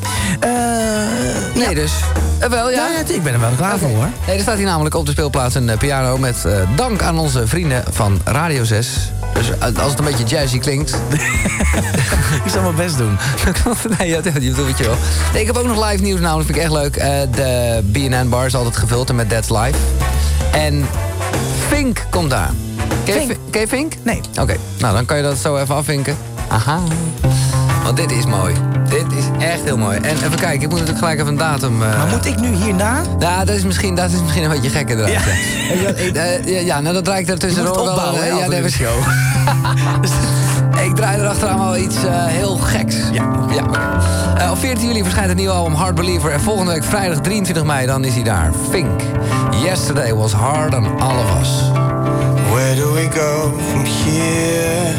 nee, dus. Eh, wel, ja. Ja, ja, ik ben er wel klaar voor, hoor. Nee, er staat hier namelijk op de speelplaats een piano met dank aan onze vrienden van Radio 6. Dus als het een beetje jazzy klinkt. ik zal mijn best doen. nee, ja, je doet het je wel. Nee, ik heb ook nog live nieuws, namelijk vind ik echt leuk. De BNN bar is altijd gevuld en met That's Live. En Fink komt daar. Ken je Fink? Fi- Ken je Fink? Nee. Oké, nou dan kan je dat zo even afvinken. Aha. Want dit is mooi. Dit is echt heel mooi. En even kijken, ik moet natuurlijk gelijk even een datum... eh, Maar moet ik nu hierna? Ja, dat is misschien, dat is misschien een beetje gek inderdaad. Ja. Ja, ik, eh, ja, ja, nou dan draai ik er tussendoor het wel... opbouwen, eh, ja, in de show. ik draai er achteraan wel iets eh, heel geks. Ja. ja oké. Eh, op 14 juli verschijnt het nieuwe album Hard Believer. En volgende week vrijdag 23 mei, dan is hij daar. Fink. Yesterday was hard on all of us. Where do we go from here?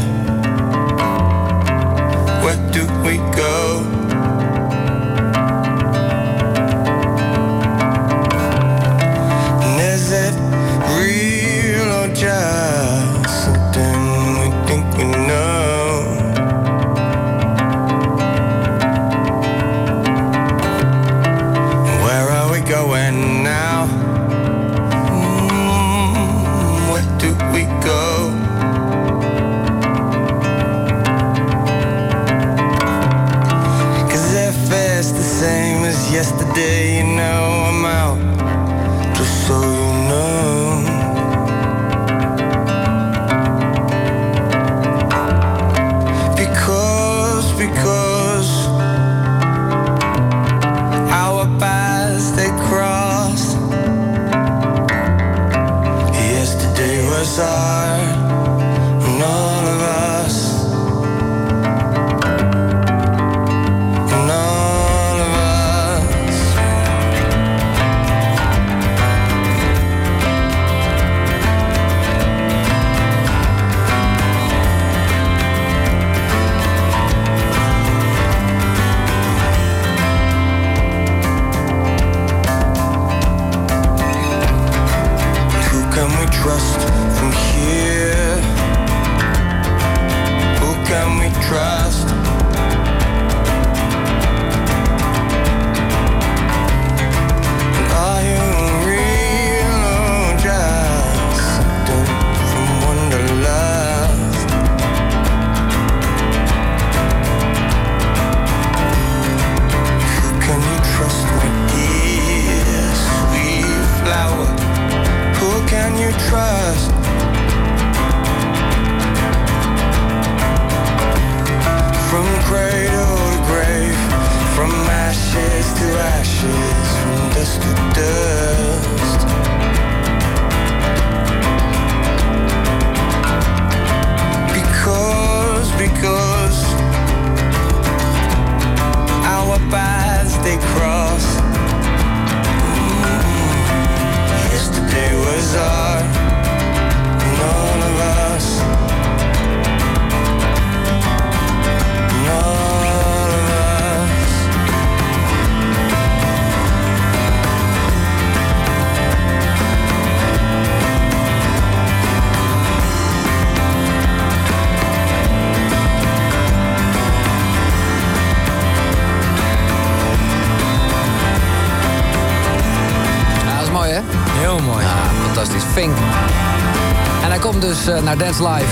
Eh, naar Dance Live.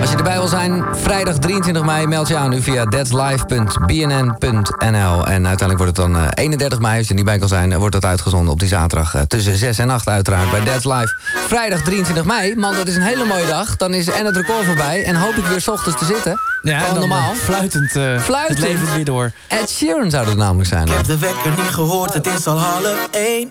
Als je erbij wil zijn, vrijdag 23 mei meld je aan nu via deadlife.bnn.nl. En uiteindelijk wordt het dan eh, 31 mei, als je er niet bij kan zijn, eh, wordt dat uitgezonden op die zaterdag tussen 6 en 8 uiteraard bij Dead Live. Vrijdag 23 mei, man dat is een hele mooie dag. Dan is en het record voorbij en hoop ik weer s ochtends te zitten. Ja, Gewoon normaal. Fluitend, fluitend. het weer door. Ed Sheeran zou dat namelijk zijn. Ik heb de wekker niet gehoord, het is al half 1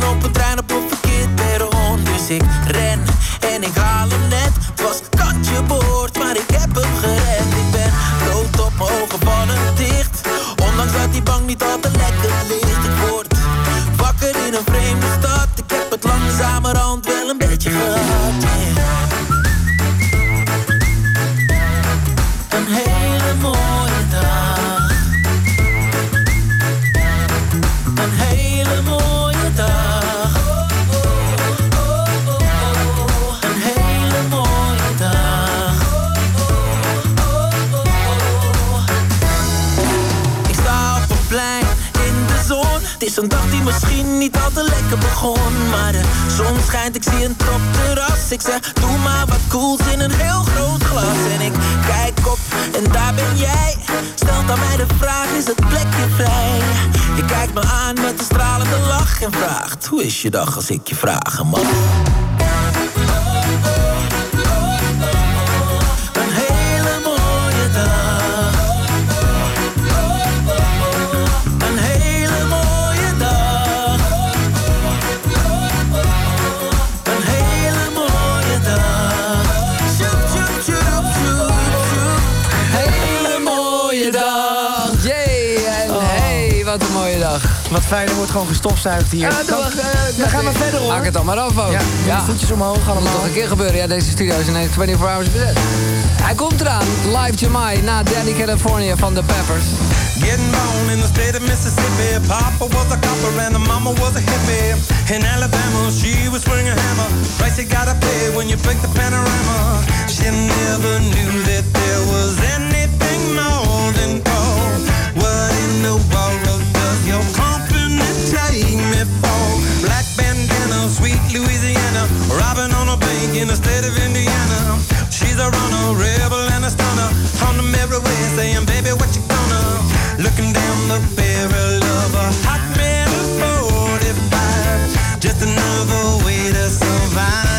toen op een trein dag als ik je vraag. man. dat wordt gewoon gestofzuigd hier. Ja, dan, dan, gaan we verder hoor. Maak het dan maar af ook. Ja, ja. voetjes omhoog allemaal. Nog een keer gebeuren. Ja, deze studio is ineens 24 hours bezet. Hij komt eraan. Live Jamai na Danny California van The Peppers. Getting born in the state of Mississippi. Papa was a copper and the mama was a hippie. In Alabama, she was swinging a hammer. Price you gotta pay when you pick the panorama. She never knew that there was anything more than gold. What in the world? in the state of Indiana. She's a runner, rebel and a stunner. On the merry way, saying, baby, what you gonna? Looking down the barrel of a hot metal 45. Just another way to survive.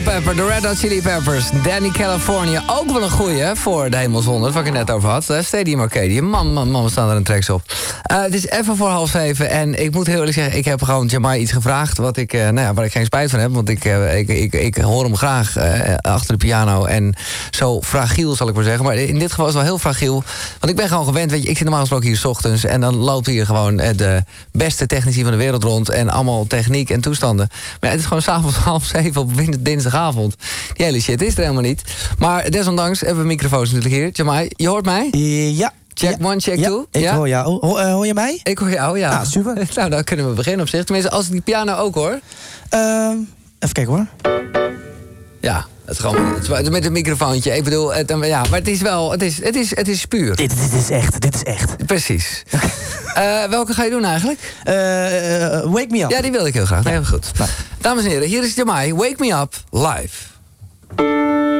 Oppepper, de Red Hot Chili Peppers. Danny California, ook wel een goeie voor de Hemelzonde, wat ik het net over had. hè. Stadium Arcadium, man, man, man, we staan er een tracks op. Eh, het is even voor half zeven en ik moet heel eerlijk zeggen... ik heb gewoon Jamai iets gevraagd wat ik, eh, nou ja, waar ik geen spijt van heb. Want ik, eh, ik, ik, ik hoor hem graag eh, achter de piano en zo fragiel zal ik maar zeggen. Maar in dit geval is het wel heel fragiel. Want ik ben gewoon gewend, weet je, ik zit normaal gesproken hier 's ochtends... en dan loopt hier gewoon eh, de beste technici van de wereld rond... en allemaal techniek en toestanden. Maar het is gewoon s'avonds half zeven op win- dinsdagavond. Die hele shit is er helemaal niet. Maar desondanks hebben we microfoons natuurlijk hier. Jamai, je hoort mij? Ja. Check one, check Ja, two. ik hoor jou. Ho- eh, hoor je mij? Ik hoor jou, ja. Ah, super. nou, dan kunnen we beginnen op zich. Tenminste, als ik die piano ook hoor. Ehm, even kijken hoor. Ja, het is gewoon het is met een microfoontje. Ik bedoel, het, ja, maar het is wel, het is, het is, het is puur. Dit, dit is echt, dit is echt. Precies. Eh, welke ga je doen eigenlijk? Eh, wake me up. Ja, die wilde ik heel graag. Nee, heel goed. Dames en heren, hier is Jamai. Wake me up live.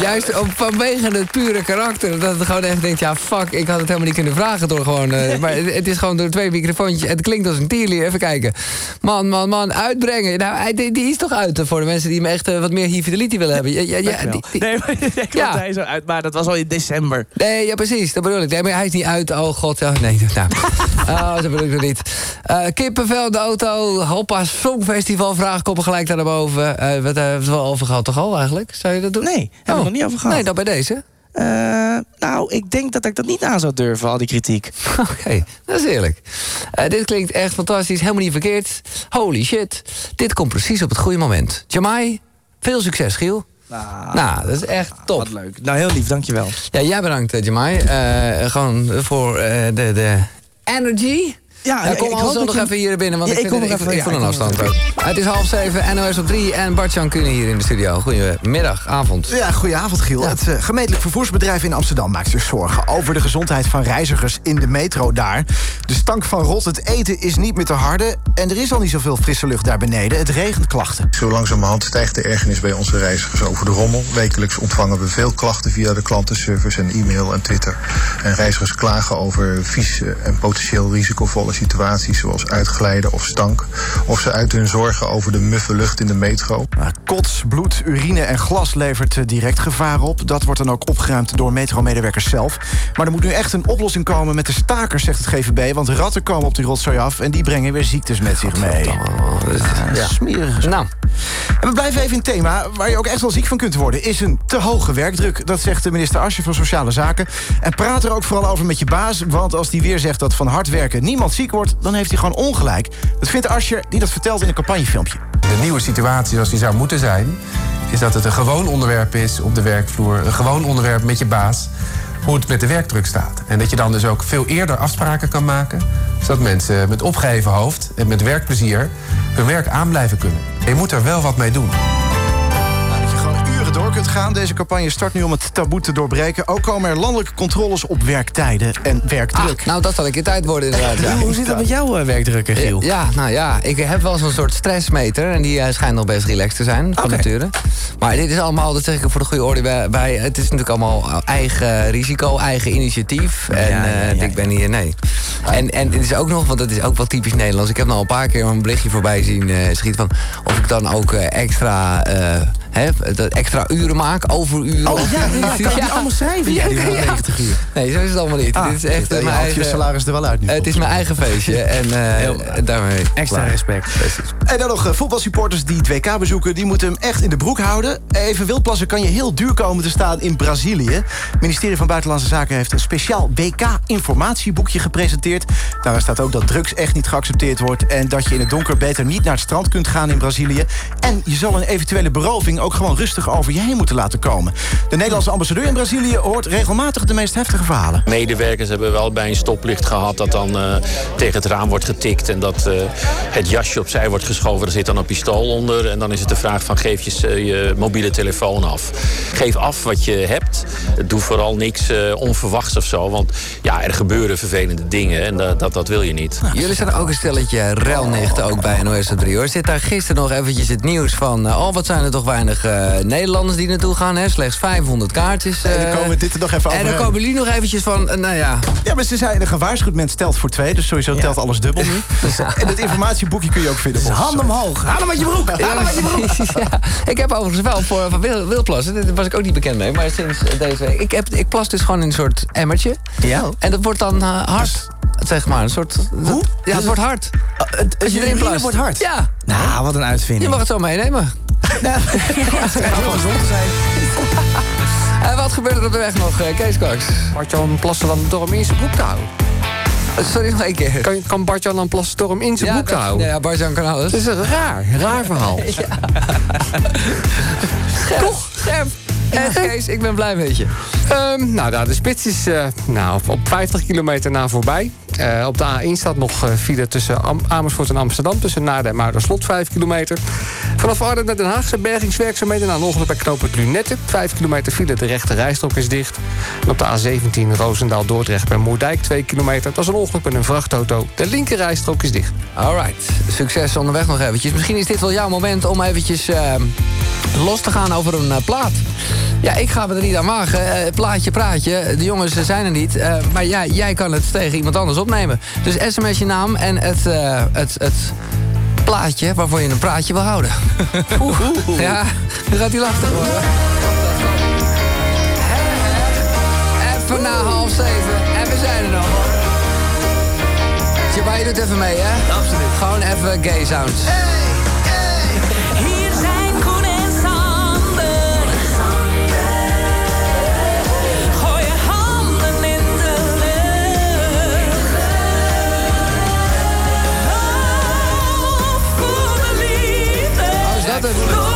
Juist op, vanwege het pure karakter. Dat het gewoon echt denkt, ja, fuck, ik had het helemaal niet kunnen vragen door gewoon... eh, maar het, het is gewoon door twee microfoontjes. Het klinkt als een tierlier. Even kijken. Man, man, man, uitbrengen. Nou, hij- die, die is toch uit eh, voor de mensen die me echt eh, wat meer hifidelity willen hebben. Ja, ja, ja, Dankjewel. die- die- Nee, maar Ja. hij zo uit, maar dat was al in december. Nee, ja, precies. Dat bedoel ik. Nee, maar hij is niet uit. Oh god, ja, nee. Nou. Oh, dat bedoel ik nog niet. Eh, kippenvel, de auto, Hoppa Songfestival, vraagkoppen gelijk daar naar boven. Eh, wat hebben we het wel over gehad toch al eigenlijk? Zou je dat doen? Nee, hebben we nog niet over gehad. Nee, dan bij deze. Eh, nou, ik denk dat ik dat niet aan zou durven, al die kritiek. Oké, dat is eerlijk. Eh, dit klinkt echt fantastisch, helemaal niet verkeerd. Holy shit. Dit komt precies op het goede moment. Jamai, veel succes, Giel. Nou, dat is echt top. Wat leuk. Nou, heel lief, dankjewel. Ja, jij bedankt, eh, Jamai. Gewoon voor de, de energy. Ja, Ja, ik- kom anders hoop nog je- even hier binnen, want Ja, ik, ik vind kom even- ik ja, voel een afstand ook. Het is half zeven, NOS op drie en Bart-Jan Kuhne hier in de studio. Goedemiddag, avond. Ja, goedenavond Giel. Het eh, gemeentelijk vervoersbedrijf in Amsterdam maakt zich zorgen... over de gezondheid van reizigers in de metro daar. De stank van rot, het eten is niet meer te harde... en er is al niet zoveel frisse lucht daar beneden. Het regent klachten. Zo langzamerhand stijgt de ergernis bij onze reizigers over de rommel. Wekelijks ontvangen we veel klachten via de klantenservice en e-mail en Twitter. En reizigers klagen over vies eh, en potentieel risicovolle situaties zoals uitglijden of stank. Of ze uiten hun zorgen over de muffe lucht in de metro. Kots, bloed, urine en glas levert eh, direct gevaar op. Dat wordt dan ook opgeruimd door metromedewerkers zelf. Maar er moet nu echt een oplossing komen met de stakers, zegt het GVB. Want ratten komen op die rotzooi af en die brengen weer ziektes met zich mee. Ja, smerig. Nou. En we blijven even in het thema. Waar je ook echt wel ziek van kunt worden... is een te hoge werkdruk. Dat zegt de minister Asje van Sociale Zaken. En praat er ook vooral over met je baas. Want als die weer zegt dat van hard werken niemand ziek wordt... dan heeft hij gewoon ongelijk. Dat vindt Asje, die dat vertelt in een campagnefilmpje. De nieuwe situatie zoals die zou moeten zijn... is dat het een gewoon onderwerp is op de werkvloer. Een gewoon onderwerp met je baas. Hoe het met de werkdruk staat. En dat je dan dus ook veel eerder afspraken kan maken. Zodat mensen met opgeheven hoofd en met werkplezier... hun werk aan blijven kunnen. Je moet er wel wat mee doen. Kunt gaan. Deze campagne start nu om het taboe te doorbreken. Ook komen er landelijke controles op werktijden en werkdruk. Nou, dat zal ik in tijd worden inderdaad. Ja. Hoe zit dat met jouw eh, werkdruk, Giel? Ja, nou ja, ik heb wel zo'n soort stressmeter. En die eh, schijnt nog best relaxed te zijn, van nature. Maar dit is allemaal, dat zeg ik voor de goede orde bij. het is natuurlijk allemaal eigen risico, eigen initiatief. En ja, eh, ja. ik ben hier, nee. En, en het is ook nog, want dat is ook wel typisch Nederlands. Ik heb nou een paar keer een berichtje voorbij zien eh, schieten van of ik dan ook eh, extra, eh, hè, dat extra uren maak, overuren. Oh, ja, ja, kan je allemaal schrijven? Ja, die 190 uur. Nee, zo is het allemaal niet. Ah, dit is echt je eh, mijn haalt je salaris er wel uit nu. het is mijn eigen feestje en eh, daarmee Extra klaar. respect. En dan nog eh, voetbalsupporters die het WK bezoeken... die moeten hem echt in de broek houden. Even wildplassen kan je heel duur komen te staan in Brazilië. Het ministerie van Buitenlandse Zaken heeft een speciaal WK-informatieboekje gepresenteerd. Daarin staat ook dat drugs echt niet geaccepteerd wordt... en dat je in het donker beter niet naar het strand kunt gaan in Brazilië. En je zal een eventuele beroving ook gewoon rustig over je heen moeten laten komen. De Nederlandse ambassadeur in Brazilië hoort regelmatig de meest heftige verhalen. Medewerkers hebben wel bij een stoplicht gehad dat dan eh, tegen het raam wordt getikt en dat eh, het jasje opzij wordt geschoven. Er zit dan een pistool onder en dan is het de vraag van geef je, eh, je mobiele telefoon af. Geef af wat je hebt. Doe vooral niks eh, onverwachts of zo, want ja, er gebeuren vervelende dingen en dat, dat, dat wil je niet. Jullie zijn ook een stelletje relnichten ook bij NOS op 3 hoor. Zit daar gisteren nog eventjes het nieuws van... oh, wat zijn er toch weinig eh, Nederlanders die naartoe gaan, hè? Slechts 500 kaartjes. En dan eh, komen we dit er nog even En over dan komen jullie nog eventjes van, eh, nou ja... Ja, maar ze zeiden gewaarschuwd mens telt voor twee. Dus sowieso telt alles dubbel nu. En het informatieboekje kun je ook vinden. onze Hand omhoog. Haal hem uit je broek. Haal hem uit je broek. ja, ik heb overigens wel voor van Wil- Wildplassen, daar was ik ook niet bekend mee, maar sinds deze week. Ik, heb, ik plas dus gewoon in een soort emmertje. Ja. En dat wordt dan hard. Zeg maar, een soort. Hoe? Ja, het wordt hard. Als je erin plast. wordt hard? Ja. Nou, wat een Je uitvinding. mag het zo meenemen. Ja, het gezond zijn. En wat gebeurt er op de weg nog, eh, Kees Kwaks? Bart-Jan Plassen door hem in zijn broek te houden. Sorry, nog één keer. Kan, kan Bart-Jan dan Plassen door hem in zijn Ja, broek te houden? ja, Bart-Jan kan alles. Dat is een raar, raar verhaal. Toch? Scherp. En Kees, ik ben blij met je. Ehm, nou, nou, de spits is eh, nou, op- op 50 kilometer na voorbij. Eh, op de A1 staat nog eh, file tussen Am- Amersfoort en Amsterdam... tussen Naarden en Muiderslot, 5 kilometer. Vanaf Arnhem naar Den Haag zijn bergingswerkzaamheden... na een ongeluk bij knooppunt Lunette. 5 kilometer file, de rechte rijstrook is dicht. En op de A17 Roosendaal-Dordrecht bij Moerdijk, 2 kilometer. Dat is een ongeluk met een vrachtauto. De linker rijstrook is dicht. Alright, succes onderweg nog eventjes. Misschien is dit wel jouw moment om eventjes eh, los te gaan over een plaat. Ja, ik ga me er niet aan wagen. Plaatje, praatje. De jongens zijn er niet. Maar jij, jij kan het tegen iemand anders opnemen. Dus sms je naam en het, eh, het, het plaatje waarvoor je een praatje wil houden. Oeh. Ja, nu gaat hij lastig worden. Even na half zeven. En we zijn er nog. Tjaba, je doet even mee, hè? Absoluut. Gewoon even gay sounds. Hier Oh,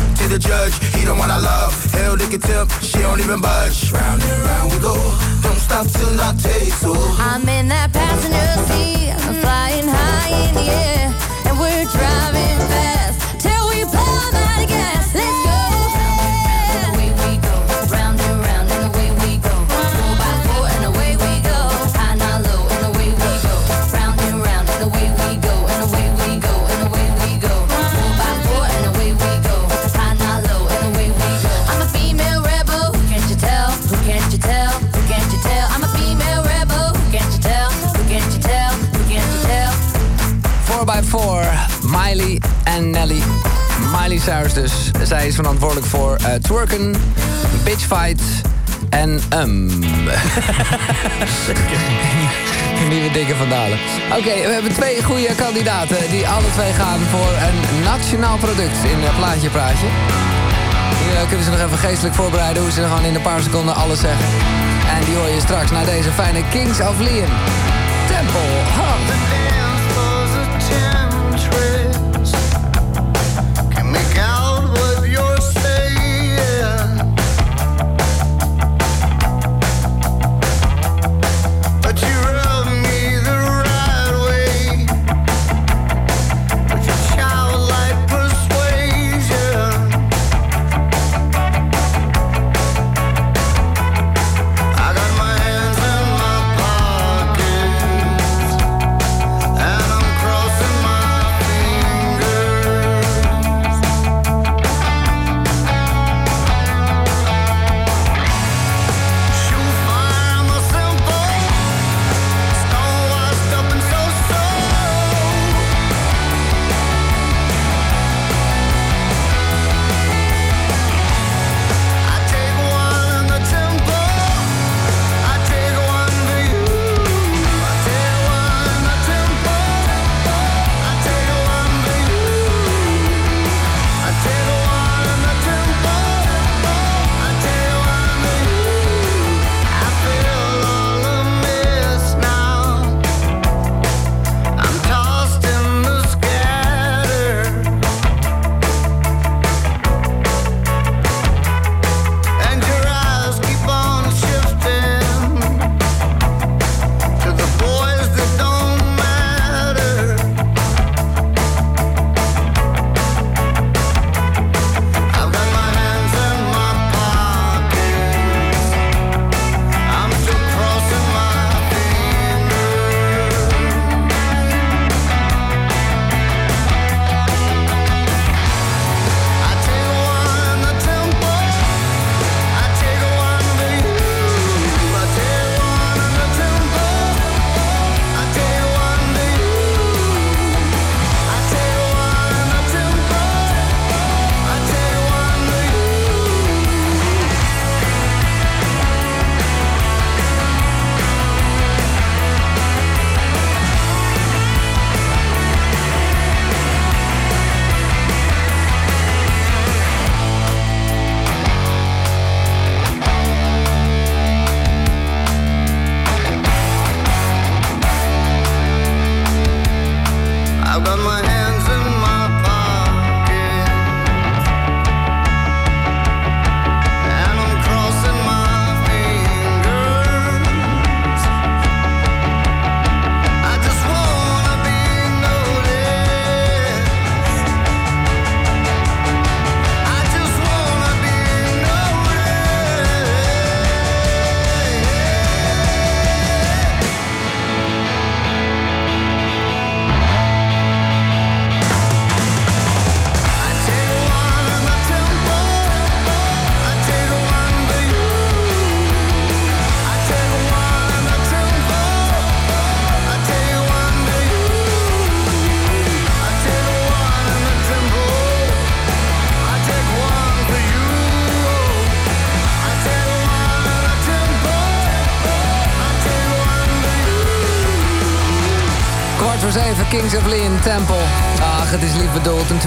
to the judge, he don't one I love. Hell, they can tip, she don't even budge. Round and round we go, don't stop till I taste so. I'm in that passenger seat, I'm flying high in the air, and we're driving fast till we blow that again. voor Miley en Nelly. Miley Cyrus dus. Zij is verantwoordelijk voor eh, twerken, twerken, bitchfight en um. Nieuwe dikke vandalen. Oké, we hebben twee goede kandidaten die alle twee gaan voor een nationaal product in uh, Plaatje Praatje. Eh, kunnen ze nog even geestelijk voorbereiden hoe ze gewoon in een paar seconden alles zeggen. En die hoor je straks naar deze fijne Kings of Leon. Temple Hub.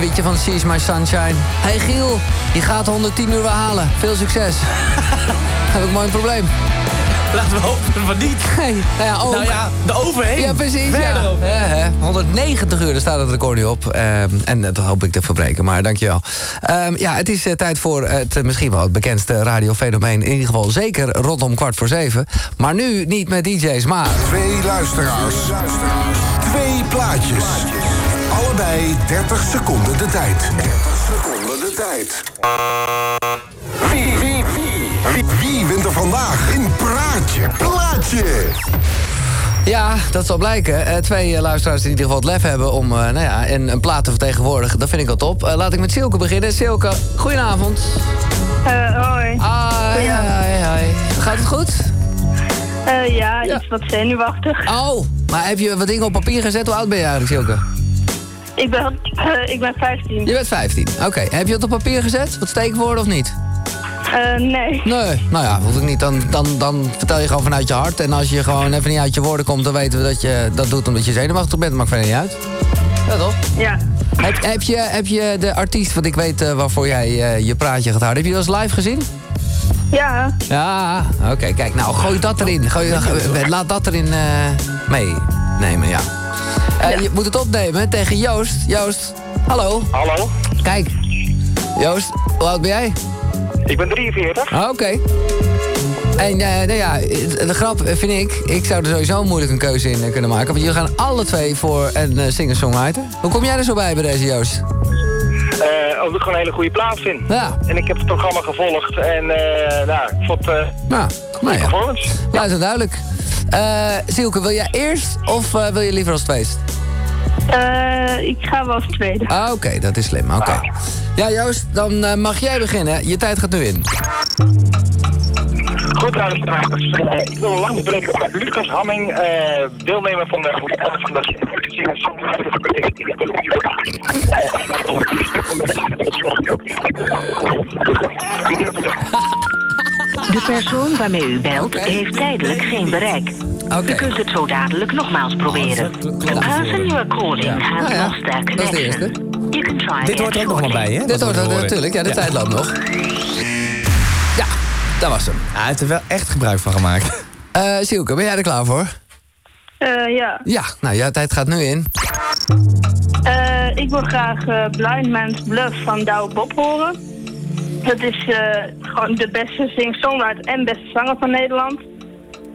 Tweetje van She's My Sunshine. Hey Giel, je gaat 110 uur weer halen. Veel succes. Heb ik mooi een probleem. Laten we hopen van niet. Nee, nou ja, ook. Nou ja, de overheen. Ja, precies. Verder Ja. over. Ja, hè. 190 uur, daar staat het record nu op. Ehm, en dat hoop ik te verbreken, maar dankjewel. Ehm ja, het is eh, tijd voor het eh, misschien wel het bekendste radiofenomeen. In ieder geval zeker rondom kwart voor zeven. Maar nu niet met DJ's, maar... Twee luisteraars. Twee plaatjes. Allebei 30 seconden de tijd. 30 seconden de tijd. Wie, wie, wie, wie, wie wint er vandaag in Praatje? Plaatje! Ja, dat zal blijken. Eh, twee eh, luisteraars die in ieder geval het lef hebben om eh, nou ja, een, een plaat te vertegenwoordigen. Dat vind ik al top. Eh, laat ik met Silke beginnen. Silke, goedenavond. hoi. Hoi, hoi, hoi. Gaat het goed? Eh, ja, iets wat zenuwachtig. Oh, maar heb je wat dingen op papier gezet? Hoe oud ben je eigenlijk, Silke? Ik ben, eh, ik ben 15. Je bent 15. Oké, heb je het op papier gezet? Wat steekwoorden of niet? Eh, nee. Nee, nou ja, hoef ik niet. Dan, dan, dan vertel je gewoon vanuit je hart. En als je gewoon even niet uit je woorden komt, dan weten we dat je dat doet omdat je zenuwachtig bent. Maakt verder niet uit. Ja, toch? Ja. Heb, heb, je, heb je de artiest, want ik weet eh, waarvoor jij je praatje gaat houden. Heb je dat eens live gezien? Ja. Ja, oké, kijk. Nou, gooi dat erin. Gooi, laat dat erin meenemen, ja. Eh, Je moet het opnemen tegen Joost. Joost, hallo. Hallo. Kijk. Joost, hoe oud ben jij? Ik ben 43. Ah, Oké. En eh, nou ja, de grap vind ik, ik zou er sowieso moeilijk een keuze in kunnen maken. Want jullie gaan alle twee voor een eh, singer-songwriter. Hoe kom jij er zo bij bij deze Joost? Eh omdat ik gewoon een hele goede plaats vind. Ja. En ik heb het programma gevolgd en nou, ik vond eh Nou, nou ja. performance. Ja, is dat duidelijk. Eh Silke, wil jij eerst of eh, wil je liever als tweede? Eh, ik ga wel als tweede. Ah, Oké, dat is slim. Oké. Ja, Joost, dan eh, mag jij beginnen. Je tijd gaat nu in. Goed, luisteraars. Ik wil een lang bespreken over Lucas Hamming, eh, deelnemer van de van de De persoon waarmee u belt heeft tijdelijk geen bereik. U kunt het zo dadelijk nogmaals proberen. The person you are calling has ja, lost their dat is de connection. eerste. You can try Dit hoort er ook nog wel bij, hè? Dit hoort er natuurlijk. Ja, de tijd loopt nog. Ja, dat was hem. Hij heeft er wel echt gebruik van gemaakt. Eh Silke, ben jij er klaar voor? Eh, ja. Ja, nou, jouw tijd gaat nu in. Eh, ik wil graag eh, Blind Man's Bluff van Douwe Bob horen. Dat is eh, gewoon de beste sing-songwriter en beste zanger van Nederland.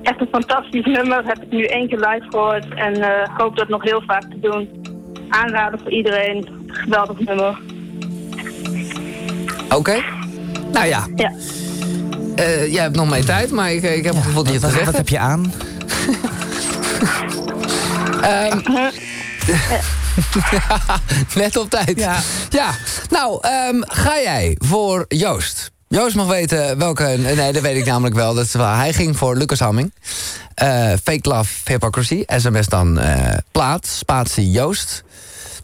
Echt een fantastisch nummer. Heb ik nu één keer live gehoord. En eh, hoop dat nog heel vaak te doen. Aanraden voor iedereen. Geweldig nummer. Oké. Nou ja. Ja. Eh, jij hebt nog meer tijd, maar ik, ik heb het gevoel dat je het Wat, heb je aan? Ehm, Net op tijd. Ja. ja. Nou, ehm, ga jij voor Joost? Joost mag weten welke... Nee, dat weet ik namelijk wel. Dat is waar. Hij ging voor Lucas Hamming. Eh, fake Love Hypocrisy. SMS dan eh, plaat, spatie Joost.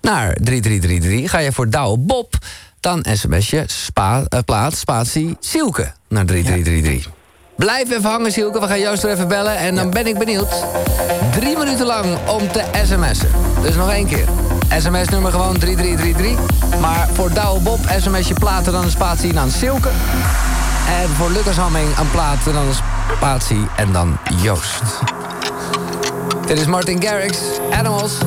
Naar 3333. Ga je voor Douwe Bob... dan sms je spa, plaat, spatie Sielke naar 3333. Blijf even hangen, Sielke. We gaan Joost er even bellen. En dan ben ik benieuwd. Drie minuten lang om te sms'en. Dus nog één keer. SMS-nummer gewoon 3333. Maar voor Douwe Bob sms je platen dan een spatie naar Silke. En voor Lucas Hamming een plaat dan een spatie en dan Joost. Dit is Martin Garrix, Animals.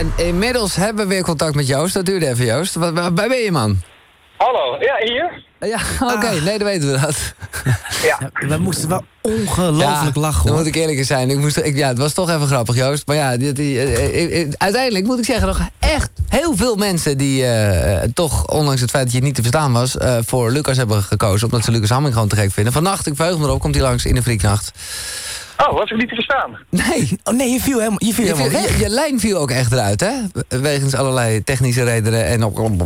En inmiddels hebben we weer contact met Joost. Dat duurde even, Joost. Waar, ben je, man? Hallo, ja, hier? Ja, oké. Nee, dan weten we dat. Ja. We moesten wel ongelooflijk Ja, lachen, Dan hoor. moet ik eerlijk zijn. Ik moest, ik, ja, het was toch even grappig, Joost. Maar ja, die, die, eh, eh, eh, uiteindelijk moet ik zeggen... nog echt heel veel mensen die eh, toch... ondanks het feit dat je niet te verstaan was... eh, voor Lucas hebben gekozen. Omdat ze Lucas Hamming gewoon te gek vinden. Vannacht, ik verheug me erop, komt hij langs in de Frieknacht. Oh, was ik niet te verstaan? Nee. Oh nee, je viel helemaal, je viel Je, helemaal viel- weg. je, je lijn viel ook echt eruit, hè? Wegens allerlei technische redenen en... op. Nou,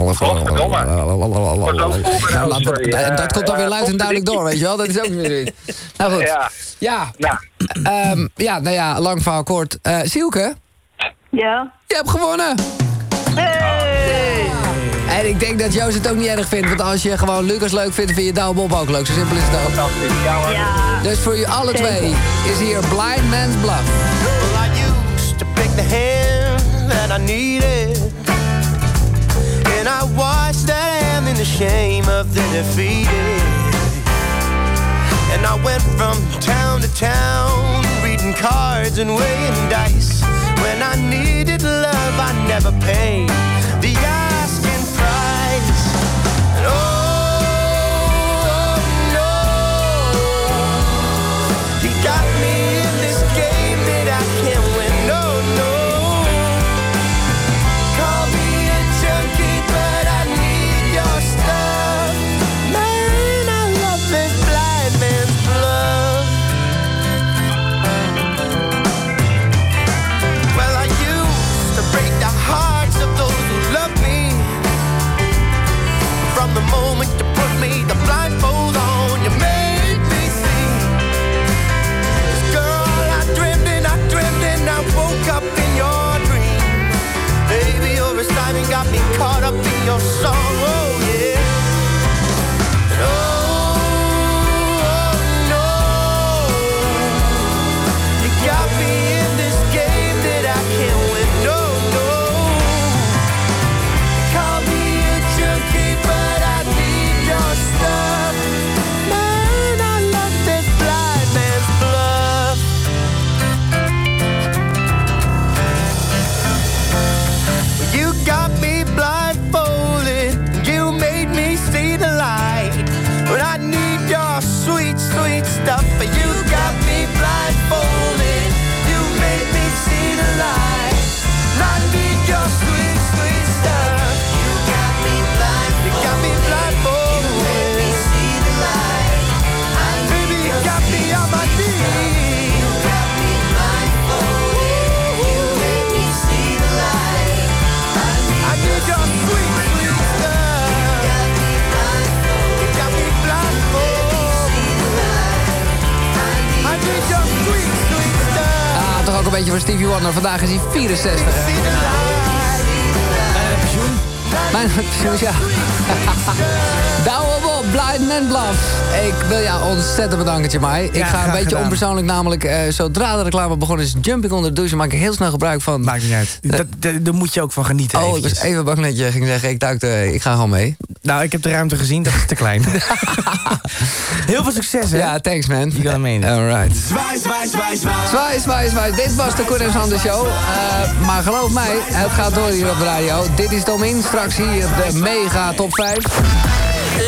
dat- komt dan weer luid en duidelijk door, weet je wel? Dat is ook weer. Nou goed. Ja. Ja. Ehm, ja, nou ja, lang verhaal kort. Eh Sielke, Ja. je hebt gewonnen! Hey! En ik denk dat Joost het ook niet erg vindt, want als je gewoon Lucas leuk vindt, vind je Douwe Bob ook leuk. Zo simpel is het ook. Ja. Dus voor je alle twee is hier Blind Man's Bluff. Well, I used to pick the hand that I needed. And I watched that hand in the shame of the defeated. And I went from town to town, reading cards and weighing dice. When I needed love, I never paid Stevie Wonder. Vandaag is hij 64. hè? Mijn pensioen, ja. Douwe Bob, Blind Man Bluff. Ik wil jou ontzettend bedanken, Jamai. Ik Ja, ga een beetje gedaan. onpersoonlijk, namelijk eh, zodra de reclame begonnen is, jumping onder de douche, maak ik heel snel gebruik van. Maakt niet uit. Dat, dat- daar moet je ook van genieten. Oh, ik was even bang dat je ging zeggen, ik duik de, ik ga gewoon mee. Nou, ik heb de ruimte gezien, dat is te klein. Heel veel succes, hè? Ja, thanks man. You gotta mean it. Alright. Zwaai, zwaai, zwaai, zwaai. Zwaai, zwaai, zwaai. Dit was de Koen en Sander Show. Eh, maar geloof mij, het gaat door hier op de radio. Dit is Domin, straks hier de mega top 5.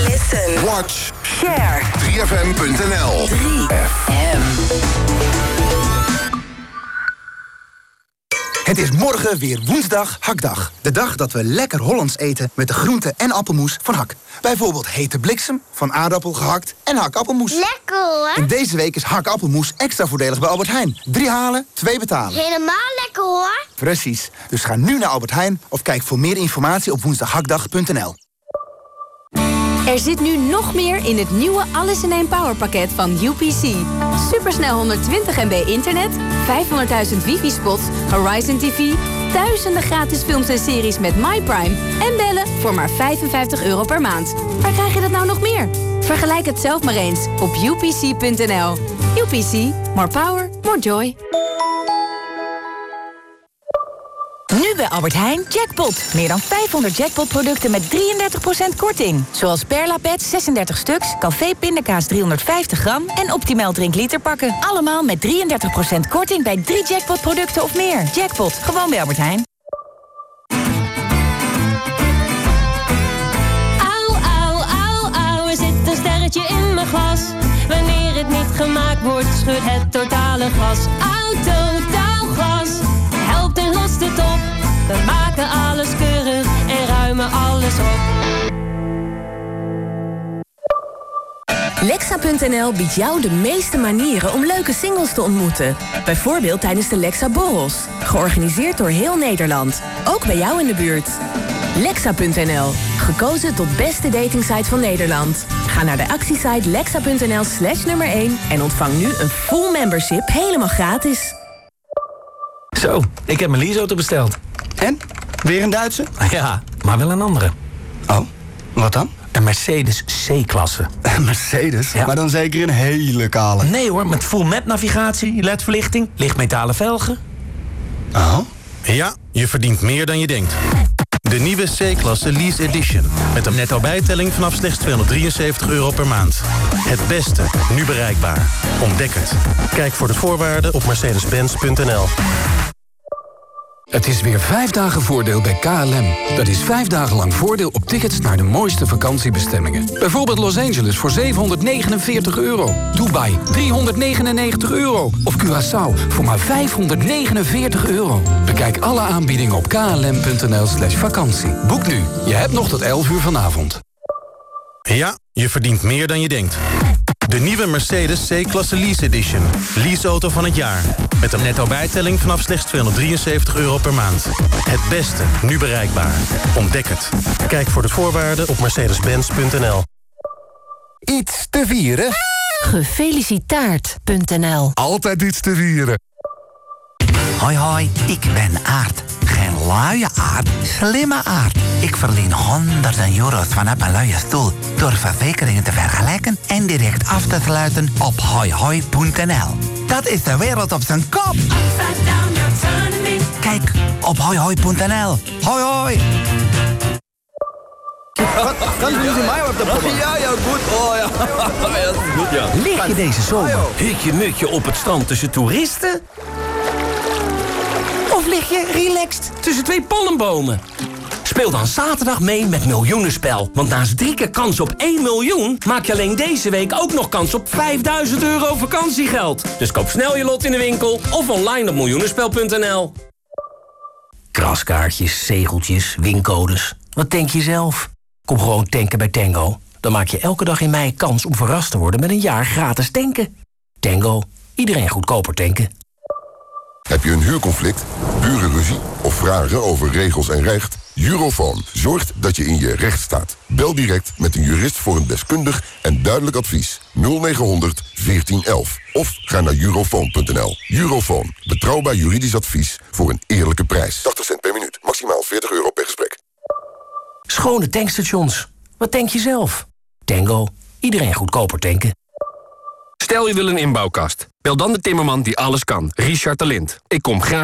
Listen. Watch. Share. 3fm.nl 3FM. Het is morgen weer woensdag hakdag. De dag dat we lekker Hollands eten met de groente en appelmoes van Hak. Bijvoorbeeld hete bliksem, van aardappel gehakt en hakappelmoes. Lekker hoor. En deze week is hakappelmoes extra voordelig bij Albert Heijn. Drie halen, twee betalen. Helemaal lekker hoor. Precies. Dus ga nu naar Albert Heijn of kijk voor meer informatie op woensdaghakdag.nl. Er zit nu nog meer in het nieuwe Alles in één Power pakket van UPC. Supersnel 120 MB internet, 500.000 wifi-spots, Horizon TV... duizenden gratis films en series met MyPrime... en bellen voor maar 55 euro per maand. Waar krijg je dat nou nog meer? Vergelijk het zelf maar eens op upc.nl. UPC. More power, more joy. Nu bij Albert Heijn Jackpot. Meer dan 500 jackpot-producten met 33% korting. Zoals Perla Pets 36 stuks, Café Pindakaas 350 gram... en Optimal drinkliter pakken. Allemaal met 33% korting bij drie jackpot-producten of meer. Jackpot, gewoon bij Albert Heijn. Auw, auw, auw, auw, er zit een sterretje in mijn glas. Wanneer het niet gemaakt wordt, schudt het totale glas. Autotaalglas, en lost het op. We maken alles keurig en ruimen alles op. Lexa.nl biedt jou de meeste manieren om leuke singles te ontmoeten. Bijvoorbeeld tijdens de Lexa Borrels. Georganiseerd door heel Nederland. Ook bij jou in de buurt. Lexa.nl. Gekozen tot beste datingsite van Nederland. Ga naar de actiesite lexa.nl slash nummer 1... en ontvang nu een full membership helemaal gratis. Zo, ik heb mijn leaseauto besteld. En? Weer een Duitse? Ja, maar wel een andere. Oh, wat dan? Een Mercedes C-klasse. Een Mercedes? Maar dan zeker een hele kale. Nee hoor, met full map navigatie, ledverlichting, lichtmetalen velgen. Oh? Ja, je verdient meer dan je denkt. De nieuwe C-klasse Lease Edition. Met een netto bijtelling vanaf slechts 273 euro per maand. Het beste, nu bereikbaar. Ontdek het. Kijk voor de voorwaarden op mercedes-benz.nl. Het is weer vijf dagen voordeel bij KLM. Dat is vijf dagen lang voordeel op tickets naar de mooiste vakantiebestemmingen. Bijvoorbeeld Los Angeles voor 749 euro. Dubai 399 euro. Of Curaçao voor maar 549 euro. Bekijk alle aanbiedingen op klm.nl slash vakantie. Boek nu. Je hebt nog tot 11 uur vanavond. Ja, je verdient meer dan je denkt. De nieuwe Mercedes C-klasse Lease Edition. Leaseauto van het jaar. Met een netto bijtelling vanaf slechts 273 euro per maand. Het beste, nu bereikbaar. Ontdek het. Kijk voor de voorwaarden op mercedes-benz.nl. Iets te vieren? Gefelicitaard.nl Altijd iets te vieren. Hoi hoi, ik ben Aard. Luie aard, slimme aard. Ik verdien honderden euro's vanuit mijn luie stoel... door verzekeringen te vergelijken en direct af te sluiten op hoihoi.nl. Dat is de wereld op zijn kop. Kijk op hoihoi.nl. Hoi hoi. Kan du sie mij op de poppen? Ja, ja, goed. Oh ja. ja, dat is goed, ja. Lig je deze zomer hutje mutje op het strand tussen toeristen? Of lig je relaxed tussen twee palmbomen? Speel dan zaterdag mee met Miljoenenspel. Want naast drie keer kans op 1 miljoen... maak je alleen deze week ook nog kans op 5000 euro vakantiegeld. Dus koop snel je lot in de winkel of online op miljoenenspel.nl. Kraskaartjes, zegeltjes, wincodes. Wat denk je zelf? Kom gewoon tanken bij Tango. Dan maak je elke dag in mei kans om verrast te worden met een jaar gratis tanken. Tango, iedereen goedkoper tanken. Heb je een huurconflict, burenruzie of vragen over regels en recht? Europhone zorgt dat je in je recht staat. Bel direct met een jurist voor een deskundig en duidelijk advies. 0900 1411 of ga naar europhone.nl. Europhone, betrouwbaar juridisch advies voor een eerlijke prijs. 80 cent per minuut, maximaal 40 euro per gesprek. Schone tankstations. Wat denk je zelf? Tango, iedereen goedkoper tanken. Stel je wil een inbouwkast. Bel dan de timmerman die alles kan. Richard de Lint. Ik kom graag